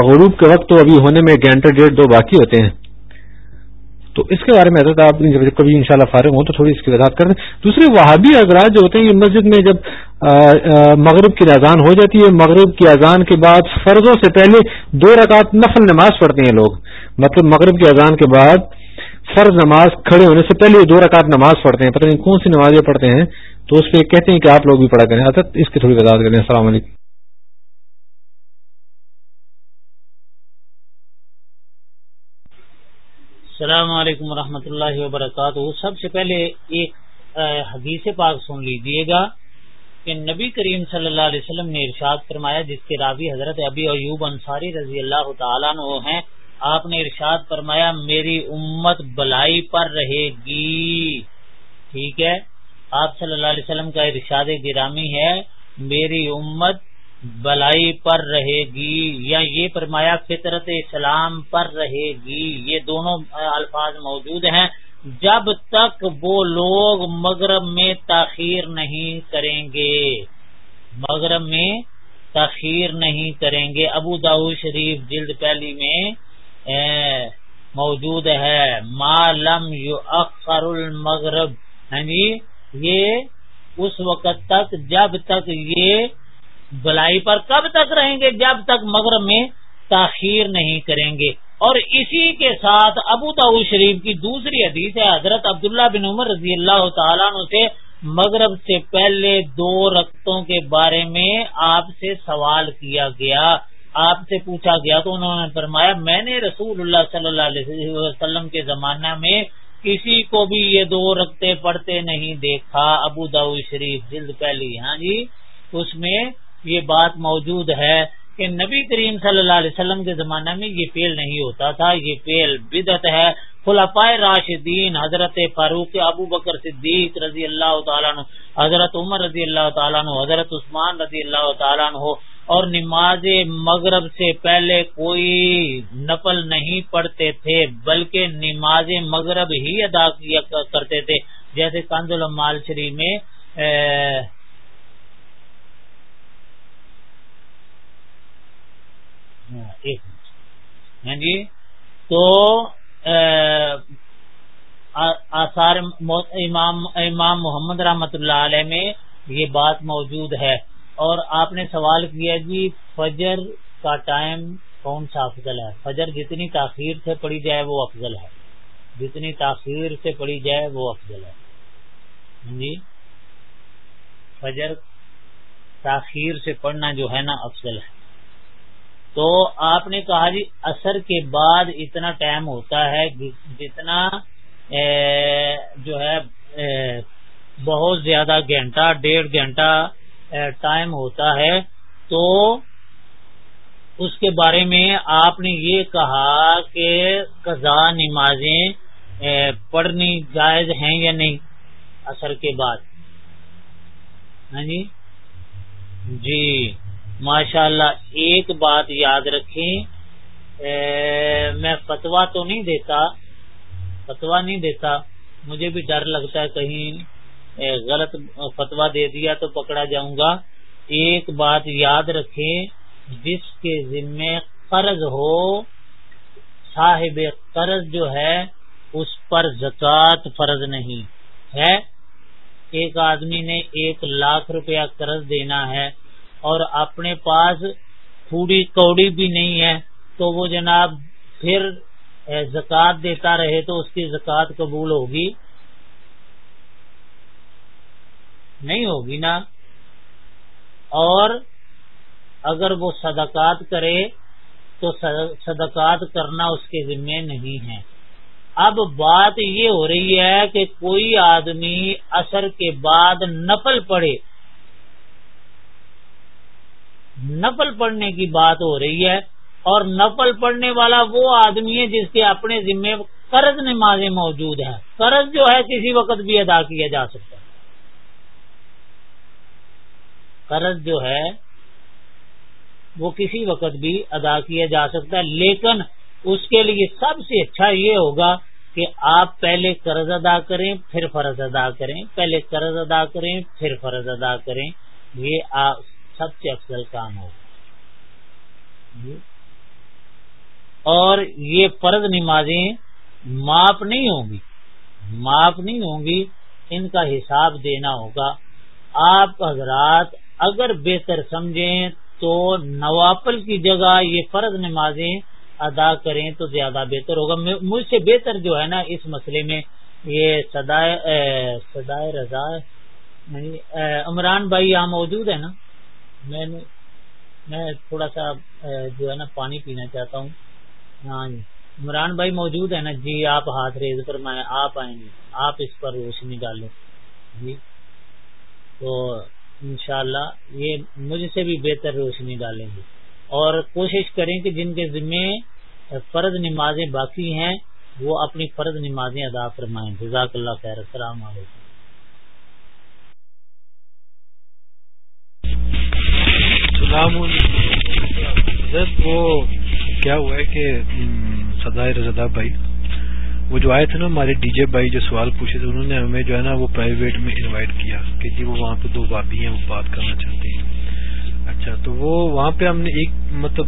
غروب کے وقت تو ابھی ہونے میں گھنٹے ڈیڑھ دو باقی ہوتے ہیں۔ تو اس کے بارے میں حضرت آپ کبھی ان شاء اللہ فارغ ہوں تو تھوڑی اس کی وضاحت کر دیں۔ دوسرے وہابی حضرات جو ہوتے ہیں، یہ مسجد میں جب مغرب کی اذان ہو جاتی ہے۔ مغرب کی اذان کے بعد فرضوں سے پہلے دو رکعت نفل نماز پڑھتے ہیں لوگ۔ مطلب مغرب کی اذان کے بعد فرض نماز کھڑے ہونے سے پہلے دو رکعت نماز پڑھتے ہیں۔ پتہ نہیں کون سی نمازیں پڑھتے ہیں؟ تو اس پہ کہتے ہیں کہ آپ لوگ بھی پڑھا کریں۔ حضرت، اس کی تھوڑی وضاحت کریں۔ السلام علیکم۔ السلام علیکم ورحمۃ اللہ وبرکاتہ۔ سب سے پہلے ایک حدیث پاک سن لیجیے گا۔ کہ نبی کریم صلی اللہ علیہ وسلم نے ارشاد فرمایا، جس کے راوی حضرت ابی ایوب انصاری رضی اللہ تعالیٰ عنہ ہیں، آپ نے ارشاد فرمایا، میری امت بلائی پر رہے گی۔ ٹھیک ہے؟ آپ صلی اللہ علیہ وسلم کا ارشاد گرامی ہے، میری امت بلائی پر رہے گی یا یہ فرمایا، فطرت اسلام پر رہے گی۔ یہ دونوں الفاظ موجود ہیں۔ جب تک وہ لوگ مغرب میں تاخیر نہیں کریں گے۔ مغرب میں تاخیر نہیں کریں گے۔ ابو داؤ شریف جلد پہلی میں موجود ہے۔ ما لم یو اخر المغرب۔ ہاں جی یہ اس وقت تک، جب تک یہ بلائی پر کب تک رہیں گے؟ جب تک مغرب میں تاخیر نہیں کریں گے۔ اور اسی کے ساتھ ابو تاؤ شریف کی دوسری حدیث ہے، حضرت عبداللہ بن عمر رضی اللہ تعالیٰ عنہ سے، مغرب سے پہلے دو رقطوں کے بارے میں آپ سے سوال کیا گیا، آپ سے پوچھا گیا تو انہوں نے فرمایا، میں نے رسول اللہ صلی اللہ علیہ وسلم کے زمانہ میں کسی کو بھی یہ دو رکھتے پڑھتے نہیں دیکھا، ابو داؤ شریف جلد پہلی۔ ہاں جی اس میں یہ بات موجود ہے۔ کہ نبی کریم صلی اللہ علیہ وسلم کے زمانہ میں یہ فیل نہیں ہوتا تھا، یہ فیل بدت ہے۔ خلافۂ راشدین، حضرت فاروق ابو بکر صدیق رضی اللہ تعالیٰ عنہ، حضرت عمر رضی اللہ تعالیٰ عنہ، حضرت عثمان رضی اللہ تعالیٰ عنہ۔ اور نماز مغرب سے پہلے کوئی نفل نہیں پڑھتے تھے، بلکہ نماز مغرب ہی ادا کیا کرتے تھے۔ جیسے کند المال شریف میں ہاں،, ہاں جی؟ تو آثار امام امام محمد رحمت اللہ علیہ میں یہ بات موجود ہے۔ اور آپ نے سوال کیا جی فجر کا ٹائم کون سا افضل ہے؟ فجر جتنی تاخیر سے پڑھی جائے وہ افضل ہے۔ جتنی تاخیر سے پڑھی جائے وہ افضل ہے۔ ہاں جی؟ فجر تاخیر سے پڑھنا جو ہے نا، افضل ہے۔ تو آپ نے کہا جی اثر کے بعد اتنا ٹائم ہوتا ہے، جتنا جو ہے بہت زیادہ گھنٹہ، ڈیڑھ گھنٹہ ٹائم ہوتا ہے۔ تو اس کے بارے میں آپ نے یہ کہا کہ قضا نمازیں پڑھنی جائز ہیں یا نہیں اثر کے بعد؟ ہاں جی؟ جی۔ ماشاء اللہ ایک بات یاد رکھیں میں فتوا تو نہیں دیتا فتوا نہیں دیتا، مجھے بھی ڈر لگتا ہے کہیں غلط فتوا دے دیا تو پکڑا جاؤں گا۔ ایک بات یاد رکھیں، جس کے ذمے قرض ہو، صاحب قرض جو ہے، اس پر زکوٰۃ فرض نہیں ہے۔ ایک آدمی نے ایک لاکھ روپیہ قرض دینا ہے اور اپنے پاس تھوڑی کوڑی بھی نہیں ہے، تو وہ جناب پھر زکوٰۃ دیتا رہے تو اس کی زکوٰۃ قبول ہوگی؟ نہیں ہوگی نا؟ اور اگر وہ صدقات کرے تو صدقات کرنا اس کے ذمے نہیں ہے۔ اب بات یہ ہو رہی ہے کہ کوئی آدمی اثر کے بعد نفل پڑے نفل پڑھنے کی بات ہو رہی ہے اور نفل پڑھنے والا وہ آدمی ہے جس کے اپنے ذمے قرض نمازیں موجود ہیں۔ قرض جو ہے کسی وقت بھی ادا کیا جا سکتا ہے۔ قرض جو ہے وہ کسی وقت بھی ادا کیا جا سکتا ہے، لیکن اس کے لیے سب سے اچھا یہ ہوگا کہ آپ پہلے قرض ادا کریں، پھر فرض ادا کریں۔ پہلے قرض ادا کریں، پھر فرض ادا کریں۔ یہ سب سے افضل کام ہوگا اور یہ فرض نمازیں معاف نہیں ہوں گی، معاف نہیں ہوں گی، ان کا حساب دینا ہوگا۔ آپ حضرات اگر بہتر سمجھیں تو نوافل کی جگہ یہ فرض نمازیں ادا کریں تو زیادہ بہتر ہوگا۔ مجھ سے بہتر جو ہے نا اس مسئلے میں یہ سدائے سدائے رضا یعنی، عمران بھائی یہاں موجود ہے نا؟ میں نے میں تھوڑا سا جو ہے نا، پانی پینا چاہتا ہوں۔ ہاں جی۔ عمران بھائی موجود ہے نا۔ جی آپ ہاتھ ریز پر، میں آپ آئیں گے۔ آپ اس پر روشنی ڈالیں۔ جی۔ تو انشاءاللہ یہ مجھ سے بھی بہتر روشنی ڈالیں گے۔ اور کوشش کریں کہ جن کے ذمے فرض نمازیں باقی ہیں، وہ اپنی فرض نمازیں ادا فرمائیں۔ جزاک اللہ خیر۔ السلام علیکم۔ السلام علیکم۔ وہ کیا ہوا ہے کہ سدائے رضا بھائی، وہ جو آئے تھے نا ہمارے ڈی جے بھائی جو سوال پوچھے تھے، انہوں نے ہمیں جو ہے نا وہ پرائیویٹ میں انوائٹ کیا کہ جی وہ وہاں پہ دو بابی ہیں، وہ بات کرنا چاہتے ہیں۔ اچھا تو وہ وہاں پہ ہم نے ایک مطلب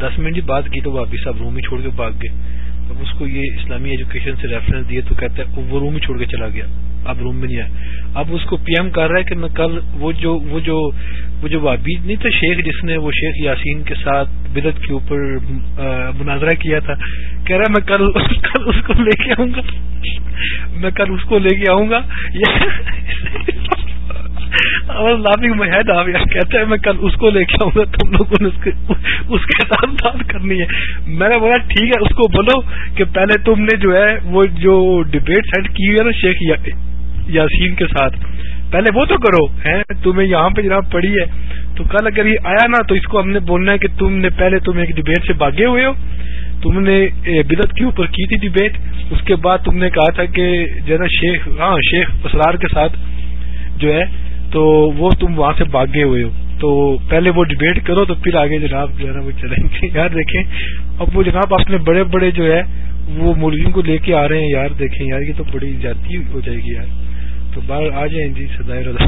دس منٹ ہی بات کی تو بابی صاحب روم ہی چھوڑ کے بھاگ گئے۔ اب اس کو یہ اسلامی ایجوکیشن سے ریفرنس دیے تو کہتا ہے وہ روم ہی چھوڑ کے چلا گیا۔ اب روم میں نہیں آیا۔ اب اس کو پی ایم کر رہا ہے کہ میں کل وہ جو وہ جو وہ جو وابی نہیں تھا شیخ جس نے وہ شیخ یاسین کے ساتھ بدت کے اوپر مناظرہ کیا تھا، کہہ رہا میں کل کل اس کو لے کے آؤں گا۔ میں کل اس کو لے کے آؤں گا۔ لافنگ میں کہتا ہے میں کل اس کو لے کے آؤں گا، تم لوگوں نے اس کے ساتھ بات کرنی ہے۔ میں نے بولا، ٹھیک ہے، اس کو بولو کہ پہلے تم نے جو ہے، وہ جو ڈبیٹ سیٹ کی ہوئی ہے نا شیخ یاسین کے ساتھ پہلے وہ تو کرو۔ ہے تمہیں یہاں پہ جناب پڑی ہے۔ تو کل اگر یہ آیا نا، تو اس کو ہم نے بولنا ہے کہ تم نے پہلے تم ایک ڈبیٹ سے باغے ہوئے ہو۔ تم نے بدت کے اوپر کی تھی ڈبیٹ اس کے بعد تم نے کہا تھا کہ جو ہے نا، شیخ ہاں شیخ اسرار کے ساتھ جو ہے، تو وہ تم وہاں سے بھاگے ہوئے ہو۔ تو پہلے وہ ڈبیٹ کرو تو پھر آگے جناب جو ہے نا، وہ چلیں گے۔ یار دیکھیں، اب وہ جناب اپنے بڑے بڑے جو ہے، وہ مرغیوں کو لے کے آ رہے ہیں۔ یار دیکھیں، یار یہ تو بڑی جاتی ہو جائے گی یار۔ تو باہر آ جائیں جی سدائے رضا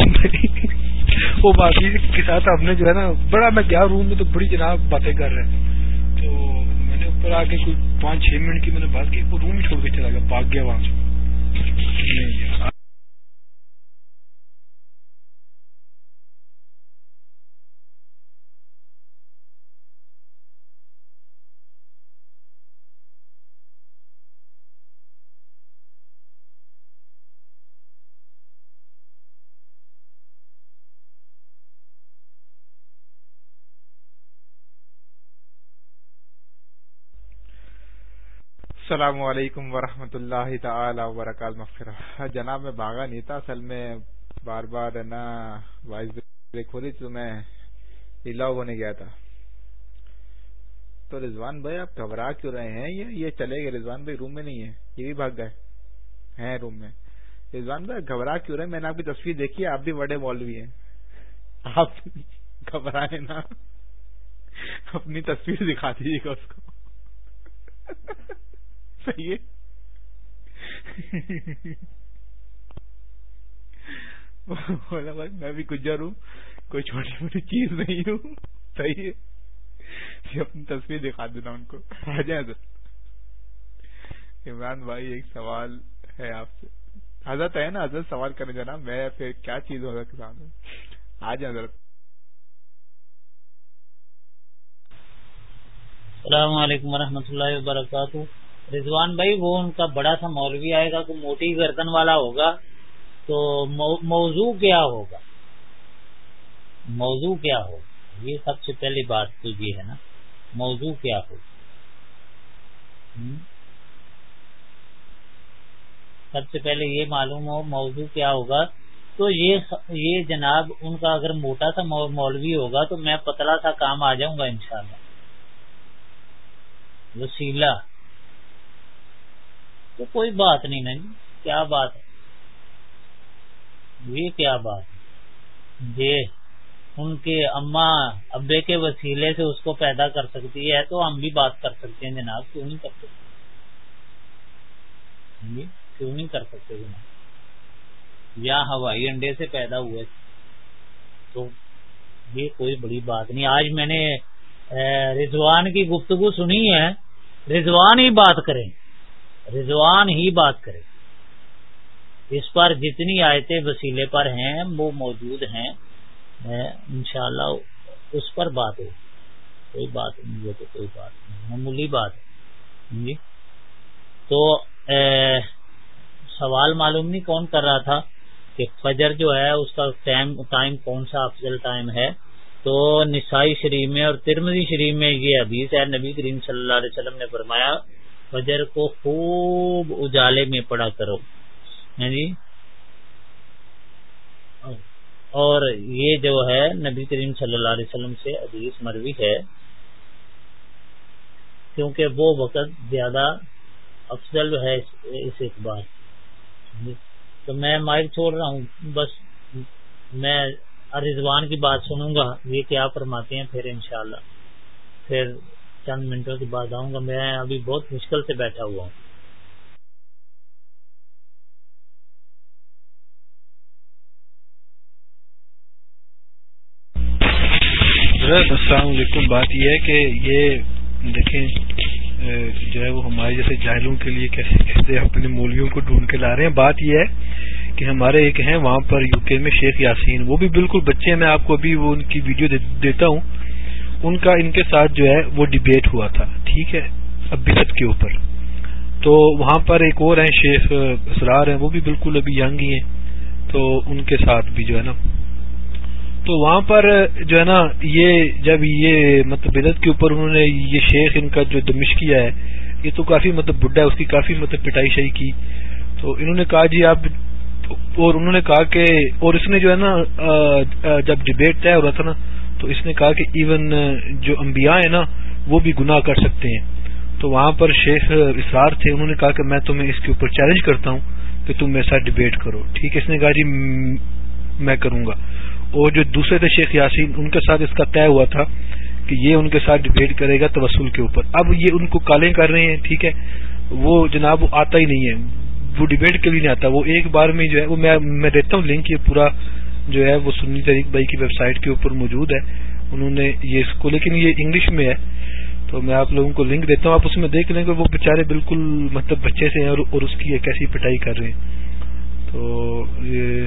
وہ باقی کے ساتھ ہم نے جو ہے نا، بڑا میں گیا روم میں تو بڑی جناب باتیں کر رہے ہیں۔ تو میں نے اوپر آ کے کوئی پانچ، چھ منٹ کی میں نے بات کی، وہ روم ہی چھوڑ کے چلا گیا، بھاگ گیا وہاں سے۔ السلام علیکم ورحمۃ اللہ تعالی وبرکاتہ جناب، میں باغا نہیں تھا، اصل میں بار بار نا، وائس بریک ہو رہی تو میں لاؤ ہونے گیا تھا۔ تو رضوان بھائی، آپ گھبرا کیوں رہے ہیں؟ یہ یہ چلے گئے۔ رضوان بھائی روم میں نہیں ہے، یہ بھی بھاگ گئے۔ ہیں روم میں۔ رضوان بھائی، گھبرا کیوں رہے میں نے آپ کی تصویر دیکھی ہے آپ بھی بڑے مولوی ہیں۔ آپ گھبرائے نا۔ اپنی تصویر دکھا دیجیے گا اس کو۔ صحیح ہے۔ بولا بھائی، میں بھی گجر ہوں۔ کوئی چھوٹی موٹی چیز نہیں ہوں۔ صحیح ہے۔ اپنی تصویر دکھا دینا ان کو۔ آ جائیں حضرت عمران بھائی، ایک سوال ہے آپ سے۔ حضرت ہے نا، حضرت سوال کرنے جانا۔ میں پھر کیا چیز ہوگا کسان آ جائیں حضرت۔ السلام علیکم ورحمۃ اللہ وبرکاتہ۔ رضوان بھائی، وہ ان کا بڑا سا مولوی آئے گا، کوئی موٹی گردن والا ہوگا، تو موضوع کیا ہوگا؟ موضوع کیا ہوگا؟ یہ سب سے پہلی بات تو یہ ہے نا، موضوع کیا ہوگا؟ سب سے پہلے یہ معلوم ہو، موضوع کیا ہوگا؟ تو یہ جناب، ان کا اگر موٹا سا مولوی ہوگا، تو میں پتلا سا کام آ جاؤں گا انشاءاللہ۔ وسیلہ۔ تو کوئی بات نہیں نہیں جی، کیا بات ہے؟ یہ کیا بات ہے؟ یہ ان کے اما ابے کے وسیلے سے اس کو پیدا کر سکتی ہے تو ہم بھی بات کر سکتے ہیں جناب، کیوں نہیں کر سکتے؟ ہاں جی، کیوں نہیں کر سکتے جناب؟ یا ہوائی انڈے سے پیدا ہوئے۔ تو یہ کوئی بڑی بات نہیں۔ آج میں نے رضوان کی گفتگو سنی ہے۔ رضوان ہی بات کریں۔ رضوان ہی بات کرے۔ اس پر جتنی آیتیں وسیلے پر ہیں، وہ موجود ہیں۔ انشاءاللہ اس پر بات ہو کوئی بات نہیں، یہ تو کوئی بات نہیں۔ معمولی بات ہے۔ ہاں جی۔ تو سوال معلوم نہیں کون کر رہا تھا کہ فجر جو ہے، اس کا ٹائم کون سا افضل ٹائم ہے؟ تو نسائی شریف میں اور ترمزی شریف میں یہ حدیث ہے۔ نبی کریم صلی اللہ علیہ وسلم نے فرمایا فجر کو خوب اجالے میں پڑا کرو۔ ہاں جی؟ اور یہ جو ہے، نبی کریم صلی اللہ علیہ وسلم سے عدیث مروی ہے، کیونکہ وہ وقت زیادہ افضل ہے اس اعتبار ہاں جی؟ تو میں مائل چھوڑ رہا ہوں، بس میں رضوان کی بات سنوں گا، یہ کیا فرماتے ہیں، پھر انشاءاللہ۔ پھر چند منٹوں کے بعد آؤں گا، میں ابھی بہت مشکل سے بیٹھا ہوا ہوں۔ السلام علیکم۔ بات یہ ہے کہ یہ دیکھیں جو ہے، وہ ہمارے جیسے جاہلوں کے لیے کیسے کیسے اپنے مولویوں کو ڈھونڈ کے لا رہے ہیں۔ بات یہ ہے کہ ہمارے ایک ہیں، وہاں پر یو کے میں شیخ یاسین، وہ بھی بالکل بچے میں آپ کو ابھی وہ ان کی ویڈیو دیتا ہوں۔ ان کا ان کے ساتھ جو ہے وہ ڈبیٹ ہوا تھا، ٹھیک ہے؟ ابیت کے اوپر۔ تو وہاں پر ایک اور ہیں، شیخ اسرار ہیں، وہ بھی بالکل ابھی ینگ ہی ہیں۔ تو ان کے ساتھ بھی جو ہے نا۔ تو وہاں پر جو ہے نا، یہ جب یہ مطلب بدت کے اوپر انہوں نے یہ شیخ ان کا جو دمش کیا ہے، یہ تو کافی مطلب بڈھا ہے، اس کی کافی مطلب پٹائی شائی کی۔ تو انہوں نے کہا جی آپ اور انہوں نے کہا کہ اور اس نے جو ہے نا جب ڈبیٹ طے ہو رہا تھا نا تو اس نے کہا کہ ایون جو انبیاء ہیں نا، وہ بھی گناہ کر سکتے ہیں۔ تو وہاں پر شیخ اسرار تھے، انہوں نے کہا کہ میں تمہیں اس کے اوپر چیلنج کرتا ہوں کہ تم میرے ساتھ ڈبیٹ کرو۔ ٹھیک ہے، اس نے کہا جی میں کروں گا۔ اور جو دوسرے تھے شیخ یاسین، ان کے ساتھ اس کا طے ہوا تھا کہ یہ ان کے ساتھ ڈبیٹ کرے گا توسل کے اوپر۔ اب یہ ان کو کالیں کر رہے ہیں، ٹھیک ہے۔ وہ جناب، وہ آتا ہی نہیں ہے۔ وہ ڈبیٹ کے لیے نہیں آتا۔ وہ ایک بار میں جو ہے، وہ میں دیتا ہوں لنک یہ پورا جو ہے وہ سنی طریق بھائی کی ویب سائٹ کے اوپر موجود ہے۔ انہوں نے یہ اس کو، لیکن یہ انگلش میں ہے۔ تو میں آپ لوگوں کو لنک دیتا ہوں۔ آپ اس میں دیکھ لیں گے وہ بےچارے بالکل مطلب بچے سے ہیں اور اس کی ایک ایسی پٹائی کر رہے ہیں۔ تو یہ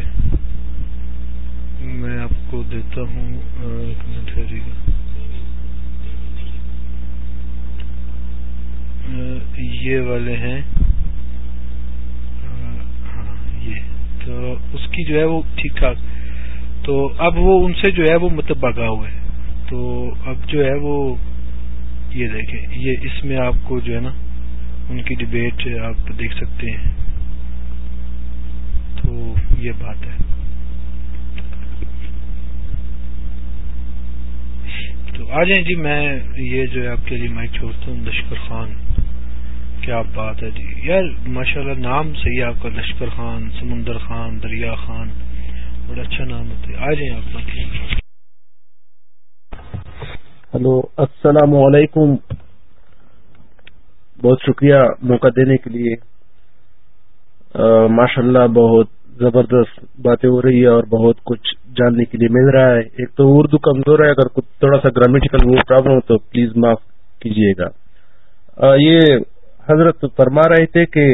میں آپ کو دیتا ہوں ایک منٹ یہ والے ہیں۔ ہاں، یہ۔ تو اس کی جو ہے وہ ٹھیک ٹھاک۔ تو اب وہ ان سے جو ہے وہ مطلب بگا ہوا ہے تو اب جو ہے وہ یہ دیکھیں، یہ اس میں آپ کو جو ہے نا ان کی ڈبیٹ آپ دیکھ سکتے ہیں۔ تو یہ بات ہے۔ تو آ جائیں جی میں یہ جو ہے آپ کے لیے مائک چھوڑتا ہوں، لشکر خان۔ کیا بات ہے جی؟ یار ماشاء اللہ نام صحیح ہے آپ کا، لشکر خان، سمندر خان، دریا خان۔ بڑا اچھا نام ہوتا ہے آ جائیں آپ ہلو، السلام علیکم۔ بہت شکریہ موقع دینے کے لیے۔ ماشاء اللہ بہت زبردست باتیں ہو رہی ہے اور بہت کچھ جاننے کے لیے مل رہا ہے۔ ایک تو اردو کمزور ہے، اگر کچھ تھوڑا سا گرامیٹیکل وہ پرابلم ہو تو پلیز معاف کیجیے گا۔ یہ حضرت فرما رہے تھے کہ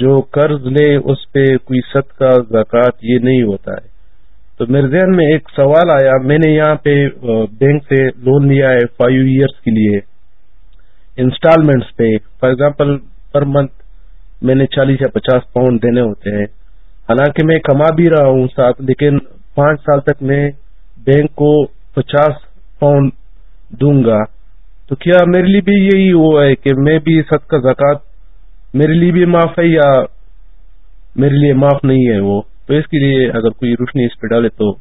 جو قرض لے، اس پہ کوئی ست کا زکوٰۃ، یہ نہیں ہوتا ہے۔ تو میرے ذہن میں ایک سوال آیا، میں نے یہاں پہ بینک سے لون لیا ہے فائیو ایئرس کے لیے۔ انسٹالمنٹس پہ فار ایگزامپل، پر منتھ میں نے چالیس یا پچاس پاؤنڈ دینے ہوتے ہیں۔ حالانکہ میں کما بھی رہا ہوں ساتھ، لیکن پانچ سال تک میں بینک کو پچاس پاؤنڈ دوں گا۔ تو کیا میرے لیے بھی یہی وہ ہے کہ میں بھی سب کا زکات میرے لیے بھی معاف ہے یا میرے لیے معاف نہیں ہے وہ؟ تو اس کے لیے اگر کوئی روشنی اس پہ ڈالے تو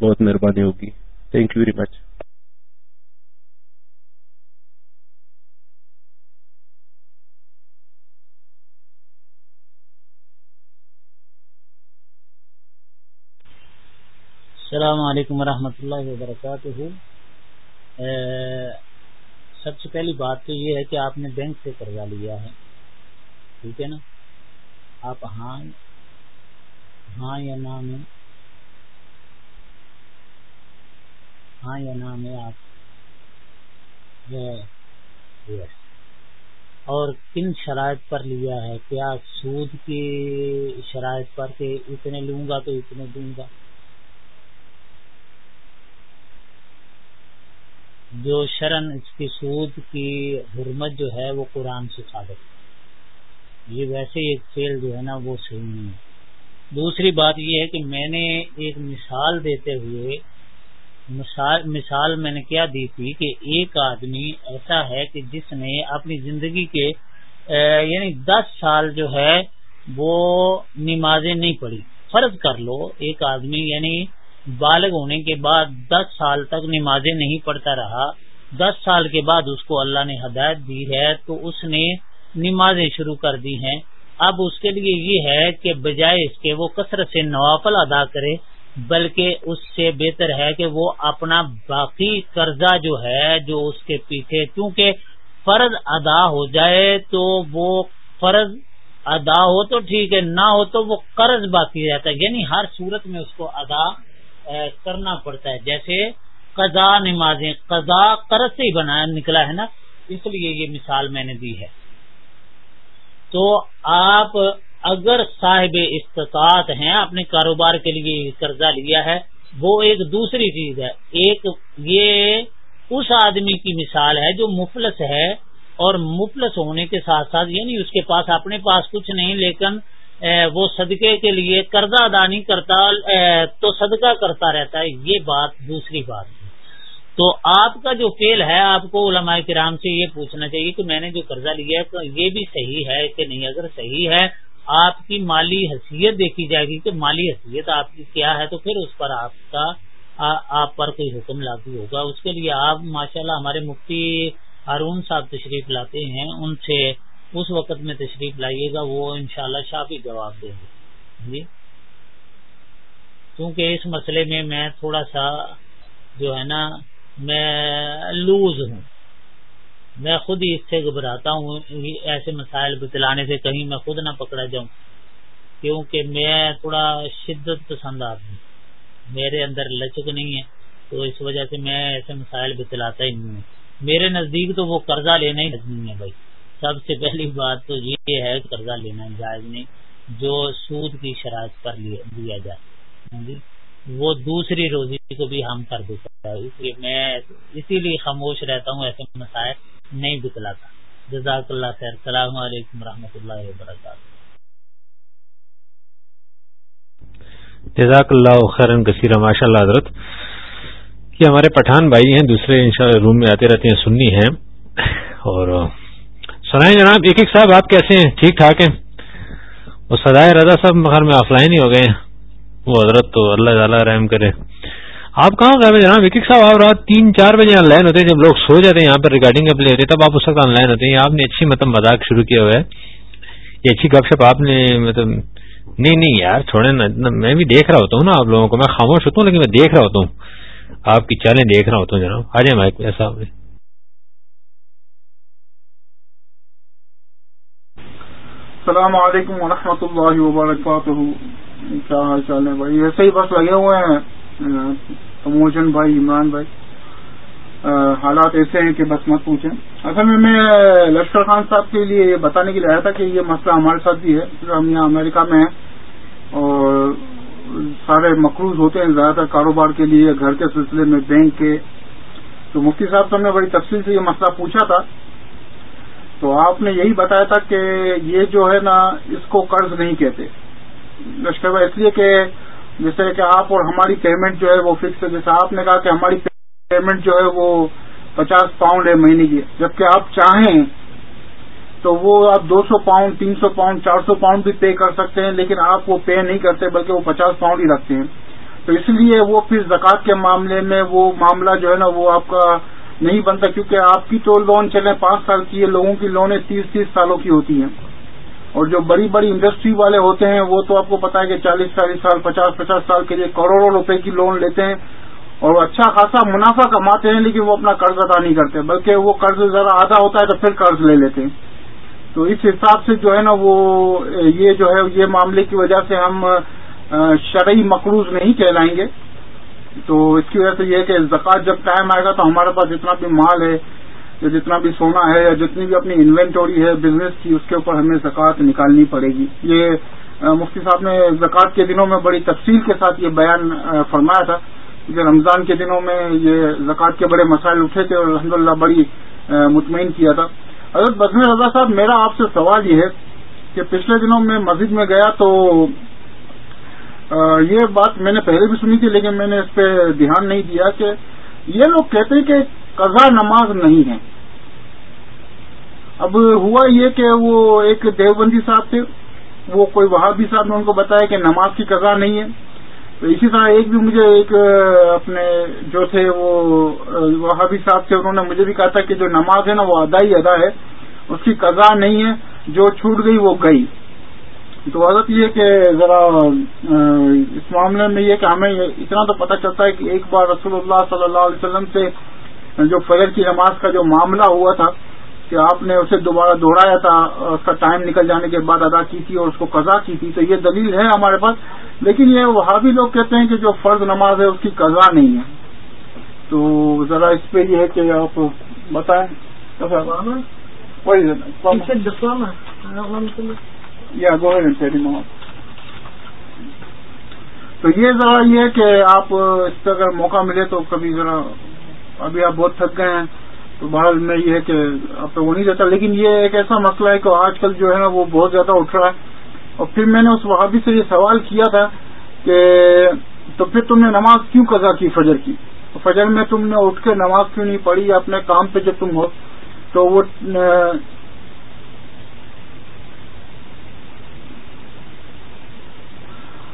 بہت مہربانی ہوگی۔ تھینک یو ویری مچ السلام علیکم ورحمۃ اللہ وبرکاتہ۔ سب سے پہلی بات تو یہ ہے کہ آپ نے بینک سے قرضہ لیا ہے۔ ٹھیک ہے نا؟ آپ ہاں ہاں یا نام ہے ہاں یا نام ہے آپ اور کن شرائط پر لیا ہے؟ کیا سود کی شرائط پر کہ اتنے لوں گا تو اتنے دوں گا؟ جو شرن اس کی سود کی حرمت جو ہے وہ قرآن سے ثابت یہ ویسے ایک فیل جو ہے نا وہ صحیح نہیں ہے۔ دوسری بات یہ ہے کہ میں نے ایک مثال دیتے ہوئے مثال مثال میں نے کیا دی تھی کہ ایک آدمی ایسا ہے کہ جس نے اپنی زندگی کے یعنی دس سال جو ہے وہ نمازیں نہیں پڑھی۔ فرض کر لو ایک آدمی یعنی بالغ ہونے کے بعد دس سال تک نمازیں نہیں پڑھتا رہا، دس سال کے بعد اس کو اللہ نے ہدایت دی ہے تو اس نے نمازیں شروع کر دی ہیں۔ اب اس کے لیے یہ ہے کہ بجائے اس کے وہ کثرت سے نوافل ادا کرے، بلکہ اس سے بہتر ہے کہ وہ اپنا باقی قرضہ جو ہے، جو اس کے پیچھے کیونکہ فرض ادا ہو جائے تو وہ فرض ادا ہو تو ٹھیک ہے، نہ ہو تو وہ قرض باقی رہتا ہے۔ یعنی ہر صورت میں اس کو ادا کرنا پڑتا ہے۔ جیسے قضا نمازیں قضا قرض سے ہی بنا، نکلا ہے نا۔ اس لیے یہ مثال میں نے دی ہے۔ تو آپ اگر صاحب استطاعت ہیں اپنے کاروبار کے لیے قرضہ لیا ہے، وہ ایک دوسری چیز ہے۔ ایک یہ اس آدمی کی مثال ہے جو مفلس ہے اور مفلس ہونے کے ساتھ ساتھ یعنی اس کے پاس اپنے پاس کچھ نہیں، لیکن وہ صدقے کے لیے قرضہ ادا نہیں کرتا تو صدقہ کرتا رہتا ہے۔ یہ بات دوسری بات ہے۔ تو آپ کا جو فیل ہے، آپ کو علماء کرام سے یہ پوچھنا چاہیے کہ میں نے جو قرضہ لیا ہے یہ بھی صحیح ہے کہ نہیں؟ اگر صحیح ہے، آپ کی مالی حیثیت دیکھی جائے گی کہ مالی حیثیت آپ کی کیا ہے، تو پھر اس پر آپ کا آپ پر کوئی حکم لاگو ہوگا۔ اس کے لیے آپ ماشاءاللہ ہمارے مفتی ہارون صاحب تشریف لاتے ہیں۔ ان سے اس وقت میں تشریف لائیے گا، وہ انشاءاللہ شاء شافی جواب دیں گے۔ جی۔ کیونکہ اس مسئلے میں میں تھوڑا سا جو ہے نا میں لوز ہوں۔ میں خود ہی اس سے گھبراتا ہوں، ایسے مسائل بتلانے سے کہیں میں خود نہ پکڑا جاؤں۔ کیونکہ میں تھوڑا شدت پسند آدمی میرے اندر لچک نہیں ہے، تو اس وجہ سے میں ایسے مسائل بتلاتا ہی نہیں ہوں۔ میرے نزدیک تو وہ قرضہ لینا ہی نہیں ہے بھائی۔ سب سے پہلی بات تو یہ ہے قرضہ لینا جائز نہیں، جو سود کی شرائط پر لیا جائے۔ ہاں جی؟ وہ دوسری روزی کو بھی ہم کر دیتا ہے۔ اس لیے میں اسی لیے خاموش رہتا ہوں، ایسے مسائل نہیں بتلاتا جزاک اللہ خیر۔ السلام علیکم رحمۃ اللہ وبرکاتہ۔ جزاک اللہ خیر کثیر ماشاء اللہ حضرت، یہ ہمارے پٹھان بھائی ہیں، دوسرے روم میں آتے رہتے ہیں سننی ہیں۔ اور سنائیں جناب، ایک ایک صاحب آپ کیسے ہیں؟ ٹھیک ٹھاک ہیں؟ اور سدائے رضا صاحب مگر میں آف لائن ہی ہو گئے ہیں۔ وہ حضرت تو اللہ تعالیٰ رحم کرے۔ آپ کہاں گئے جناب؟ ایک صاحب، آپ رات تین چار بجے آن لائن ہوتے ہیں۔ جب لوگ سو جاتے ہیں یہاں پر ریکارڈنگ اپنے ہوتے تب آپ اس وقت آن لائن ہوتے ہیں۔ آپ نے اچھی مطلب مذاق شروع کیا ہوا ہے۔ یہ اچھی گپ شپ آپ نے مطلب نہیں نہیں یار چھوڑے نا میں بھی دیکھ رہا ہوتا ہوں نا آپ لوگوں کو۔ میں خاموش ہوتا ہوں، لیکن میں دیکھ رہا ہوتا ہوں۔ آپ کی چالیں دیکھ رہا ہوتا ہوں جناب۔ آ جائیں مائک ایسا السلام علیکم ورحمۃ اللہ وبرکاتہ۔ کیا حال چال ہے بھائی، ایسے ہی بس لگے ہوئے ہیں۔ تموجن بھائی، عمران بھائی۔ حالات ایسے ہیں کہ بس مت پوچھیں۔ اصل میں میں لشکر خان صاحب کے لیے یہ بتانے کے لیے آیا تھا کہ یہ مسئلہ ہمارے ساتھ بھی ہے۔ ہم یہاں امریکہ میں ہیں اور سارے مقروض ہوتے ہیں زیادہ تر کاروبار کے لیے، گھر کے سلسلے میں بینک کے۔ تو مفتی صاحب سے ہم نے بڑی تفصیل سے یہ مسئلہ پوچھا تھا۔ تو آپ نے یہی بتایا تھا کہ یہ جو ہے نا، اس کو قرض نہیں کہتے۔ لشکر بھائی، اس لیے کہ جیسے کہ آپ اور ہماری پیمنٹ جو ہے وہ فکس ہے۔ جیسے آپ نے کہا کہ ہماری پیمنٹ جو ہے وہ پچاس پاؤنڈ ہے مہینے کی۔ جبکہ آپ چاہیں تو وہ آپ دو سو پاؤنڈ تین سو پاؤنڈ چار سو پاؤنڈ بھی پے کر سکتے ہیں، لیکن آپ وہ پے نہیں کرتے بلکہ وہ پچاس پاؤنڈ ہی رکھتے ہیں۔ تو اس لیے وہ پھر زکوٰۃ کے معاملے میں وہ معاملہ جو ہے نا وہ آپ کا نہیں بنتا، کیونکہ آپ کی تو لون چلے پانچ سال کی ہے، لوگوں کی لونیں تیس تیس سالوں کی ہوتی ہیں۔ اور جو بڑی بڑی انڈسٹری والے ہوتے ہیں، وہ تو آپ کو پتا ہے کہ چالیس چالیس سال، پچاس پچاس سال کے لیے کروڑوں روپے کی لون لیتے ہیں اور اچھا خاصا منافع کماتے ہیں، لیکن وہ اپنا قرض ادا نہیں کرتے۔ بلکہ وہ قرض ذرا آدھا ہوتا ہے تو پھر قرض لے لیتے ہیں۔ تو اس حساب سے جو ہے نا، وہ یہ جو ہے، یہ معاملے کی وجہ سے ہم شرعی مقروض نہیں کہلائیں گے۔ تو اس کی وجہ سے یہ ہے کہ زکوٰۃ جب ٹائم آئے گا تو ہمارے پاس جتنا بھی مال ہے یا جتنا بھی سونا ہے یا جتنی بھی اپنی انوینٹوری ہے، بزنس کی، اس کے اوپر ہمیں زکوٰۃ نکالنی پڑے گی۔ یہ مفتی صاحب نے زکوٰۃ کے دنوں میں بڑی تفصیل کے ساتھ یہ بیان فرمایا تھا۔ کہ رمضان کے دنوں میں یہ زکوٰۃ کے بڑے مسائل اٹھے تھے اور الحمد بڑی مطمئن کیا تھا۔ حضرت بزم رضا صاحب، میرا آپ سے سوال یہ ہے کہ پچھلے دنوں میں مسجد میں گیا تو یہ بات میں نے پہلے بھی سنی تھی، لیکن میں نے اس پہ دھیان نہیں دیا کہ یہ لوگ کہتے ہیں کہ قضا نماز نہیں ہے۔ اب ہوا یہ کہ وہ ایک دیوبندی صاحب تھے، وہ کوئی وہابی صاحب نے ان کو بتایا کہ نماز کی قضا نہیں ہے۔ تو اسی طرح ایک بھی مجھے ایک اپنے جو تھے وہ وہابی صاحب تھے، انہوں نے مجھے بھی کہا تھا کہ جو نماز ہے نا وہ ادا ہی ادا ہے، اس کی قضا نہیں ہے، جو چھوٹ گئی وہ گئی۔ تو حضرت یہ کہ ذرا اس معاملے میں یہ کہ ہمیں اتنا تو پتہ چلتا ہے کہ ایک بار رسول اللہ صلی اللہ علیہ وسلم سے جو فجر کی نماز کا جو معاملہ ہوا تھا کہ آپ نے اسے دوبارہ دوہرایا تھا، اس کا ٹائم نکل جانے کے بعد ادا کی تھی اور اس کو قضا کی تھی، تو یہ دلیل ہے ہمارے پاس۔ لیکن یہ وہاں بھی لوگ کہتے ہیں کہ جو فرض نماز ہے اس کی قضا نہیں ہے۔ تو ذرا اس پہ یہ ہے کہ آپ بتائیں۔ یا تو یہ ذرا یہ ہے کہ آپ اس پہ اگر موقع ملے تو کبھی ذرا ابھی آپ بہت تھک گئے ہیں، تو بہرحال میں یہ ہے کہ اب تو وہ نہیں دیتا لیکن یہ ایک ایسا مسئلہ ہے کہ آج کل جو ہے نا وہ بہت زیادہ اٹھ رہا ہے۔ اور پھر میں نے اس وہابی سے یہ سوال کیا تھا کہ تو پھر تم نے نماز کیوں قضا کی فجر کی؟ فجر میں تم نے اٹھ کے نماز کیوں نہیں پڑھی؟ اپنے کام پہ جب تم ہو، تو وہ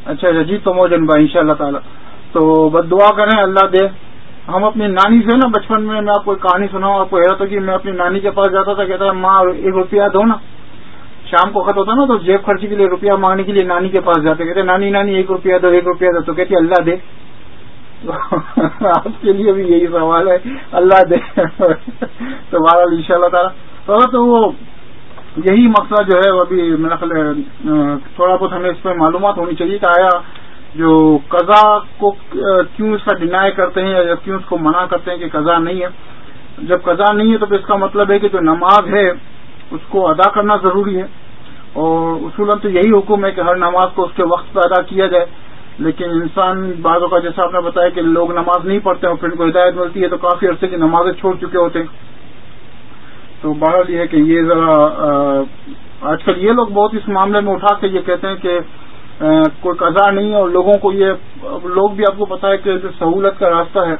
اچھا اچھا جی تو موجن بھائی ان شاء اللہ تعالیٰ۔ تو بس دعا کریں، اللہ دے۔ ہم اپنی نانی سے نا، بچپن میں میں آپ کو کہانی سناؤں، آپ کو حیرت ہوگی، میں اپنی نانی کے پاس جاتا تھا، کہتا ماں، ایک روپیہ دو نا۔ شام کو خط ہوتا نا، تو جیب خرچی کے لیے روپیہ مانگنے کے لیے نانی کے پاس جاتے، کہتے، نانی نانی، ایک روپیہ دو، ایک روپیہ دو۔ تو کہتے اللہ دے۔ آپ کے لیے بھی یہی سوال ہے، اللہ دے۔ تو بہرحال ان شاء اللہ تعالیٰ۔ تو وہ یہی مقصد جو ہے، وہ ابھی میرا خیال تھوڑا بہت ہمیں اس پہ معلومات ہونی چاہیے، کہ آیا جو قضا کو کیوں اس کا ڈینائی کرتے ہیں یا کیوں اس کو منع کرتے ہیں کہ قضا نہیں ہے؟ جب قضا نہیں ہے تو اس کا مطلب ہے کہ جو نماز ہے، اس کو ادا کرنا ضروری ہے۔ اور اصولاً تو یہی حکم ہے کہ ہر نماز کو اس کے وقت پہ ادا کیا جائے۔ لیکن انسان بعضوں کا جیسا آپ نے بتایا کہ لوگ نماز نہیں پڑھتے اور پھر ان کو ہدایت ملتی ہے تو کافی عرصے کی نمازیں چھوڑ چکے ہوتے ہیں۔ تو بہرحال یہ ہے کہ یہ ذرا آج کل یہ لوگ بہت اس معاملے میں اٹھا کے یہ کہتے ہیں کہ کوئی قضا نہیں ہے اور لوگوں کو یہ، لوگ بھی آپ کو پتا ہے کہ سہولت کا راستہ ہے،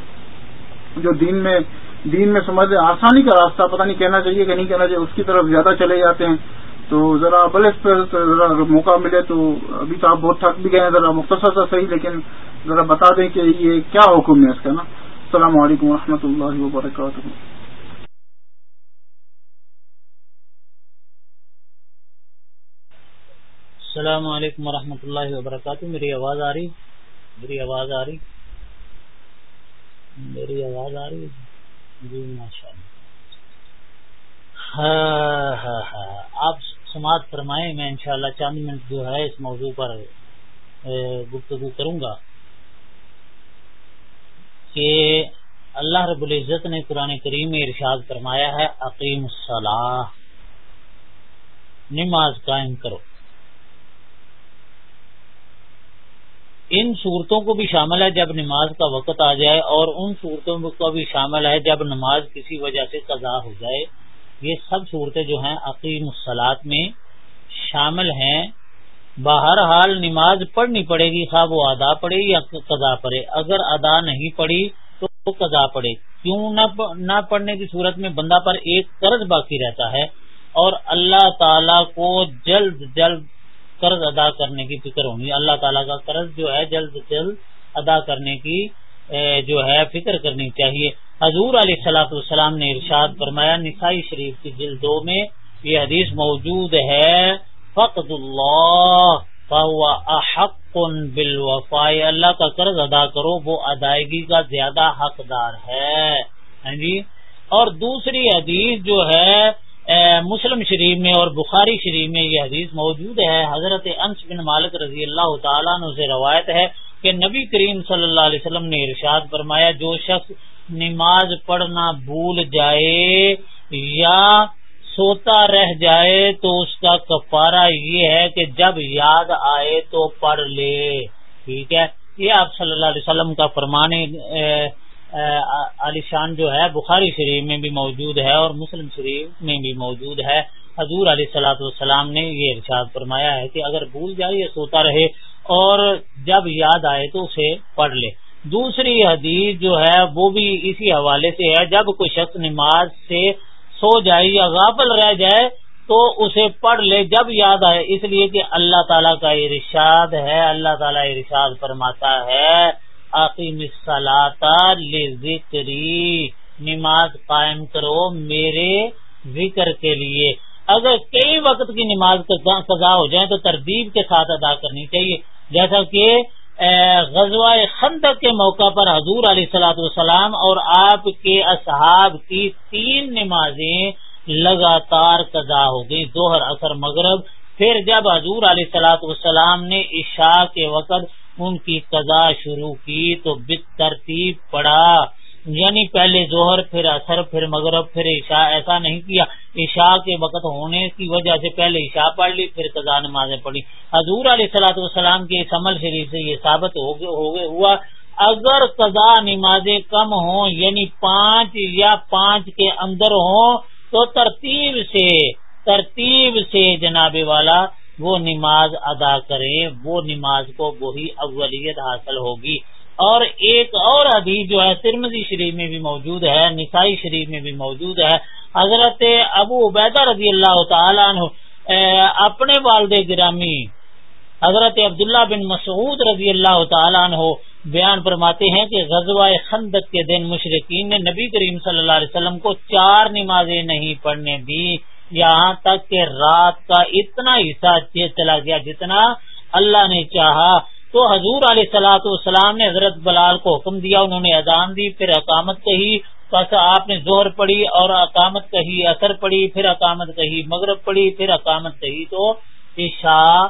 جو دین میں دین میں سمجھ آسانی کا راستہ، پتہ نہیں کہنا چاہیے کہ نہیں کہنا چاہیے، اس کی طرف زیادہ چلے جاتے ہیں۔ تو ذرا بلے اس پہ ذرا موقع ملے تو ابھی تو آپ بہت تھک بھی گئے ہیں، ذرا مختصر سا صحیح، لیکن ذرا بتا دیں کہ یہ کیا حکم ہے اس کا نا۔ السلام علیکم و اللہ وبرکاتہ۔ السلام علیکم ورحمۃ اللہ وبرکاتہ۔ میری آواز آ رہی میری آواز آ رہی میری آواز آ رہی جی ماشاء اللہ۔ ہاں،, ہاں ہاں آپ سماعت فرمائیں، میں انشاءاللہ چند منٹ جو ہے اس موضوع پر گفتگو کروں گا۔ کہ اللہ رب العزت نے قرآن کریم میں ارشاد فرمایا ہے عقیم الصلاح نماز قائم کرو۔ ان صورتوں کو بھی شامل ہے جب نماز کا وقت آ جائے اور ان صورتوں کو بھی شامل ہے جب نماز کسی وجہ سے قضا ہو جائے۔ یہ سب صورتیں جو ہیں عقیم الصلاط میں شامل ہیں۔ باہر حال نماز پڑھنی پڑے گی خواب وہ ادا پڑے یا قضا پڑے۔ اگر ادا نہیں پڑی تو قضا پڑے۔ کیوں نہ پڑھنے کی صورت میں بندہ پر ایک قرض باقی رہتا ہے اور اللہ تعالی کو جلد جلد قرض ادا کرنے کی فکر ہونی۔ اللہ تعالیٰ کا قرض جو ہے جلد سے جلد ادا کرنے کی جو ہے فکر کرنی چاہیے۔ حضور علیہ سلاۃ السلام نے ارشاد فرمایا، نسائی شریف کی جلدوں میں یہ حدیث موجود ہے، فقد اللہ احق بالوفاء۔ اللہ کا قرض ادا کرو، وہ ادائیگی کا زیادہ حقدار ہے۔ ہاں جی۔ اور دوسری حدیث جو ہے مسلم شریف میں اور بخاری شریف میں یہ حدیث موجود ہے۔ حضرت انس بن مالک رضی اللہ تعالیٰ سے روایت ہے کہ نبی کریم صلی اللہ علیہ وسلم نے ارشاد فرمایا، جو شخص نماز پڑھنا بھول جائے یا سوتا رہ جائے تو اس کا کفارہ یہ ہے کہ جب یاد آئے تو پڑھ لے۔ ٹھیک ہے؟ یہ آپ صلی اللہ علیہ وسلم کا فرمانے علی شان جو ہے، بخاری شریف میں بھی موجود ہے اور مسلم شریف میں بھی موجود ہے۔ حضور علیہ سلاۃ والسلام نے یہ ارشاد فرمایا ہے کہ اگر بھول جائے یا سوتا رہے اور جب یاد آئے تو اسے پڑھ لے۔ دوسری حدیث جو ہے، وہ بھی اسی حوالے سے ہے۔ جب کوئی شخص نماز سے سو جائے یا غافل رہ جائے تو اسے پڑھ لے۔ جب یاد آئے، اس لیے کہ اللہ تعالیٰ کا ارشاد ہے، اللہ تعالیٰ ارشاد فرماتا ہے۔ ذکری نماز قائم کرو میرے ذکر کے لیے۔ اگر کئی وقت کی نماز قضا ہو جائے تو ترتیب کے ساتھ ادا کرنی چاہیے۔ جیسا کہ غزوہ خندق کے موقع پر حضور علیہ سلاۃ والسلام اور آپ کے اصحاب کی تین نمازیں لگاتار قضا ہو گئی دوہر اثر مغرب۔ پھر جب حضور علیہ سلاۃ والسلام نے عشاء کے وقت ان کی قضا شروع کی تو بت ترتیب پڑا۔ یعنی پہلے زہر پھر اثر پھر مغرب، پھر عشاء، ایسا نہیں کیا۔ عشاء کے وقت ہونے کی وجہ سے پہلے عشاء پڑھ لی، پھر قضا نمازیں پڑھی۔ حضور علیہ سلاۃ والسلام کے اس عمل شریف سے یہ ثابت ہو گئے، ہوا۔ اگر قضا نمازیں کم ہوں یعنی پانچ یا پانچ کے اندر ہوں، تو ترتیب سے ترتیب سے جناب والا وہ نماز ادا کرے وہ نماز کو وہی اولیت حاصل ہوگی۔ اور ایک اور حدیث جو ہے ترمزی شریف میں بھی موجود ہے، نسائی شریف میں بھی موجود ہے۔ حضرت ابو عبیدہ رضی اللہ تعالیٰ عنہ اپنے والد گرامی حضرت عبداللہ بن مسعود رضی اللہ تعالیٰ عنہ بیان فرماتے ہیں کہ غزوہ خندق کے دن مشرقین نے نبی کریم صلی اللہ علیہ وسلم کو چار نمازیں نہیں پڑھنے دی۔ یہاں تک کہ رات کا اتنا حصہ چلا گیا جتنا اللہ نے چاہا۔ تو حضور علیہ سلاۃ والسلام نے حضرت بلال کو حکم دیا، انہوں نے اذان دی، پھر اقامت کہی۔ بس آپ نے زہر پڑھی اور اقامت کہی اثر پڑھی، پھر اقامت کہی، مغرب پڑھی، پھر اقامت کہی۔ تو عشاء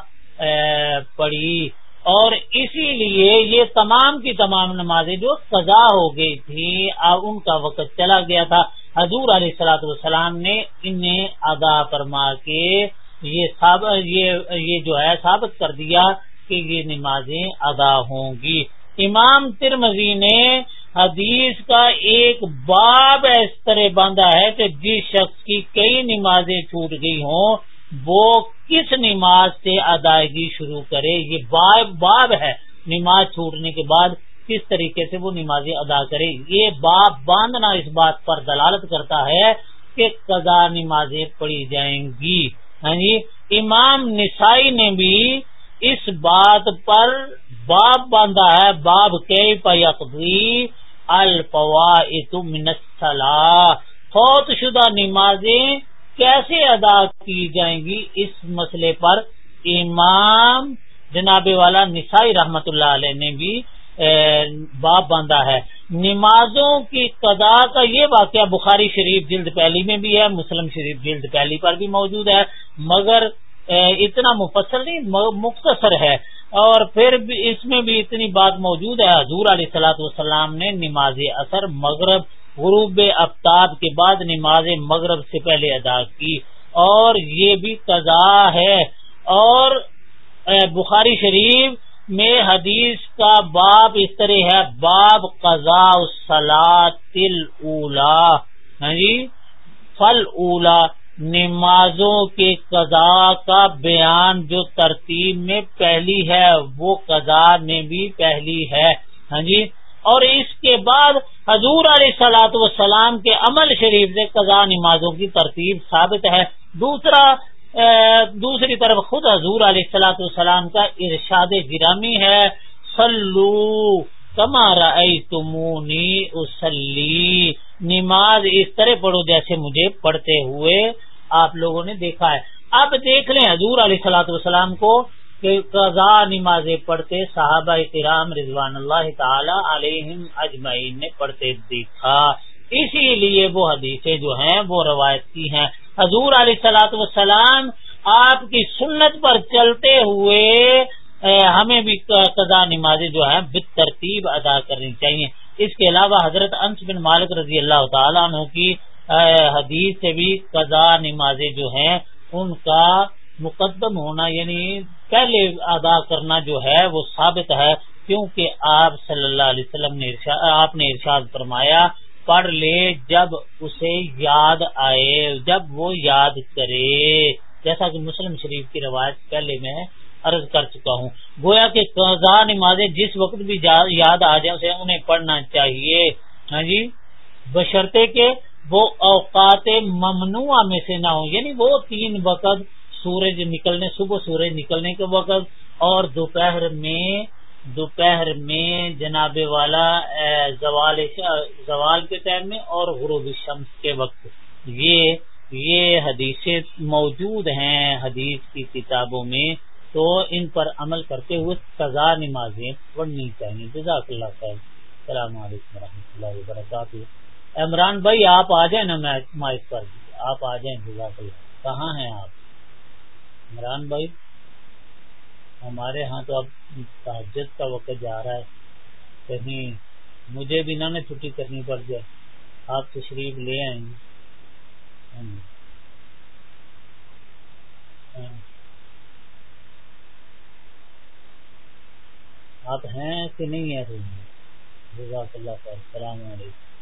پڑھی۔ اور اسی لیے یہ تمام کی تمام نمازیں جو قضا ہو گئی تھی ان کا وقت چلا گیا تھا۔ حضور علیہ السلاۃ والسلام نے انہیں ادا فرما کے یہ یہ جو ہے ثابت کر دیا کہ یہ نمازیں ادا ہوں گی۔ امام ترمزی نے حدیث کا ایک باب اس طرح باندھا ہے کہ جس شخص کی کئی نمازیں چھوٹ گئی ہوں، وہ کس نماز سے ادائیگی شروع کرے؟ یہ باب باب ہے۔ نماز چھوٹنے کے بعد کس طریقے سے وہ نمازیں ادا کرے؟ یہ باب باندھنا اس بات پر دلالت کرتا ہے کہ قضا نمازیں پڑھی جائیں گی۔ ہاں جی؟ امام نسائی نے بھی اس بات پر باب باندھا ہے۔ باب کے پیقی الفوا منسلا فوت شدہ نمازیں کیسے ادا کی جائیں گی؟ اس مسئلے پر امام جناب والا نسائی رحمت اللہ علیہ نے بھی باب باندھا ہے۔ نمازوں کی قضا کا یہ واقعہ بخاری شریف جلد پہلی میں بھی ہے، مسلم شریف جلد پہلی پر بھی موجود ہے۔ مگر اتنا مفصل نہیں مختصر ہے۔ اور پھر اس میں بھی اتنی بات موجود ہے۔ حضور علیہ سلاۃ والسلام نے نماز اثر مغرب، غروب افطاب کے بعد نماز مغرب سے پہلے ادا کی۔ اور یہ بھی قضا ہے۔ اور بخاری شریف میں حدیث کا باب اس طرح ہے، باب قضا تل اولا ہاں جی؟ فل اولا نمازوں کے قضاء کا بیان جو ترتیب میں پہلی ہے، وہ قضاء میں بھی پہلی ہے۔ ہاں جی؟ اور اس کے بعد حضور علیہ سلاۃ وسلام کے عمل شریف سے قضاء نمازوں کی ترتیب ثابت ہے۔ دوسرا دوسری طرف خود حضور علیہ سلاۃ والسلام کا ارشاد گرامی ہے سلو کمارا تمونی اسلی نماز اس طرح پڑھو جیسے مجھے پڑھتے ہوئے آپ لوگوں نے دیکھا ہے۔ اب دیکھ لیں حضور علیہ سلاۃ والسلام کو کہ قضا نمازیں پڑھتے صحابہ کرام رضوان اللہ تعالی علیہم اجمعین نے پڑھتے دیکھا۔ اسی لیے وہ حدیثیں جو ہیں وہ روایت کی ہیں۔ حضور علیہ سلاۃ والسلام آپ کی سنت پر چلتے ہوئے ہمیں بھی قضا نمازیں جو ہیں بت ترتیب ادا کرنی چاہیے۔ اس کے علاوہ حضرت انس بن مالک رضی اللہ تعالیٰ عنہ کی حدیث سے بھی قضا نمازیں جو ہیں، ان کا مقدم ہونا یعنی پہلے ادا کرنا جو ہے وہ ثابت ہے، کیونکہ آپ صلی اللہ علیہ وسلم نے آپ نے ارشاد فرمایا پڑھ لے جب اسے یاد آئے، جب وہ یاد کرے۔ جیسا کہ مسلم شریف کی روایت پہلے میں عرض کر چکا ہوں۔ گویا کہ قضا نمازیں جس وقت بھی یاد آ جائے اسے انہیں پڑھنا چاہیے۔ ہاں جی؟ بشرطے کے وہ اوقات ممنوع میں سے نہ ہو یعنی وہ تین وقت سورج نکلنے، صبح سورج نکلنے کے وقت اور دوپہر میں دوپہر میں جناب والا زوال زوال کے ٹائم میں اور غروب شمس کے وقت۔ یہ یہ حدیثیں موجود ہیں حدیث کی کتابوں میں، تو ان پر عمل کرتے ہوئے سزا نمازیں پڑھنی چاہیے۔ جزاک اللہ خیر۔ السلام علیکم و رحمۃ اللہ وبرکاتہ۔ عمران بھائی، آپ آ جائیں نا مائک پر؟ آپ آ جائیں، جزاک اللہ کہاں ہیں آپ؟ عمران بھائی؟ ہمارے ہاں تو اب تحجد کا وقت جا رہا ہے۔ کہیں مجھے بھی نہ چھٹی کرنی پڑ جائے۔ آپ تشریف لے آئیں۔ گے آپ ہیں کہ نہیں ہیں؟ جزاک اللہ خیر۔ السلام علیکم۔